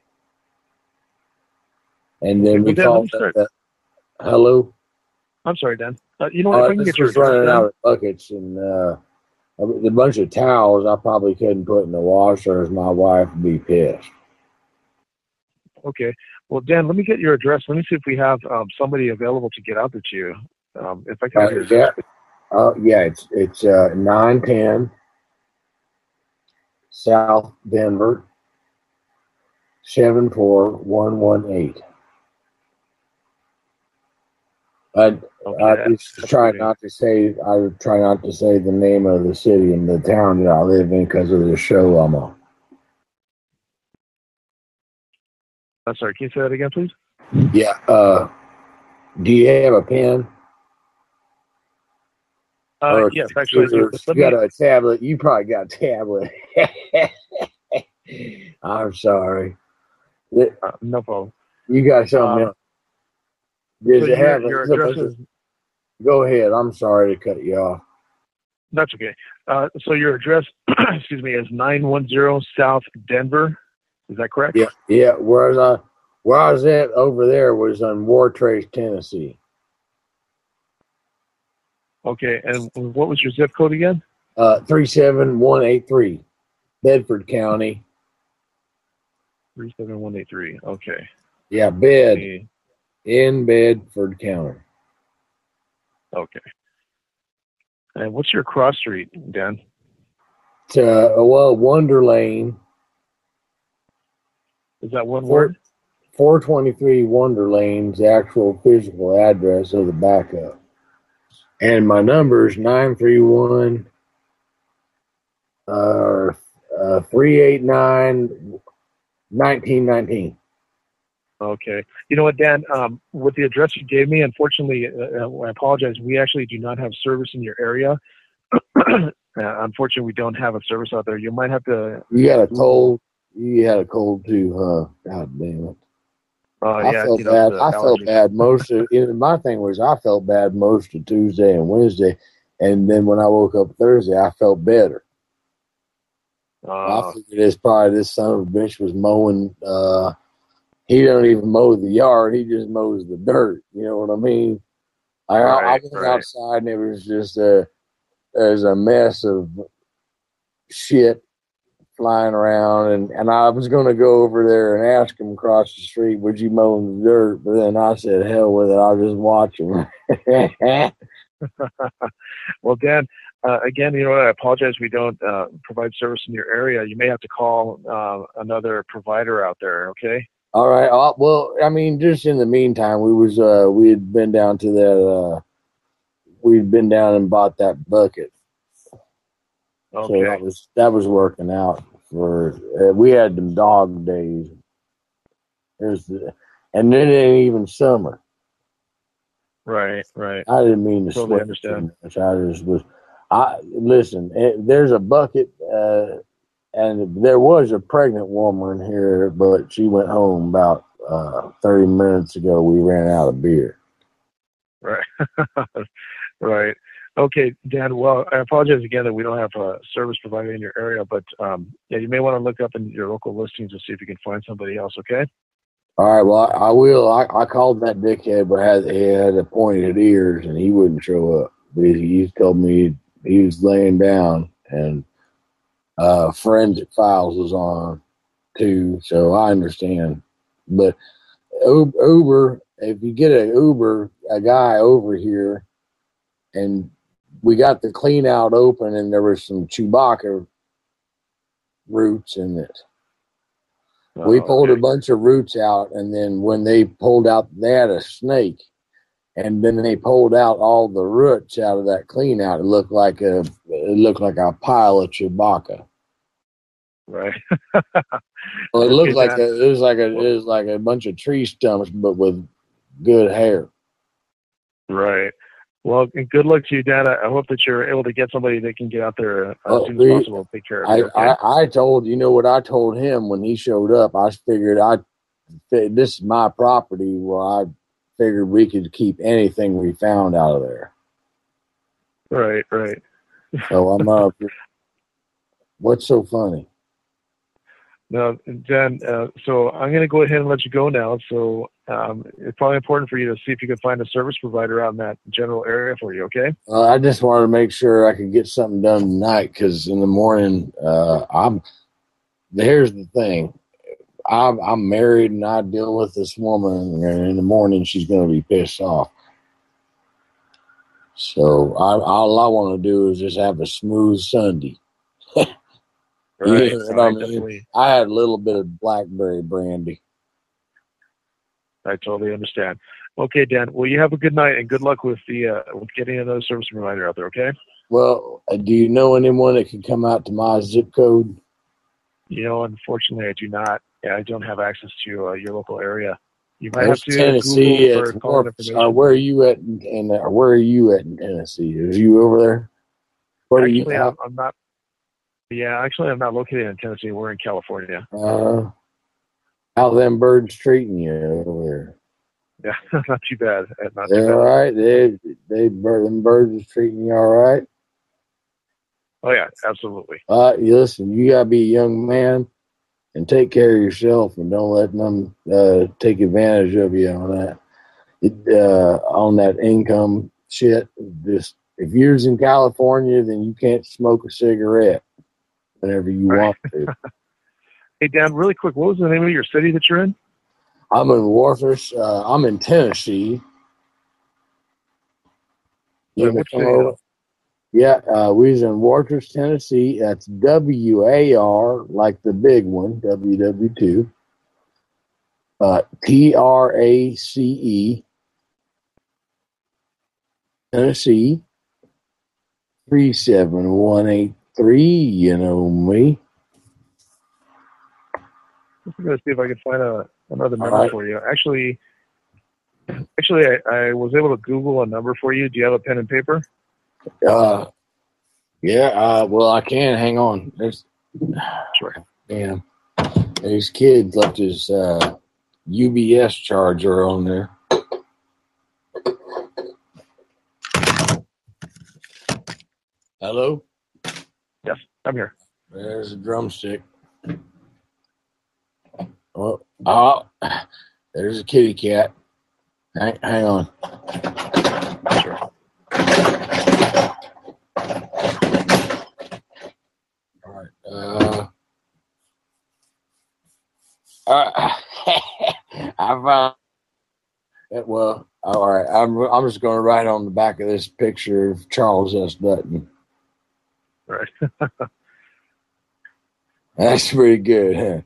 And then we Dan, called me start. that, that- hello. I'm sorry, Dan. Uh, you know what? Uh, I can get your running out of buckets and uh, a a bunch of towels I probably couldn't put in the washer as my wife would be pissed. Okay. Well, Dan, let me get your address. Let me see if we have um, somebody available to get out there to you. Um, if I can Uh, yeah, uh, yeah, it's it's uh, nine ten South Denver seven four one one eight. I just try not to say I try not to say the name of the city and the town that I live in because of the show I'm on. I'm sorry. Can you say that again, please? Yeah. Uh, do you have a pen? Uh, yes, actually, I do. computers. Let you got a tablet. You probably got a tablet. I'm sorry. Uh, no problem. You got something Uh, else? Does so it your- have your address is- Go ahead. I'm sorry to cut you off. That's okay. Uh, so your address, excuse me, is 910 South Denver. Is that correct? Yeah, yeah. Whereas I, where I was at over there was on Wartrace, Tennessee. Okay, and what was your zip code again? Uh, three seven one eight three, Bedford County. 37183. Okay. Yeah, bed in Bedford County. Okay. And what's your cross street, Dan? It's, uh, well, Wonder Lane, Is that one four word? four twenty three Wonder Lane's actual physical address of the backup, and my number is nine three one. Uh, uh, 389 1919. Okay. You know what, Dan? Um, with the address you gave me, unfortunately, uh, uh, I apologize. We actually do not have service in your area. uh, unfortunately, we don't have a service out there. You might have to. You got a cold. You had a cold too, huh? God damn it. Uh, I yeah, felt you know, bad. I felt bad most of. You know, my thing was I felt bad most of Tuesday and Wednesday, and then when I woke up Thursday, I felt better. I Uh, figured it's probably this son of a bitch was mowing. Uh, he don't even mow the yard; he just mows the dirt. You know what I mean? I, I Right, went right. outside and it was just a there's a mess of shit flying around, and and I was going to go over there and ask him across the street, "Would you mow the dirt?" But then I said, "Hell with it! I'll just watch him." well, Dan, uh, again, you know what? I apologize. We don't uh, provide service in your area. You may have to call uh, another provider out there. Okay. All right. Uh, well, I mean, just in the meantime, we was uh we had been down to that uh we'd been down and bought that bucket. Okay. So that was that was working out for uh, we had them dog days. There's the, and then it ain't even summer. Right. Right. I didn't mean to Totally swear understand. too much. I just was. I listen. eh, There's a bucket, uh, and there was a pregnant woman here, but she went home about uh, 30 minutes ago. We ran out of beer. Right. right. Okay, Dad. Well, I apologize again that we don't have a service provider in your area, but um, yeah, you may want to look up in your local listings to see if you can find somebody else. Okay. All right. Well, I, I will. I, I called that dickhead, but had he had pointed ears, and he wouldn't show up. He, he told me he was laying down, and uh, forensic files was on too. So I understand. But Uber, if you get an Uber, a guy over here, and we got the clean out open, and there was some Chewbacca roots in it. we Oh, pulled okay. a bunch of roots out, and then when they pulled out, they had a snake, and then they pulled out all the roots out of that clean out. It looked like a it looked like a pile of Chewbacca. Right. Well, it looked like a, it was like a it was like a bunch of tree stumps, but with good hair. Right. Well, good luck to you, Dan. I hope that you're able to get somebody that can get out there uh, as Oh, soon as possible and take care of I, you. Okay? I I told you know what I told him when he showed up. I figured I this is my property. Well, I figured we could keep anything we found out of there. right. Right. So I'm uh, what's so funny? Now, Dan, uh, so I'm going to go ahead and let you go now. So um, it's probably important for you to see if you can find a service provider out in that general area for you. Okay. Uh, I just wanted to make sure I could get something done tonight because in the morning, uh, I'm. Here's the thing, I'm I'm married and I deal with this woman, and in the morning she's going to be pissed off. So I, all I want to do is just have a smooth Sunday. You Right. know I mean? I had a little bit of blackberry brandy. I totally understand. Okay, Dan. Well, you have a good night and good luck with the uh, with getting another service provider out there. Okay. Well, uh, do you know anyone that can come out to my zip code? You know, unfortunately, I do not. I don't have access to uh, your local area. You might have to Tennessee. Google for information. uh, where are you at? In, in uh, where are you at in Tennessee? Is you over there? Where are you? Actually, I'm, I'm not. Yeah, actually, I'm not located in Tennessee. We're in California. Uh, how them birds treating you over there? Yeah, not too bad. Uh, Not there? too They all bad. right? They they bird them birds are treating you all right? Oh yeah, absolutely. Uh, you listen. You gotta be a young man and take care of yourself, and don't let them uh, take advantage of you on that. It, uh, on that income shit. Just if you're in California, then you can't smoke a cigarette whenever you want to. Hey Dan, really quick, what was the name of your city that you're in? I'm in Wartrace. Uh, I'm in Tennessee. Yeah, You which Yeah, uh, we was in Wartrace, Tennessee. That's W A R, like the big one, WW two. Uh, T R A C E, Tennessee, three seven one eight three. You know me. I'm gonna see if I can find a another number right. for you. Actually, actually, I, I was able to Google a number for you. Do you have a pen and paper? Uh, yeah. Uh, well, I can. Hang on. There's, sure. Damn. These kids left his uh, UBS charger on there. Hello. Yes, I'm here. There's a drumstick. Oh, oh, there's a kitty cat. Hang, hang on. Sure. Uh, uh, I found. Well, all right. I'm I'm just going to write on the back of this picture of Charles S. Dutton. Right. That's pretty good. Huh?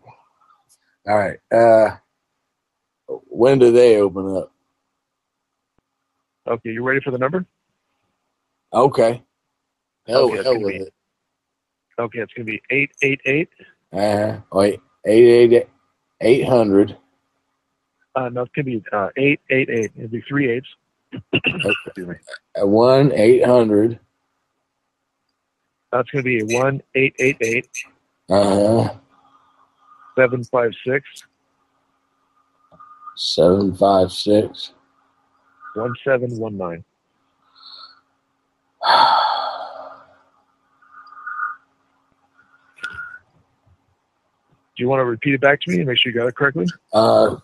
All right. Uh, when do they open up? okay, you ready for the number? Okay. Hell, Okay, it's hell with be- it. Okay, it's gonna be eight eight eight. Uh, wait, eight eight eight hundred. Uh, no, it's gonna be uh, eight eight eight. It'll be three eights. Excuse me. Uh, one eight hundred. That's gonna be one eight eight eight Uh, seven five six seven five six. one seven one nine. Do you want to repeat it back to me and make sure you got it correctly? Uh,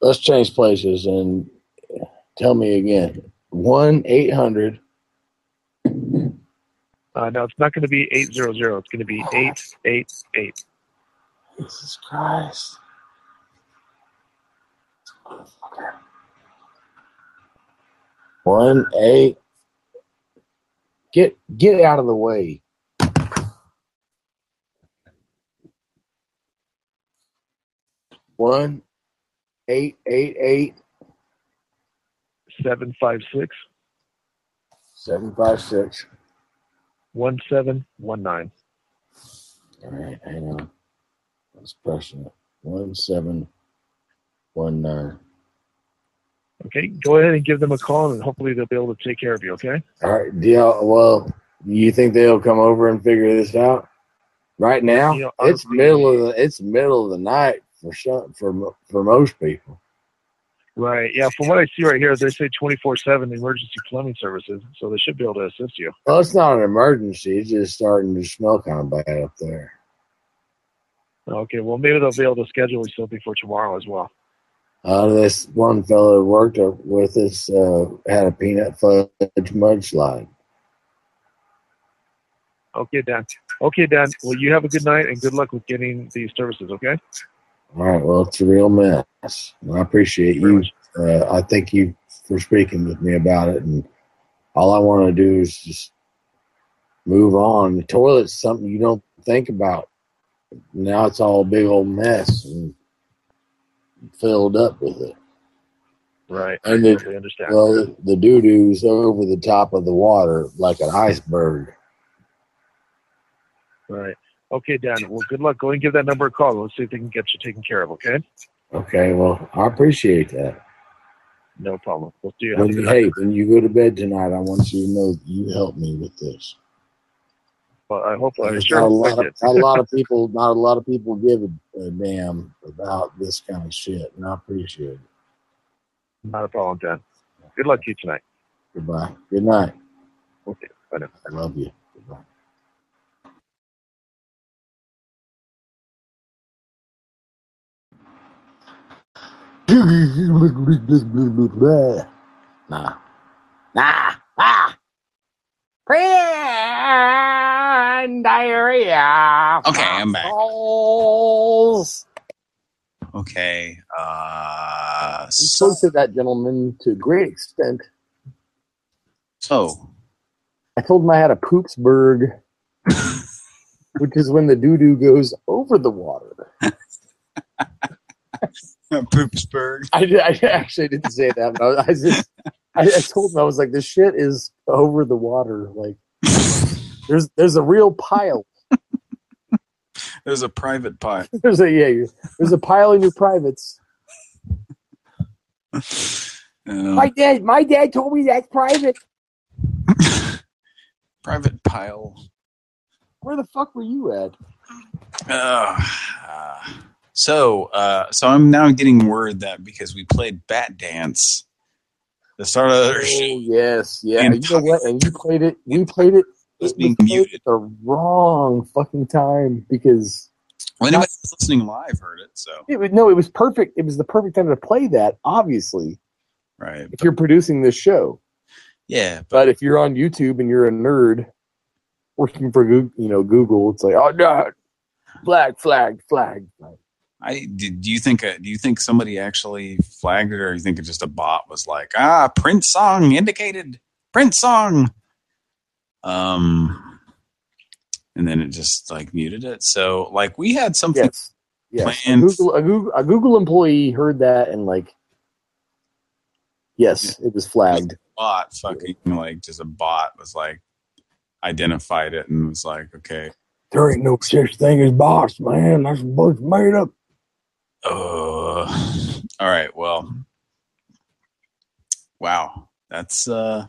let's change places and tell me again. One eight hundred. Uh, no, it's not going to be eight zero zero. It's going to be eight eight eight. Jesus Christ. One eight. Get get out of the way. One eight eight eight Seven five six seven five six. one seven one nine. All right, hang on. Let's pressing it. One seven one nine. Okay, go ahead and give them a call, and hopefully they'll be able to take care of you. Okay. All right, deal. Well, you think they'll come over and figure this out? Right now, You know, it's middle of the it's middle of the night for some for for most people. Right. Yeah. From what I see right here, they say twenty four seven emergency plumbing services, so they should be able to assist you. Well, it's not an emergency. It's just starting to smell kind of bad up there. Okay. Well, maybe they'll be able to schedule you something for tomorrow as well. Uh, this one fellow who worked with us uh, had a peanut fudge mudslide. Okay, Dan. Okay, Dan. Well, you have a good night and good luck with getting these services. Okay. All right. Well, it's a real mess. And I appreciate you. Uh, I thank you for speaking with me about it. And all I want to do is just move on. The toilet's something you don't think about. Now it's all a big old mess and filled up with it. Right. And the, understand. well, the doo doo's over the top of the water like an iceberg. Right. Okay, Dan. Well, good luck. Go and give that number a call. Let's see if they can get you taken care of. Okay. Okay. Well, I appreciate that. No problem. We'll see you. When you, hey, when you go to bed tonight, I want you to know that you helped me with this. Well, I hope I sure not a lot of not a lot of people not a lot of people give a, damn about this kind of shit, and I appreciate it. Not a problem, Dan. Good luck to you tonight. Goodbye. Good night. Okay. I love you. Nah. Nah. Ah. Friend diarrhea. Okay, I'm back. Balls. Okay. Uh, spoke to that gentleman to a great extent. so I told him I had a Poopsburg, which is when the doo doo goes over the water. Poopsburg. I, did, I actually didn't say that, but I, I just I, I told him I was like, "This shit is over the water. Like, there's there's a real pile. there's a private pile. There's a yeah, there's a pile in your privates." Um, My dad, my dad told me that's private. private pile. Where the fuck were you at? Uh, uh, so, uh, so I'm now getting word that because we played Bat Dance, the start of the Oh yes, yeah. And- you know what? And you played it. We played it. was being muted. at the wrong fucking time because Well, anybody listening live heard it, so it was no, it was perfect. It was the perfect time to play that. Obviously, right. if you're producing this show, Yeah, but if you're on YouTube and you're a nerd working for Google, you know Google, it's like oh no, flag, flag, flag. flag. I do, do you think uh, do you think somebody actually flagged it, or you think it just a bot was like, ah, Prince song indicated Prince song, um, and then it just like muted it. So like we had something. Yes, yes. A Google, a Google, a Google employee heard that and like, yes, it was flagged. bot fucking like just a bot was like identified it and was like okay There ain't no such thing as bots, man. That's what's made up. Uh all right well wow that's uh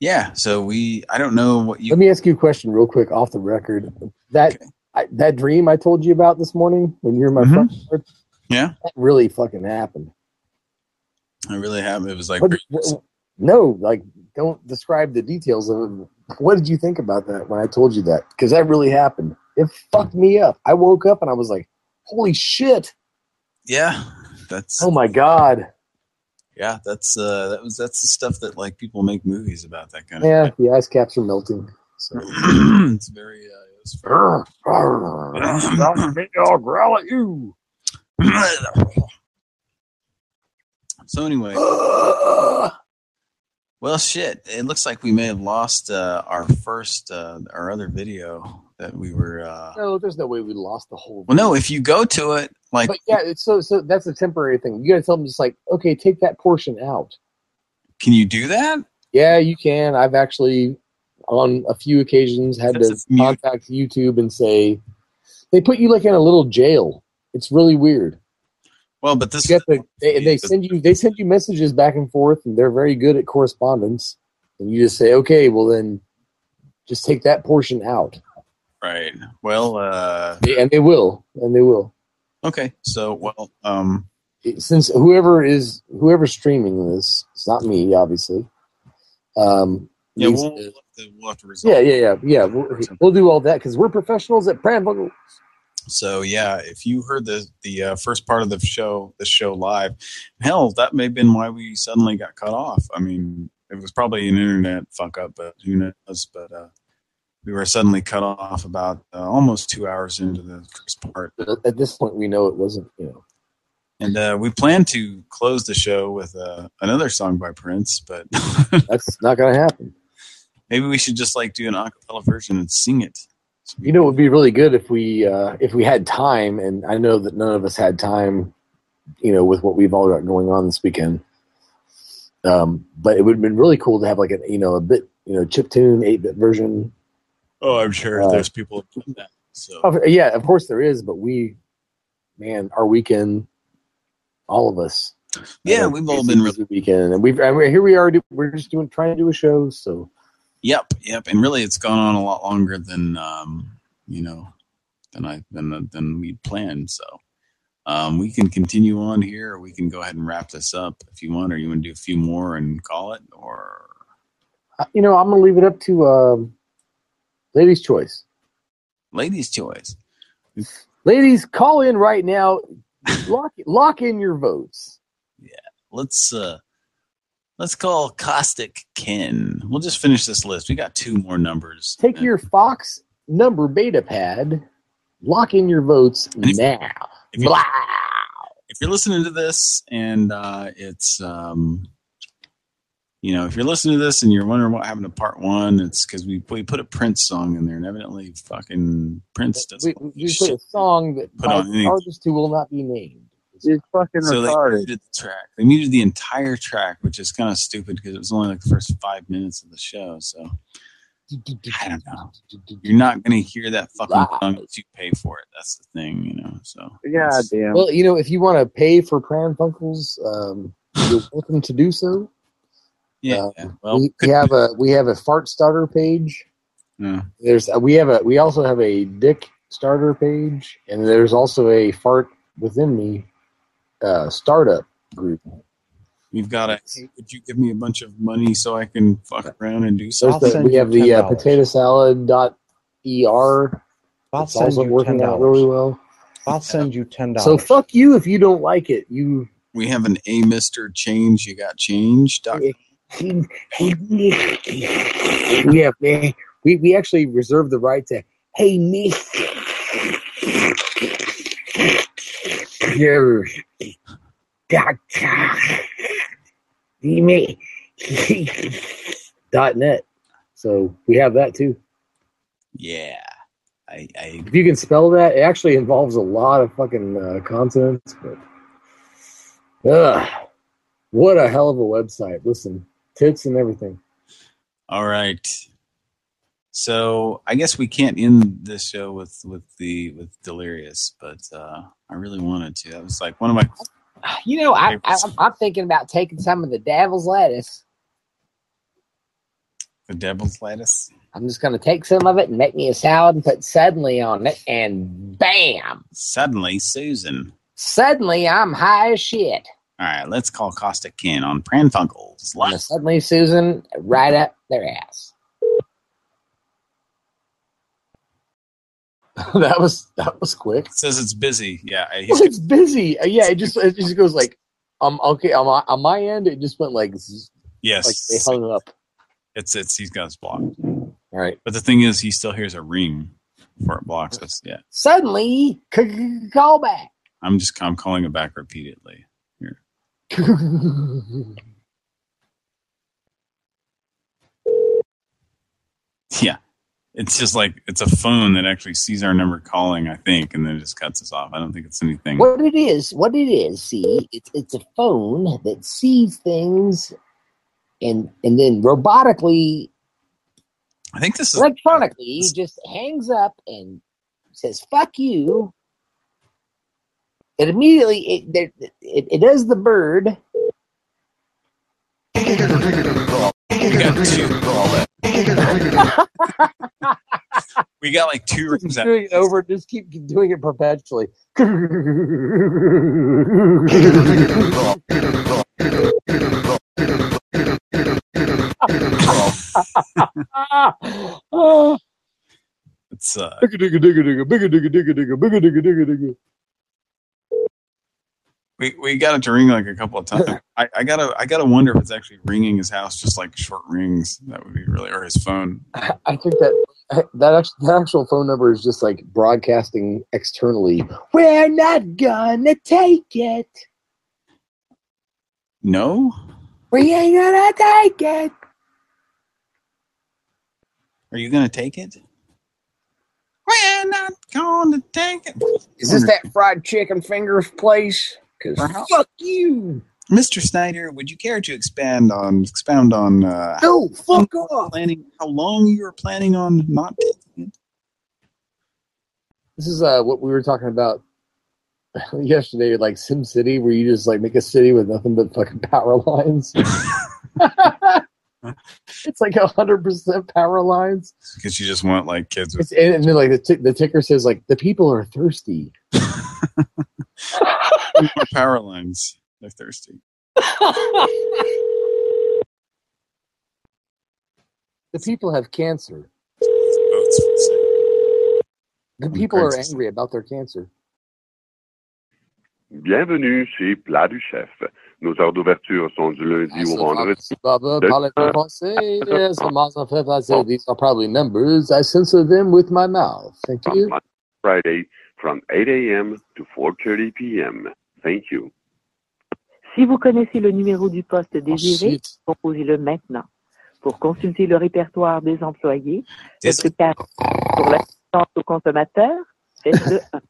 yeah so we i don't know what you Let me ask you a question real quick off the record. That I, that dream I told you about this morning when you were my Mhm. front yard, yeah that really fucking happened. i really have it was like What, what- no, like don't describe the details of it. What did you think about that when I told you that? Because that really happened. It fucked me up. I woke up and I was like, "Holy shit! Yeah that's Oh my god!" yeah that's uh that was that's the stuff that like people make movies about that kind of Yeah, the ice caps are melting. So. it's very uh it's arr, I'll growl at you. so anyway Well, shit. It looks like we may have lost uh, our first, uh, our other video that we were. Uh... No, there's no way we lost the whole. Well, no. If you go to it, like, But yeah, it's so so that's a temporary thing. You gotta tell them just like, okay, take that portion out. can you do that? Yeah, you can. I've actually on a few occasions had to contact YouTube and say they put you like in a little jail. It's really weird. Well, but this got the, they, they send you they send you messages back and forth, and they're very good at correspondence. And you just say, okay, well then, just take that portion out, Right. Well, uh, and they will, and they will. Okay. So, well, um, since whoever is whoever's streaming this, it's not me, obviously. Um, yeah, we'll, to- we'll have to, we'll have to resolve. yeah, yeah, yeah, yeah. We'll, we'll do all that because we're professionals at Pranville. So yeah, if you heard the the uh, first part of the show, the show live, hell, that may have been why we suddenly got cut off. I mean, it was probably an internet fuck up, but who knows? But uh, we were suddenly cut off about uh, almost two hours into the first part, at this point, we know it wasn't. You know, and uh, we planned to close the show with uh, another song by Prince, but that's not going to happen. maybe we should just like do an acapella version and sing it. You know, it would be really good if we uh, if we had time, and I know that none of us had time. You know, with what we've all got going on this weekend. Um, but it would have been really cool to have like a you know a bit you know chip tune eight bit version. Oh, I'm sure Uh, there's people that. So yeah, of course there is, but we, man, our weekend, all of us Yeah, we've all been really weekend, and we've and we're, here we are. We're just doing trying to do a show. So Yep, yep, and really, it's gone on a lot longer than um, you know than I than than we planned. So um, we can continue on here, or we can go ahead and wrap this up if you want, or you want to do a few more and call it, or uh, you know, I'm gonna leave it up to um, ladies' choice. ladies' choice. Ladies, call in right now. Lock lock in your votes. Yeah, let's uh, let's call Caustic Ken. We'll just finish this list. We got two more numbers. Take your Fox number beta pad. Lock in your votes now. If you- if you're listening to this and uh, it's um, you know if you're listening to this and you're wondering what happened to part one it's because we we put a prince song in there and evidently fucking prince doesn't We, we put a song that Put by on any- artist who will not be named. It's fucking so they muted the track. They muted the entire track which is kind of stupid because it was only like the first five minutes of the show so i don't know. You're not going to hear that fucking song unless you pay for it. That's the thing you know so. Yeah, damn. Well, you know, if you want to pay for Pran Funkels, um, you're welcome to do so. Yeah, Uh, well we, we have a we have a fart starter page. yeah. There's uh, we have a we also have a dick starter page, and there's also a fart within me uh, startup group. We've got a. Hey, would you give me a bunch of money so I can fuck around and do There's something? the, we have the uh, potato salad dot er. I'll It's send also you working $10. out really well. I'll send you ten dollars. So fuck you if you don't like it. You We have an A Mister Change. You got change. Doc. We have we we actually reserve the right to hey me doctor me dot net. So we have that too. Yeah, I, I If you can spell that, it actually involves a lot of fucking uh, consonants. But ugh, what a hell of a website! Listen, tits and everything. All right. So I guess we can't end this show with with the with Delirious, but uh I really wanted to. That was like one of my. You know, I, I, I'm, I'm thinking about taking some of the devil's lettuce. The devil's lettuce. I'm just going to take some of it and make me a salad and put suddenly on it, and bam! Suddenly, Susan. Suddenly, I'm high as shit. All right, let's call Caustic Ken on Pran Funkels. And suddenly, Susan, right up their ass. that was that was quick. It says it's busy. Yeah, Well, it's busy. Yeah, it just it just goes like um okay on my, on my end it just went like yes. like they hung up. It's it's he's got us blocked. All right. But the thing is, he still hears a ring before it blocks us. Yeah, Suddenly, call back. I'm just I'm calling it back repeatedly. Yeah, it's just like it's a phone that actually sees our number calling. I think, and then it just cuts us off. I don't think it's anything. What it is, what it is, see, it's it's a phone that sees things and and then robotically, I think this is electronically, just hangs up and says "fuck you." It immediately it it, it does the bird. We got two. we got like two rings Keep out. doing it over. Just keep doing it perpetually. It's uh, we we got it to ring like a couple of times. I, I gotta I gotta wonder if it's actually ringing his house just like short rings. That would be really or his phone. I think that that actual, that actual phone number is just like broadcasting externally. We're not gonna take it. No, We ain't gonna take it. are you gonna take it? We're not gonna take it. Is this that fried chicken fingers place? Cause fuck you. Mr. Snyder, would you care to expand on expound on uh, No, fuck off. planning how long you were planning on not taking it? This is uh, what we were talking about yesterday, like Sim City, where you just like make a city with nothing but fucking power lines. it's like a hundred percent power lines. Because you just want like kids with and, and then like the, t- the ticker says like the people are thirsty. More power lines. They're thirsty. The people have cancer. The people are angry about their cancer. Bienvenue chez Plat du Chef. Nos heures d'ouverture sont du lundi au vendredi. Baba, de- parlez français. Yes, comment fait passer? These are probably numbers. I censor them with my mouth. Thank uh, you. Friday from 8 a.m. to 4.30 p.m. Thank you. Si vous connaissez le numéro du poste désiré, composez-le maintenant. Pour consulter le répertoire des employés, faites le 4. Pour l'assistance au consommateur, faites le 1.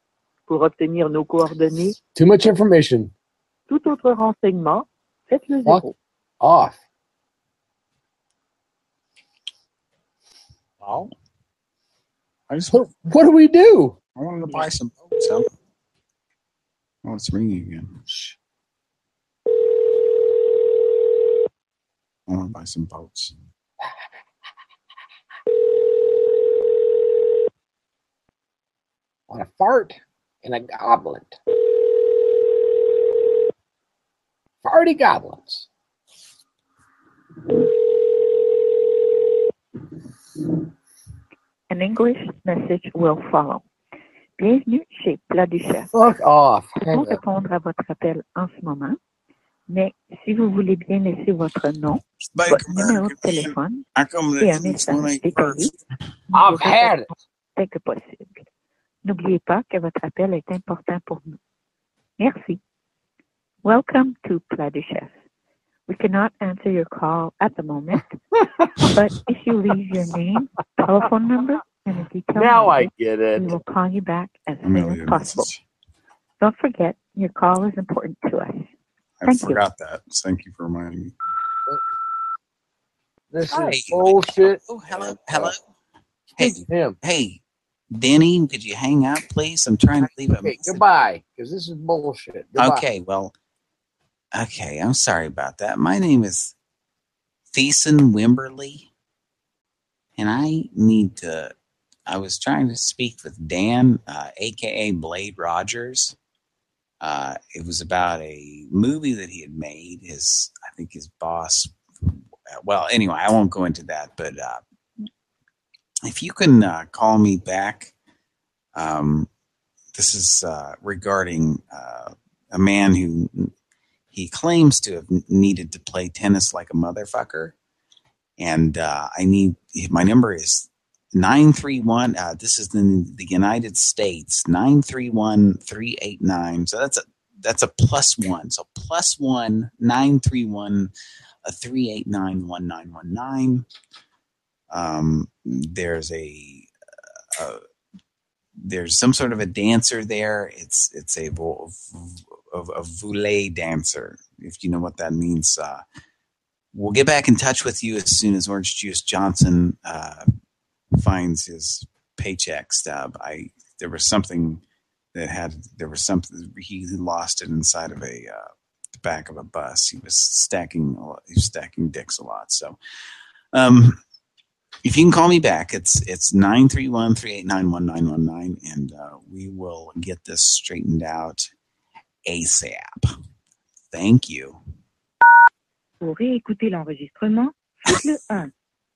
Pour obtenir nos coordonnées, Too much information. tout autre renseignement, faites le Fuck 0. off. Oh. I just What, what do we do? I wanted to buy some boats. Huh? Oh, it's ringing again. I want to buy some boats. On a fart in a goblet. Farty goblins. An English message will follow. Bienvenue chez Plat du Chef. Fuck off. Nous répondre à votre appel en ce moment, mais si vous voulez bien laisser votre nom, Make votre numéro de téléphone I come et un message détaillé, first. nous I've vous had répondrons dès que possible. N'oubliez pas que votre appel est important pour nous. Merci. Welcome to Plat du Chef. We cannot answer your call at the moment, but if you leave your name, telephone number, and a detailed Now I get it. we will call you back as soon as a possible. message. Don't forget, your call is important to us. I Thank you. forgot that. Thank you for reminding me. This Hi. is bullshit. Oh, hello, hello. Hey, Hey, him. hey, Denny, could you hang up, please? I'm trying to leave a Okay, message. goodbye. Because this is bullshit. Goodbye. Okay, well, okay, I'm sorry about that. My name is Thiessen Wimberly, and I need to. I was trying to speak with Dan, uh, aka Blade Rogers. Uh, it was about a movie that he had made. His, I think, his boss. Well, anyway, I won't go into that. But uh, if you can uh, call me back, um, this is uh, regarding uh, a man who he claims to have needed to play tennis like a motherfucker. And I need my number is nine three one. Uh, this is in the United States nine three one three eight nine. So that's a that's a plus one. So plus one nine three one a three eight nine one nine one nine. Um, there's a, uh there's some sort of a dancer there. It's it's a a, a voulez dancer, if you know what that means. Uh, we'll get back in touch with you as soon as Orange Juice Johnson uh, finds his paycheck stub. I there was something that had there was something he lost it inside of a uh, the back of a bus. He was stacking he was stacking dicks a lot. So, um, if you can call me back, it's it's nine three one three eight nine one nine one nine, and uh, we will get this straightened out ASAP. Thank you. Pour réécouter l'enregistrement, faites le 1.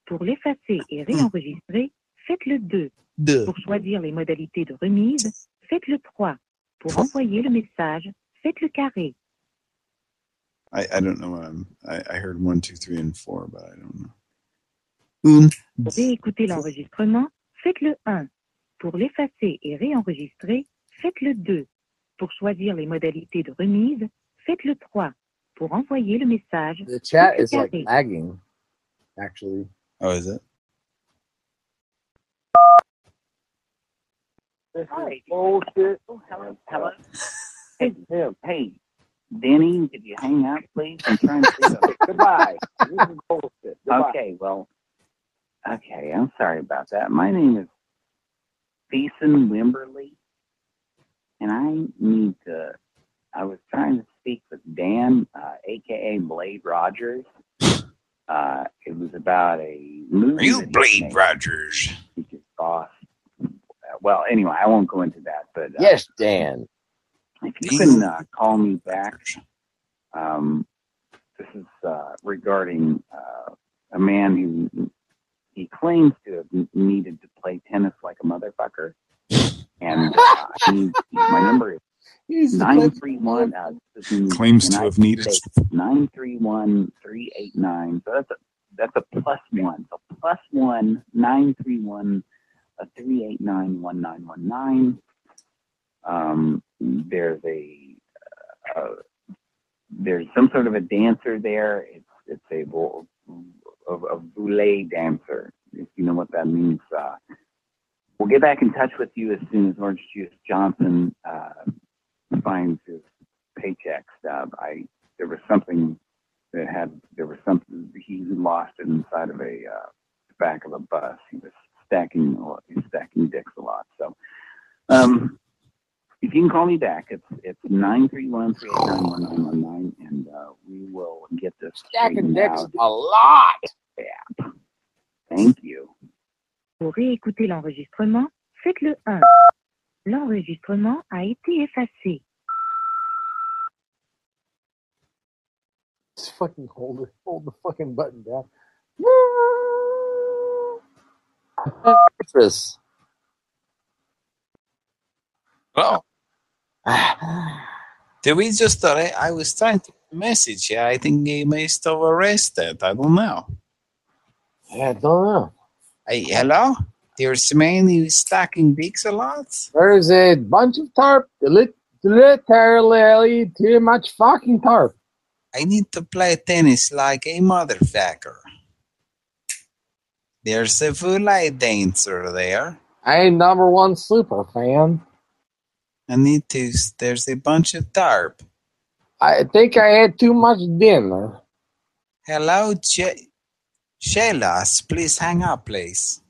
Pour l'effacer et réenregistrer, faites le 2. Deux. Pour choisir les modalités de remise, faites le 3. Pour envoyer le message, faites le carré. I, I don't know what I'm. I, I heard one, two, three, and four, but I don't know. Pour réécouter l'enregistrement, faites le 1. Pour l'effacer et réenregistrer, faites le 2. Pour choisir les modalités de remise, faites le 3. Pour envoyer le message, The chat is like lagging, actually. Oh, is it? This Hi. is bullshit. Oh, hello, hello. Hey, hey, Denny, could you hang up, please? I'm trying to leave a Goodbye. This is bullshit. Goodbye. Okay, well, okay, I'm sorry about that. My name is Thiessen Wimberly, and I need to. I was trying to speak with Dan, uh, aka Blade Rogers. Uh, it was about a movie. You that he Blade. Rogers? He just saw. Uh, well, anyway, I won't go into that. But uh, Yes, Dan. if you can uh, call me back, um, this is uh, regarding uh, a man who he claims to have needed to play tennis like a motherfucker, and uh, I need, my number is nine three one. Uh, this is in Claims to have needed- States, nine three one three eight nine. So that's a that's a plus one. So plus one nine three one uh, three eight nine one nine one nine. Um, there's a uh, there's some sort of a dancer there. It's it's a vo- a, a boule dancer. If you know what that means. Uh, we'll get back in touch with you as soon as Orange Juice Johnson uh, finds his paycheck stub. I there was something that had there was something he lost it inside of a uh, back of a bus. He was stacking a lot- he stacking dicks a lot. So um, if you can call me back, it's it's nine three one three eight nine one nine one nine, and uh, we will get this Stacking straightened dicks out. a lot. Yeah. Thank you. Pour réécouter l'enregistrement, faites le 1. L'enregistrement a été effacé. Just fucking hold it. Hold the fucking button down. What's this? Well, did we just? I, I was trying to message you. I think he may still arrested. I don't know. Yeah, I don't know. Hey, hello. There's man who's stacking dicks a lot. There's a bunch of tarp. Literally too much fucking tarp. I need to play tennis like a motherfucker. There's a Fulai dancer there. I ain't number one super fan. I need to. There's a bunch of tarp. I think I had too much dinner. Hello, J- Shelas. Please hang up, please.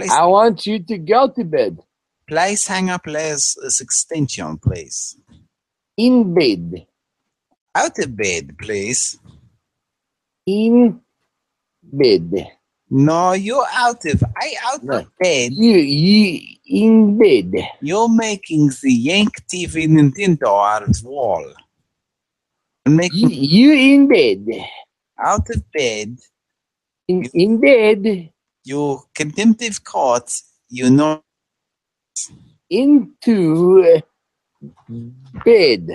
Please, I want you to go to bed. please hang up, please. Extension, please. In bed. Out of bed, please. In bed. No, you're out of. I out of bed. You, you in bed. You're making the Yank TV Nintendo out of wall. You're You in bed. out of bed. In, in bed. You contemptive court. You know. Into bed.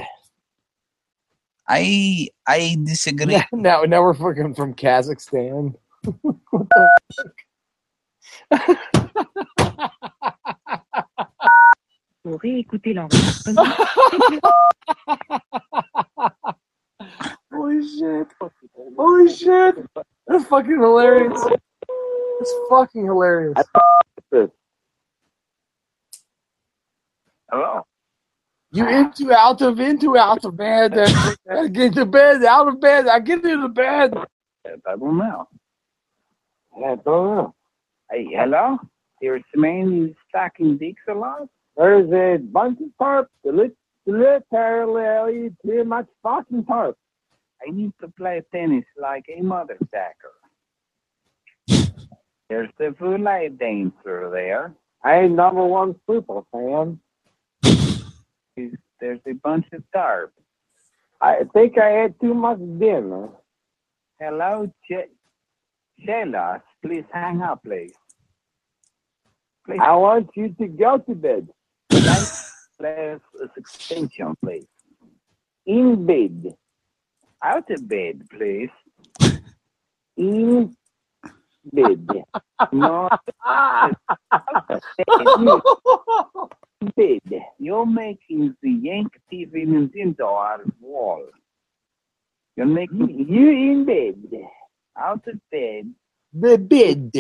I I disagree. Now, now we're fucking from Kazakhstan. What the Pour réécouter l'enregistrement, Holy shit. Holy shit. That's fucking hilarious. That's fucking hilarious. Hello. You into, out of, into, out of bed. I get to bed, out of bed. I get into bed. I don't know. I don't know. Hey, hello. There's a man stacking dicks a lot. There's a bunch of tarp. Lit- Literally too much fucking tarp. I need to play tennis like a mother motherfucker. There's the Fulai dancer there. I ain't number one super fan. There's- a bunch of tarp. I think I had too much dinner. Hello, J- Shelas. Please hang up, please. Please, I want you to go to bed. please, extension, please. In bed. Out of bed, please. In bed. No, bed. you're making the Yank TV Nintendo out of wall. You're making You in bed. out of bed. The bed.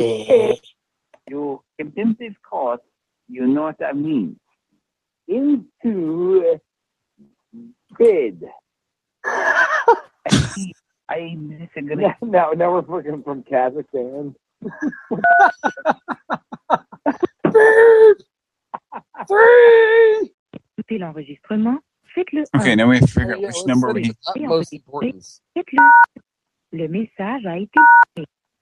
You contemptive court. You know what I mean. Into uh, bed. I disagree. Now, now we're fucking from Kazakhstan. Free! l'enregistrement, faites-le Okay, now we have to figure out which number we. with utmost importance. Faites-le. Le message a été.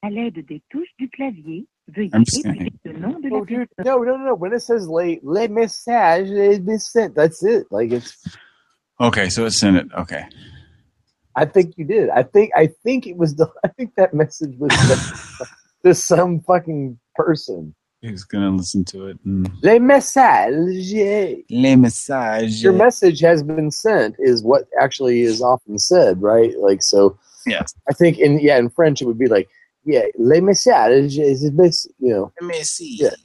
À l'aide des touches du clavier, veuillez I'm just gonna- écrire le nom de Oh, dude, no, no, no. When it says "le le message has been sent," that's it. Like it's. Okay, so it's sent it. Okay. I think you did. I think. I think it was the. I think that message was sent to some fucking person. He's gonna listen to it. And... Le message. Les messages. Your message has been sent is what actually is often said, right? Like so. Yes. I think in yeah in French it would be like yeah le message is this you know. Let me see. Yeah.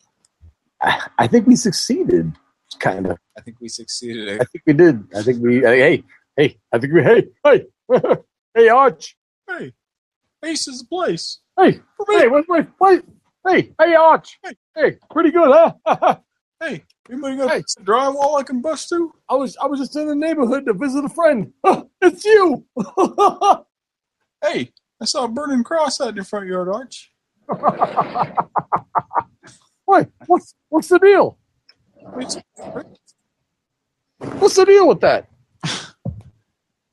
I, I think we succeeded, kind of. I think we succeeded. I think we did. I think we. uh, hey, hey. I think we. Hey, hey, hey, Arch. Hey, Ace's place. Hey, hey, wait, wait, wait. Hey, hey, Arch. Hey, hey, pretty good, huh? Hey, anybody got a drywall I can bust through? I was, I was just in the neighborhood to visit a friend. it's you. Hey, I saw a burning cross out in your front yard, Arch. Wait, what's what's the deal? What's the deal with that?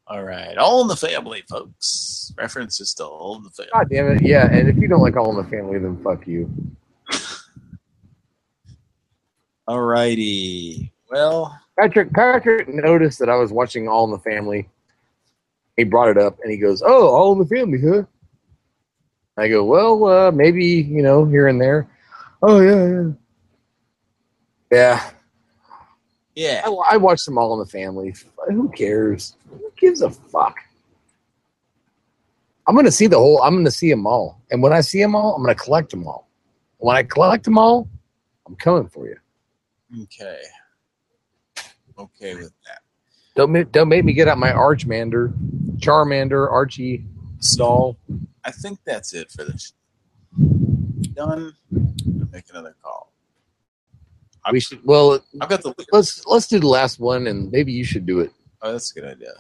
All right, all in the family, folks. References to all in the family. God damn it! Yeah, and if you don't like All in the Family, then fuck you. All righty. Well, Patrick Patrick noticed that I was watching All in the Family. He brought it up and he goes, "Oh, All in the Family, huh?" I go, "Well, uh, maybe you know here and there." Oh yeah, yeah, yeah. Yeah. I, I watched them all in the family. Who cares? Gives a fuck? I'm gonna see the whole. I'm gonna see them all, and when I see them all, I'm gonna collect them all. When I collect them all, I'm coming for you. okay. Okay with that. Don't ma- don't make me get out my Archmander, Charmander, Archie, Stall. I think that's it for this. Done. Make another call. We should. Well, I've got the. let's let's do the last one, and maybe you should do it. Oh, that's a good idea.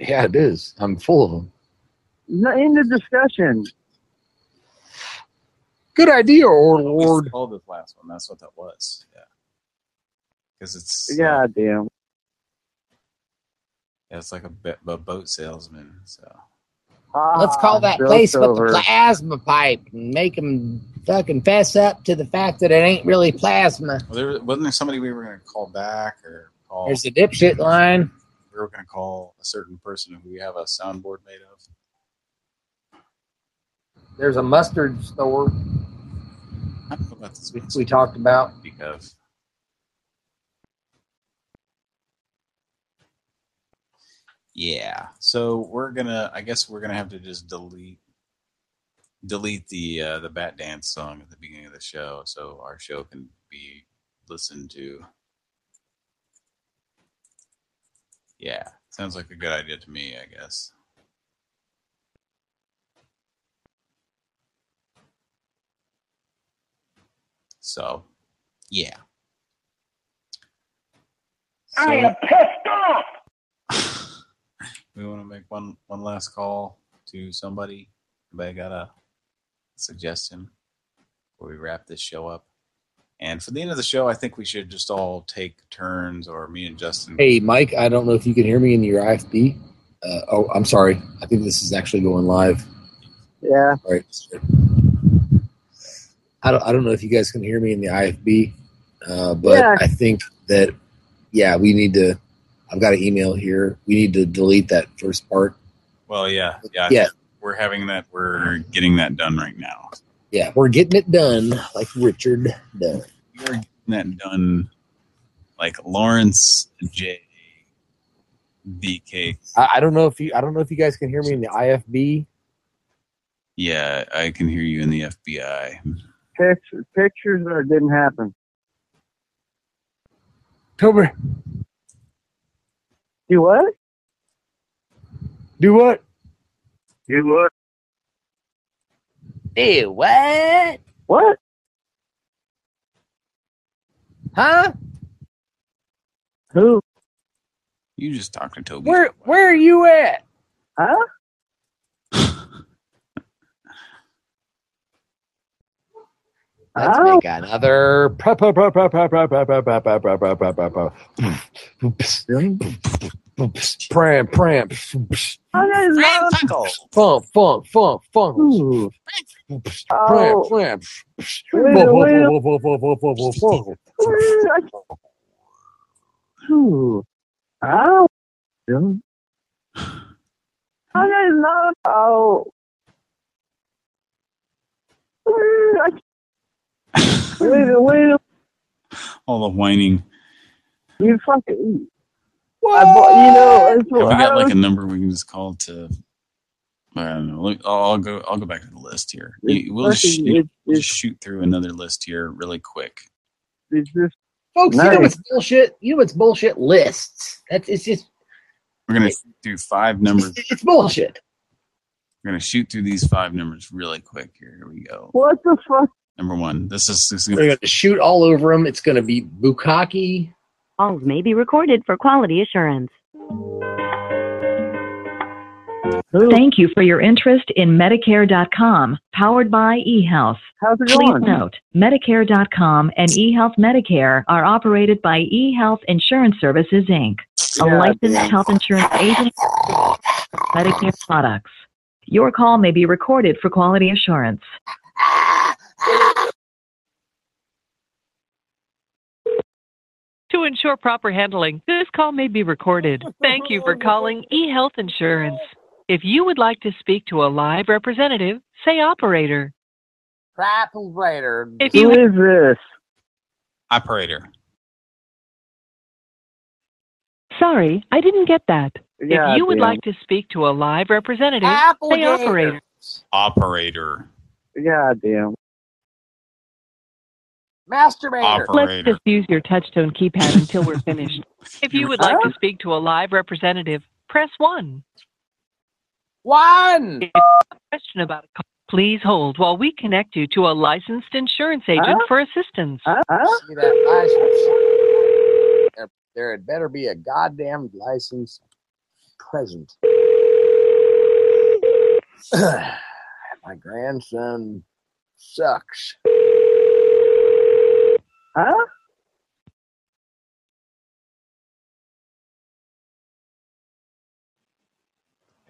Yeah, it is. I'm full of them. Not in the discussion. Good idea, or We Lord. called this last one. That's what that was. Yeah. Because it's uh, Yeah, damn. yeah, it's like a, a boat salesman. So Let's call ah, that joke's place with over. the plasma pipe and make them fucking fess up to the fact that it ain't really plasma. well, there wasn't there somebody we were going to call back or call. There's the dipshit line. We were going to call a certain person who we have a soundboard made of. There's a mustard store I don't know about we, we talked about. Because. Yeah. So we're gonna. I guess we're gonna have to just delete delete the uh, the Bat Dance song at the beginning of the show, so our show can be listened to. Yeah, sounds like a good idea to me. I guess. So, yeah. I am pissed off. we want to make one one last call to somebody. Anybody got a suggestion before we wrap this show up? And for the end of the show, I think we should just all take turns, or me and Justin. Hey, Mike, I don't know if you can hear me in your IFB. Uh, oh, I'm sorry. I think this is actually going live. Yeah. All right. I don't, I don't know if you guys can hear me in the IFB, uh, but Yeah. I think that, yeah, we need to. I've got an email here. We need to delete that first part. Well, yeah, yeah, Yeah. We're having that. We're getting that done right now. Yeah, we're getting it done like Richard done. We're getting that done, like Lawrence J. BK. I, I don't know if you. I don't know if you guys can hear me in the IFB. Yeah, I can hear you in the FBI. Pictures, pictures or it didn't happen. October. Do what? Do what? Do what? Do what? What? Huh? Who? You just talked to Toby. Where Where are you at? Huh? Let's Oh. make another. Pram, pram. Oh, that is pram, Funk, Funk, funk, funk, funkles. Pram, pram. Oh, that is not. Oh. All the whining. You fucking. I you know it's Have we got like a number we can just call to? I don't know. Look, I'll, I'll go. I'll go back to the list here. It's You- We'll, just shoot, it's- we'll just shoot through another list here really quick. it's just Folks, you know Nice. what's bullshit? You know what's bullshit? Lists. That's it's just We're gonna do five numbers. it's bullshit. We're gonna shoot through these five numbers really quick here. Here we go. what the fuck? Number one. This is this is We're gonna, shoot all over them. It's going to be bukkake. Calls may be recorded for quality assurance. Thank you for your interest in Medicare.com, powered by eHealth. How's it Please going? note, Medicare.com and eHealth Medicare are operated by eHealth Insurance Services, Inc., a Yeah, licensed damn. health insurance agent Medicare products. Your call may be recorded for quality assurance. To ensure proper handling, this call may be recorded. Thank you for calling eHealth Insurance. If you would like to speak to a live representative, say operator. Operator. If you is this? operator. Sorry, I didn't get that. Yeah, if you would damn. like to speak to a live representative, say operator. Operator. God damn. Masturbator. Let's Operator. just use your touchtone keypad until we're finished. If you would like to speak to a live representative, press 1. One. If you have a question about a call, please hold while we connect you to a licensed insurance agent Huh? for assistance. Huh? See that license? There, there had better be a goddamn license present. My grandson sucks. Huh?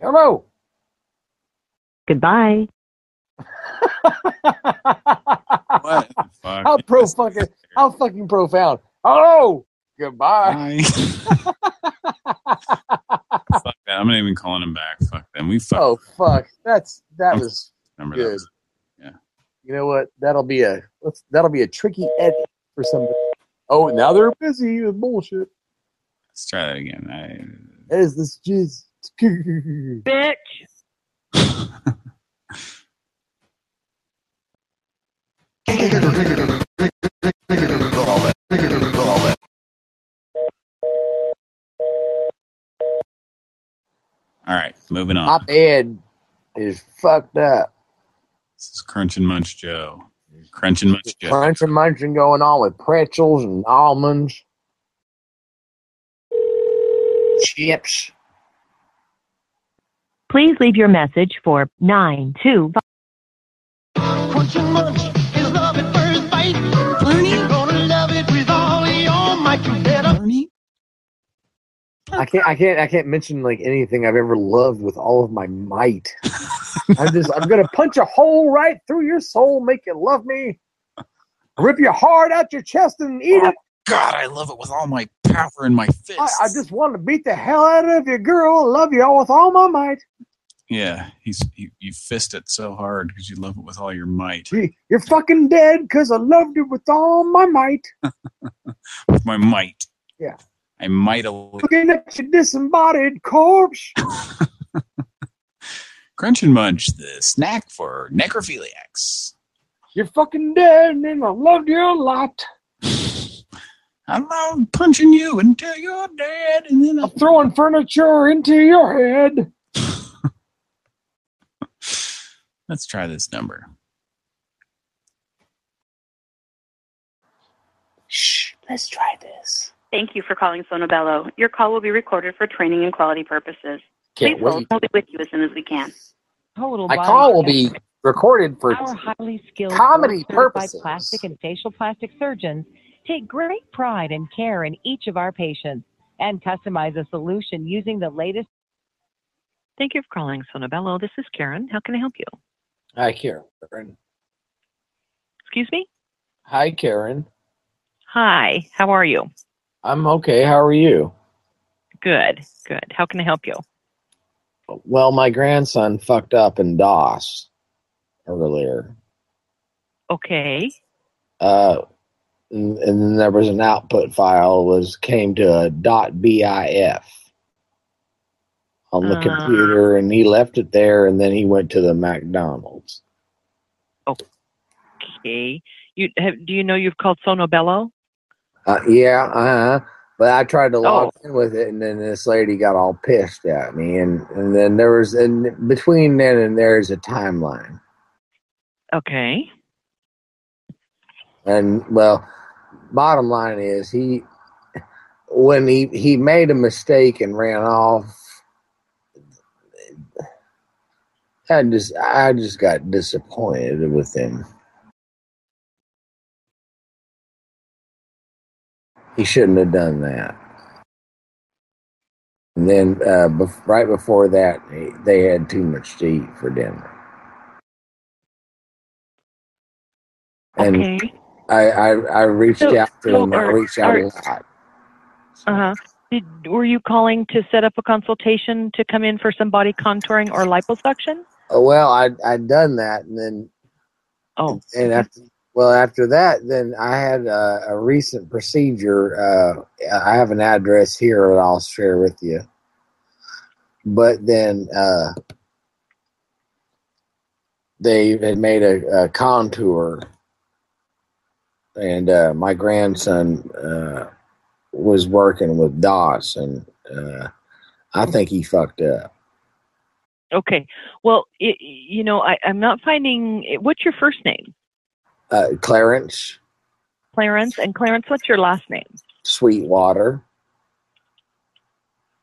Hello. Goodbye. What? How pro fucking how fucking profound. Hello. Goodbye. Fuck that. I'm not even calling him back. Fuck them. We fuck Oh fuck. That's that I'm- was remember that. good. Was, yeah. You know what? That'll be a that'll be a tricky edit for somebody. Oh, now they're busy with bullshit. Let's try that again. I, Is this just Bitch! all right, moving on. op ed is fucked up. This is Crunch and Munch Joe. Crunch and Munch Crunch and munching going on with pretzels and almonds. Chips. Please leave your message for 925. Crunch and munch is love at first bite. You're gonna love it with all your might. You better. Bernie? I can't. I can't. I can't mention like anything I've ever loved with all of my might. I'm just. I'm gonna punch a hole right through your soul, make you love me, rip your heart out your chest and eat oh, it. God, I love it with all my power in my fist. I, I just want to beat the hell out of you, girl. Love you all with all my might. Yeah, he's you, you fist it so hard because you love it with all your might. You're fucking dead because I loved you with all my might. With my might. Yeah. I might have Looking at your disembodied corpse. Crunch and Munch, the snack for necrophiliacs. You're fucking dead, and I loved you a lot. I love punching you until you're dead, and then I I'm throwing furniture into your head. Let's try this number. Shh, let's try this. Thank you for calling Sono Bello. Your call will be recorded for training and quality purposes. Can't Please hold. wait. We'll be with you as soon as we can. My call will be recorded for Our highly skilled comedy purposes. plastic and facial plastic surgeons take great pride and care in each of our patients and customize a solution using the latest. Thank you for calling Sono Bello. This is Karen. How can I help you? Hi, Karen. Excuse me? Hi, Karen. Hi. How are you? I'm okay. How are you? Good. Good. How can I help you? Well, my grandson fucked up in DOS earlier. Okay. Uh, and, and then there was an output file was came to a .dot .bif on the Uh. computer, and he left it there, and then he went to the McDonald's. Okay. You have, do you know you've called Sono Bello? Uh, yeah, uh, but I tried to log Oh. in with it, and then this lady got all pissed at me, and and then there was, and between then and there is a timeline, Okay. and well, bottom line is he, when he he made a mistake and ran off, I just I just got disappointed with him. He shouldn't have done that. And then uh, bef- right before that, he- they had too much to eat for dinner. And Okay. I, I I reached So- out to so him. I reached out are- a lot. Uh huh. Did, were you calling to set up a consultation to come in for some body contouring or liposuction? Well, I I'd done that, and then oh, and after well after that, then I had a, a recent procedure. Uh, I have an address here that I'll share with you. But then uh, they had made a, a contour, and uh, my grandson uh, was working with DOS, and uh, I think he fucked up. Okay. Well, i you know, I, I'm not finding. What's your first name? Uh, Clarence Clarence. And Clarence, what's your last name? Sweetwater,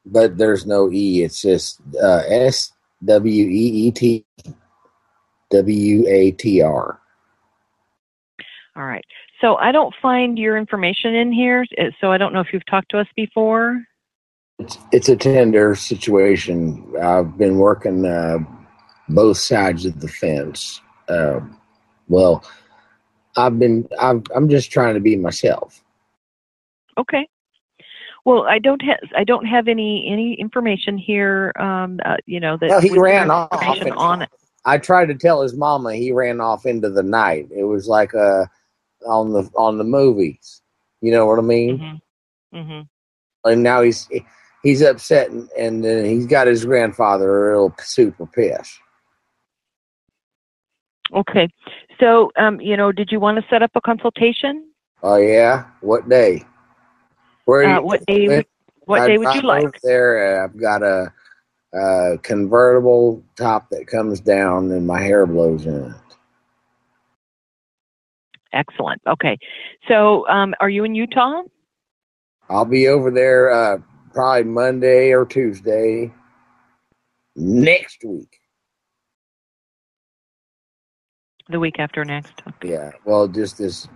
but there's no E. It's just uh, S W E E T W A T R. All right. So I don't find your information in here. uh, So I don't know if you've talked to us before. It's it's a tender situation. I've been working uh, both sides of the fence. Uh, well, I've been. I've, I'm just trying to be myself. Okay. Well, I don't have I don't have any any information here. Um, uh, you know that Well, he ran off. and- on it. I tried to tell his mama he ran off into the night. It was like uh on the on the movies. You know what I mean? hmm And now he's he's upset and, and uh, he's got his grandfather real super pissed. Okay. So, um, you know, did you want to set up a consultation? Oh yeah, what day? Where Uh, you- what day would- what I day would you like? There, uh, I've got a, a convertible top that comes down and my hair blows in it. Excellent. Okay. So, um, are you in Utah? I'll be over there uh, probably Monday or Tuesday next week. The week after next. Yeah, well, just this.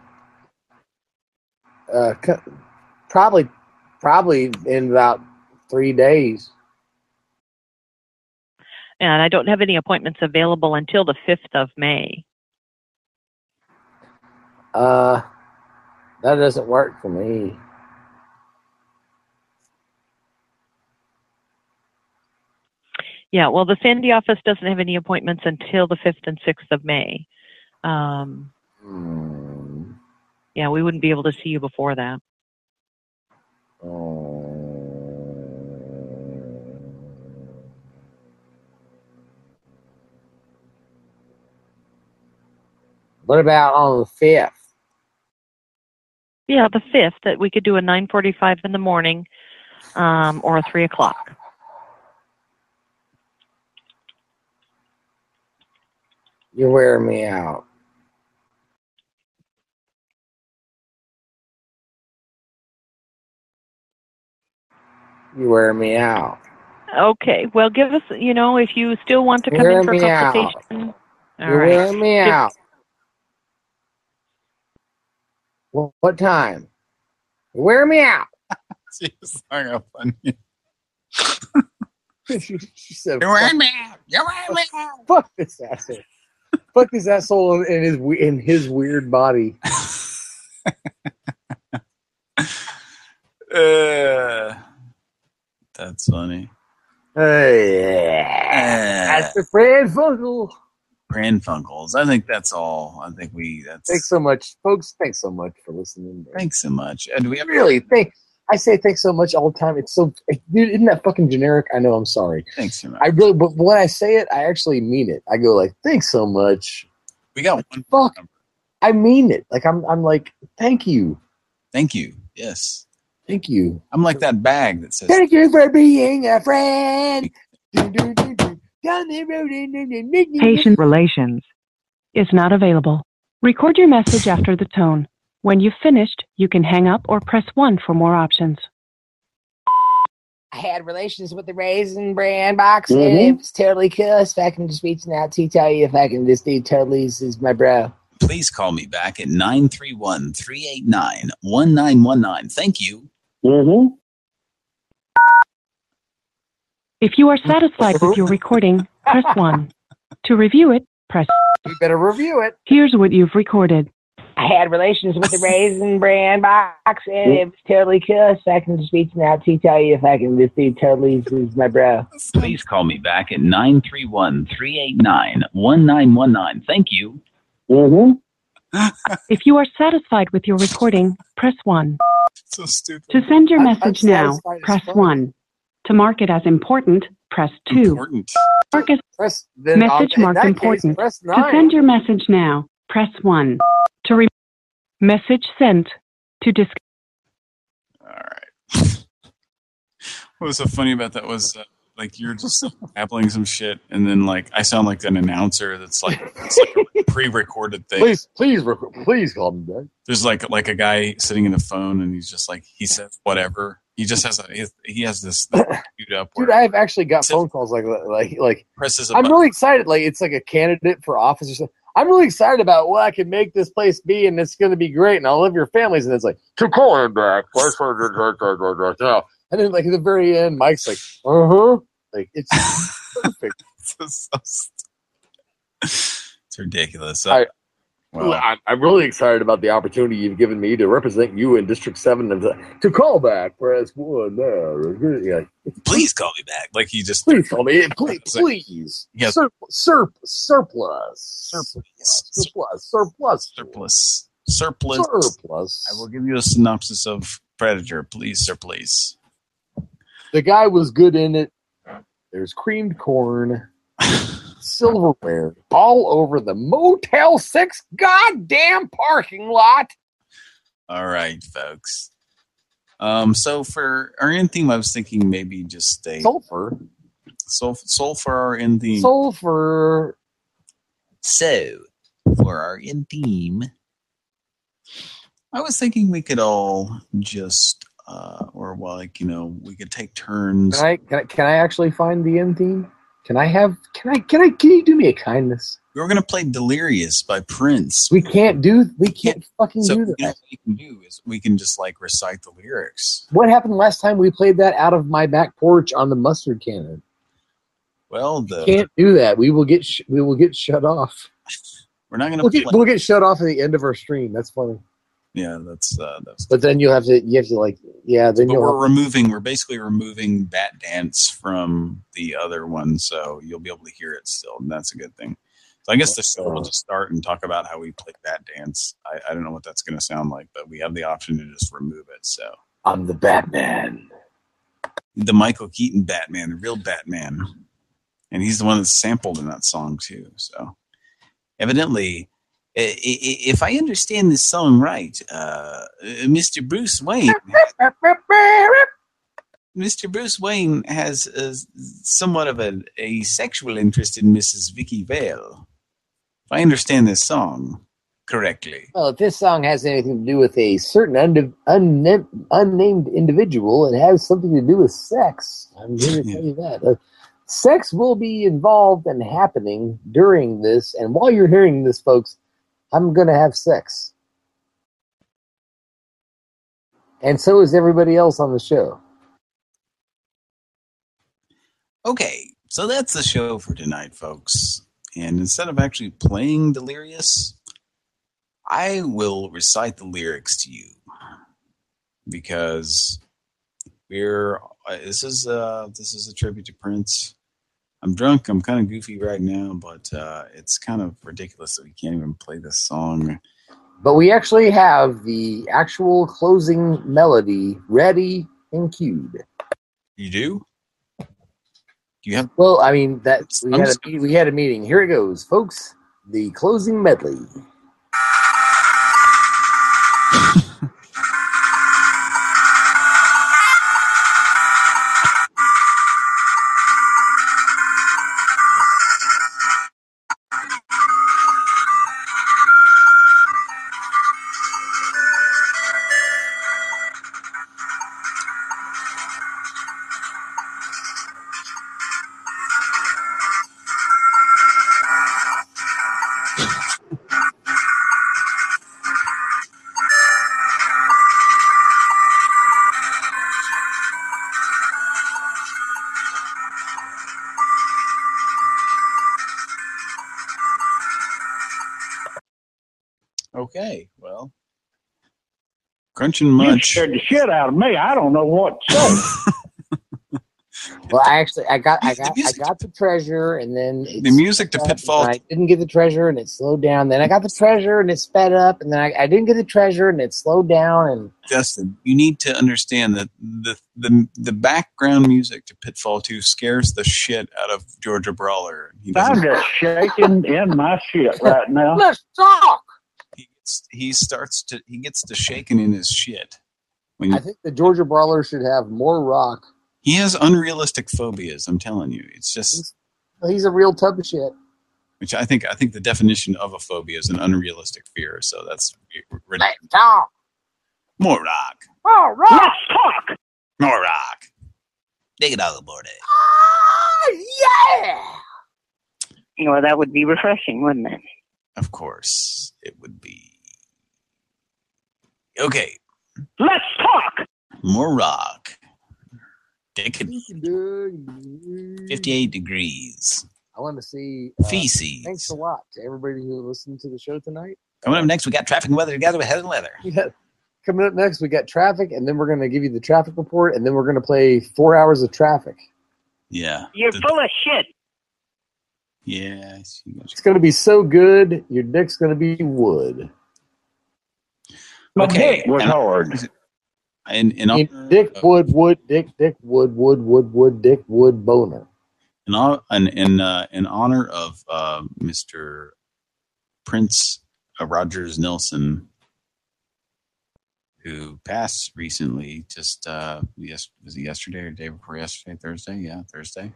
Uh, probably, probably in about three days. And I don't have any appointments available until the 5th of May. Uh, that doesn't work for me. Yeah, well, the Sandy office doesn't have any appointments until the 5th and 6th of May. Um, Hmm. yeah, we wouldn't be able to see you before that. What about on the fifth? Yeah, the 5th, that we could do a 9.45 in the morning um, or a 3 o'clock. You're wearing me out. You're wearing me out. Okay, well, give us, you know, if you still want to come Hear in for me out. You All right. wear me out. What, what time? You wear me out. she hung up on you. she, she said, You wear me out. You wear me out. "Fuck this asshole." Fuck this asshole in his in his weird body. Uh, that's funny. Hey, eh. that's the Pran Funkel. I think that's all. I think we. That's. Thanks so much, folks. Thanks so much for listening. Thanks so much. And we have Really, thank. I say thanks so much all the time. It's so, dude, isn't that fucking generic? I know. I'm sorry. Thanks so much. I really, but when I say it, I actually mean it. I go like, thanks so much. We got one. Fuck. I mean it. Like I'm, I'm like, thank you, Thank you. Yes. Thank you, I'm like that bag that says. thank you for being a friend. Down the road in- Patient relations is not available. Record your message after the tone. When you've finished, you can hang up or press 1 for more options. I had relations with the Raisin Bran box, and Mhm. it was totally cool. If I can just reaching out to tell you if I can, this dude totally is, is my bro. Please call me back at 931 389 1919. Thank you. Mm-hmm. If you are satisfied with your recording, press 1. To review it, press You better review it. Here's what you've recorded. I had relations with the Raisin Bran box, and it was totally cool. If I can just reaching out to tell you if I can, this dude totally is, is my bro. Please call me back at 931 389 1919. Thank you. Mm-hmm. If you are satisfied with your recording, press 1. So stupid. To send your I'm- message I'm now, press 1. To mark it as important, press 2. Important. Mark as Press then message in marked that important. Case, press to send your message now, press 1. To re- message sent. To disc- All right. What was so funny about that was uh, like you're just babbling some shit, and then like I sound like an announcer that's like, it's like a pre-recorded thing. Please, please, rec- please call me back. There's like like a guy sitting in the phone, and he's just like he says whatever. He just has a he has, he this queued up Dude, I've actually got phone calls like. Like, like presses I'm button. really excited. Like, it's like a candidate for office or something. I'm really excited about what I can make this place be, and it's going to be great, and I'll love your families. And it's like to call him back. And then, like at the very end, Mike's like, "Uh huh," like it's perfect. it's, so it's ridiculous. I- Wow. I, I'm really excited about the opportunity you've given me to represent you in District Seven and to, to call back. Press one. Yeah. Please call me back. Like he just Please call me. Please, like- please. Yes. Surp, surp, surplus. Surplus. Surplus. Surplus. surplus. Surplus. Surplus. I will give you a synopsis of Predator, please, sir, please. The guy was good in it. There's creamed corn, silverware all over the Motel 6 goddamn parking lot. All right, folks. Um, so for our end theme, I was thinking maybe just a Sulfur. soul for our end theme. Sulfur. So for our end theme, I was thinking we could all just, uh, or like you know, we could take turns. Can I, can I can I actually find the end theme? Can I have can I can I can you do me a kindness? We were gonna play "Delirious" by Prince. We can't do we can't fucking So do you that. know what we can do is we can just like recite the lyrics. What happened last time we played that out of my back porch on the mustard cannon? Well, the Can't do that. We will get sh- we will get shut off. we're not gonna We'll play. get, we'll get shut off at the end of our stream. That's funny. Yeah, that's uh, that's. But then you'll have to you have to like yeah. Then But you'll we're removing. We're basically removing Bat Dance from the other one, so you'll be able to hear it still, and that's a good thing. So I guess the show will just start and talk about how we play Bat Dance. I, I don't know what that's going to sound like, but we have the option to just remove it. So I'm the Batman. the Michael Keaton Batman, the real Batman, and he's the one that's sampled in that song too. So evidently, i- i- if I understand this song right, uh, Mr. Bruce Wayne, Mr. Bruce Wayne has a, somewhat of a, a sexual interest in Mrs. Vicki Vale. If I understand this song correctly. Well, if this song has anything to do with a certain unde- unnamed, unnamed individual, it has something to do with sex. I'm here to tell you that. Uh, sex will be involved and happening during this. And while you're hearing this, folks, I'm going to have sex. And so is everybody else on the show. Okay, so that's the show for tonight, folks. And instead of actually playing Delirious, I will recite the lyrics to you because we're uh, this is uh this is a tribute to Prince. I'm drunk. I'm kind of goofy right now, but uh, it's kind of ridiculous that we can't even play this song. But we actually have the actual closing melody ready and cued. You do? Do You have? Well, I mean that we I'm had a we had a meeting. Here it goes, folks. The closing medley. Crunching much. scared the shit out of me. I don't know what to say. Well, I actually I got I got I got the treasure, and then it The music to Pitfall- I didn't get the treasure, and it slowed down. Then I got the treasure, and it sped up, and then I, I didn't get the treasure, and it slowed down. And Justin, you need to understand that the the the background music to Pitfall 2 scares the shit out of Georgia Brawler. He I'm just shaking in my shit right now. Let's talk. He starts to he gets to shaking in his shit. When I think the Georgia Brawler should have more rock. he has unrealistic phobias. I'm telling you, it's just He's a real tub of shit. which I think I think the definition of a phobia is an unrealistic fear. So that's ridiculous. talk. More rock, All right. Let's talk. more rock. Take it out of the board. yeah. Well, that would be refreshing, wouldn't it? Of course, it would be. Okay, Let's talk. more rock. Take 58 degrees. I want to see uh, Feces. Thanks a lot to everybody who listened to the show tonight. Coming up next, we got traffic and weather together with Heather Leather. Yeah. Coming up next, we got traffic, and then we're going to give you the traffic report, and then we're going to play four hours of traffic. Yeah. You're The- full of shit. Yeah. I see what It's going to be so good, your dick's going to be wood. My Okay, dick was and- hard. honor, dick, wood, wood, dick, dick, wood, wood, wood, wood, dick, wood, boner. in in in, uh, in honor of uh, Mr. Prince uh, Rogers Nelson, who passed recently, just uh, yes, was it yesterday or day before yesterday? Thursday, yeah, Thursday.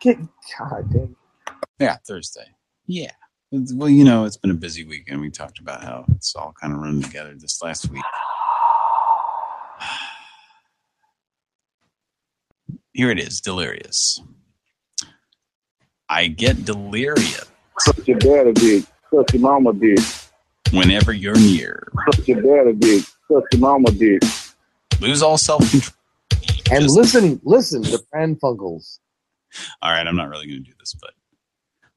Get, God dang. Yeah, Thursday. Yeah. Well, you know, it's been a busy week, and we talked about how it's all kind of run together this last week. Here it is, delirious. I get delirious Suck your daddy dick. Suck your mama dick. whenever you're near. Suck your daddy dick. Suck your mama dick. Lose all self-control. And listen, listen to Pran Funkels. All right, I'm not really going to do this, but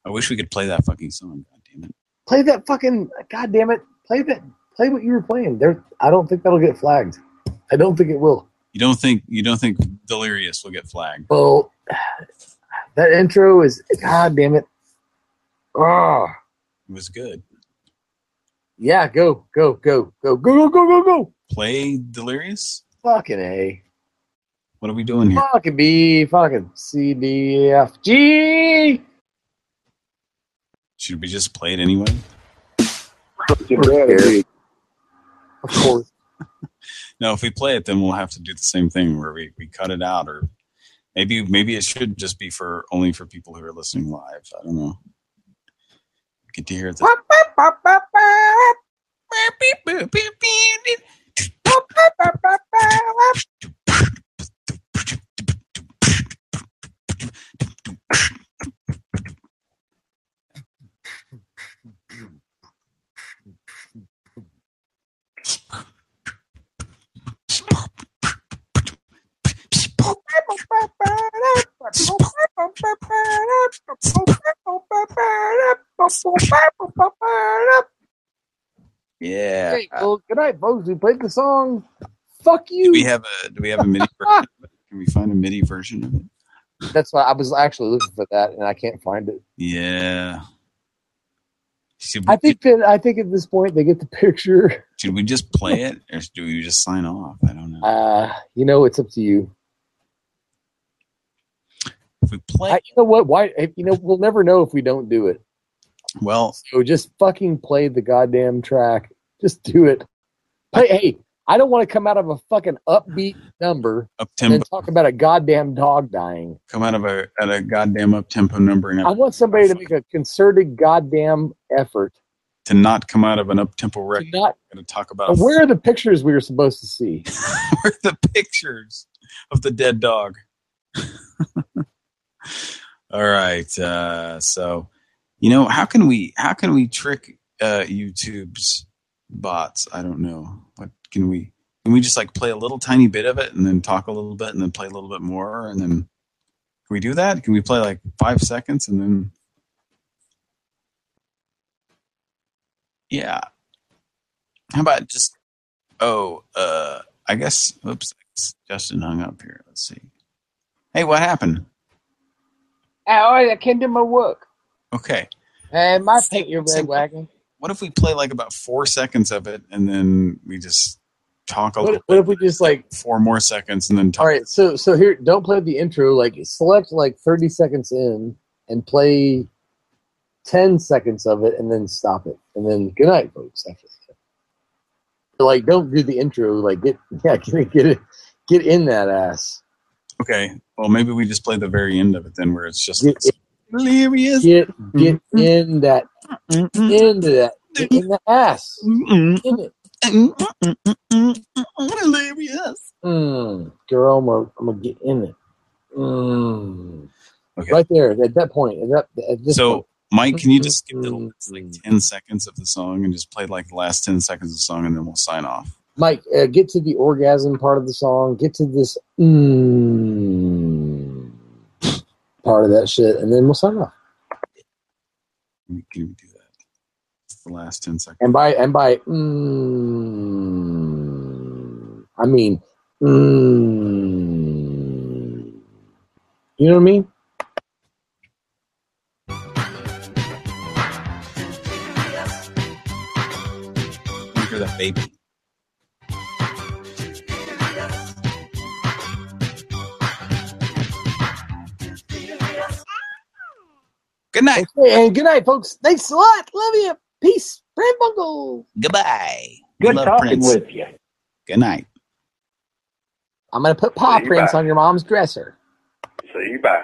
I wish we could play that fucking song. God damn it. Play that fucking, God damn it. Play that, play what you were playing. There, I don't think that'll get flagged. I don't think it will. You don't think you don't think Delirious will get flagged? Well, that intro is, God damn it. Oh, ah. It was good. yeah, go, go, go, go, go, go, go, go, go. Play Delirious. Fucking A. What are we doing here? Fucking B, fucking C, D, F, G. Should we just play it anyway? Suck your daddy dick. Of course. No, if we play it, then we'll have to do the same thing where we, we cut it out, or maybe maybe it should just be for only for people who are listening live. I don't know. Get to hear the Yeah. Uh, well, good night, folks. We played the song. Fuck you. Do we have a Do we have a mini? version? Can we find a MIDI version of it? That's why I was actually looking for that, and I can't find it. Yeah. Should I think that I think at this point they get the picture. Should we just play it, or do we just sign off? I don't know. Uh, you know, it's up to you. If we play, I, you know what? Why? You know, we'll never know if we don't do it. Well, so just fucking play the goddamn track. Just do it. Play. Hey, I don't want to come out of a fucking upbeat number Up and tempo, talk about a goddamn dog dying. come out of a at a goddamn up tempo number and I want somebody to make a concerted goddamn effort. to not come out of an up tempo record. not- going to talk about And where are the pictures we were supposed to see? where are the pictures of the dead dog. All right. Uh, so, you know, how can we how can we trick uh, YouTube's bots? I don't know. What can we can we just like play a little tiny bit of it and then talk a little bit and then play a little bit more and then can we do that? Can we play like five seconds and then yeah. How about just oh uh I guess oops Justin hung up here. Let's see. Hey, what happened? Oh, I can't do my work. Okay. And my paint your red wagon. What if we play like about four seconds of it and then we just talk a What, little what if we just like? four more seconds and then talk All right, so so here, don't play the intro. Like select like thirty seconds in and play ten seconds of it, and then stop it, and then good night, folks. After that, like don't do the intro. Like get yeah, get get it, get in that ass. Okay. Well, maybe we just play the very end of it then, where it's just Get, delirious. get get in that into that get in the ass. In it. Delirious. Mm, girl, I'm gonna, I'm gonna get in it. Mm. Okay. Right there at that point. At that, at this So, point. Mike, can you just skip the Mm-hmm. last like ten seconds of the song and just play like the last ten seconds of the song, and then we'll sign off. Mike, uh, get to the orgasm part of the song. Get to this mm, part of that shit, and then we'll sign off. We, do that? It's the last ten seconds. And by and by, mm, I mean, mm, you know what I mean? Let me hear that baby. Good night. Okay, and good night, folks. Thanks a lot. Love you. Peace. Brand Bungle. Goodbye. Good Love talking Prince. with you. Good night. I'm gonna put paw prints back. on your mom's dresser. See you. Bye.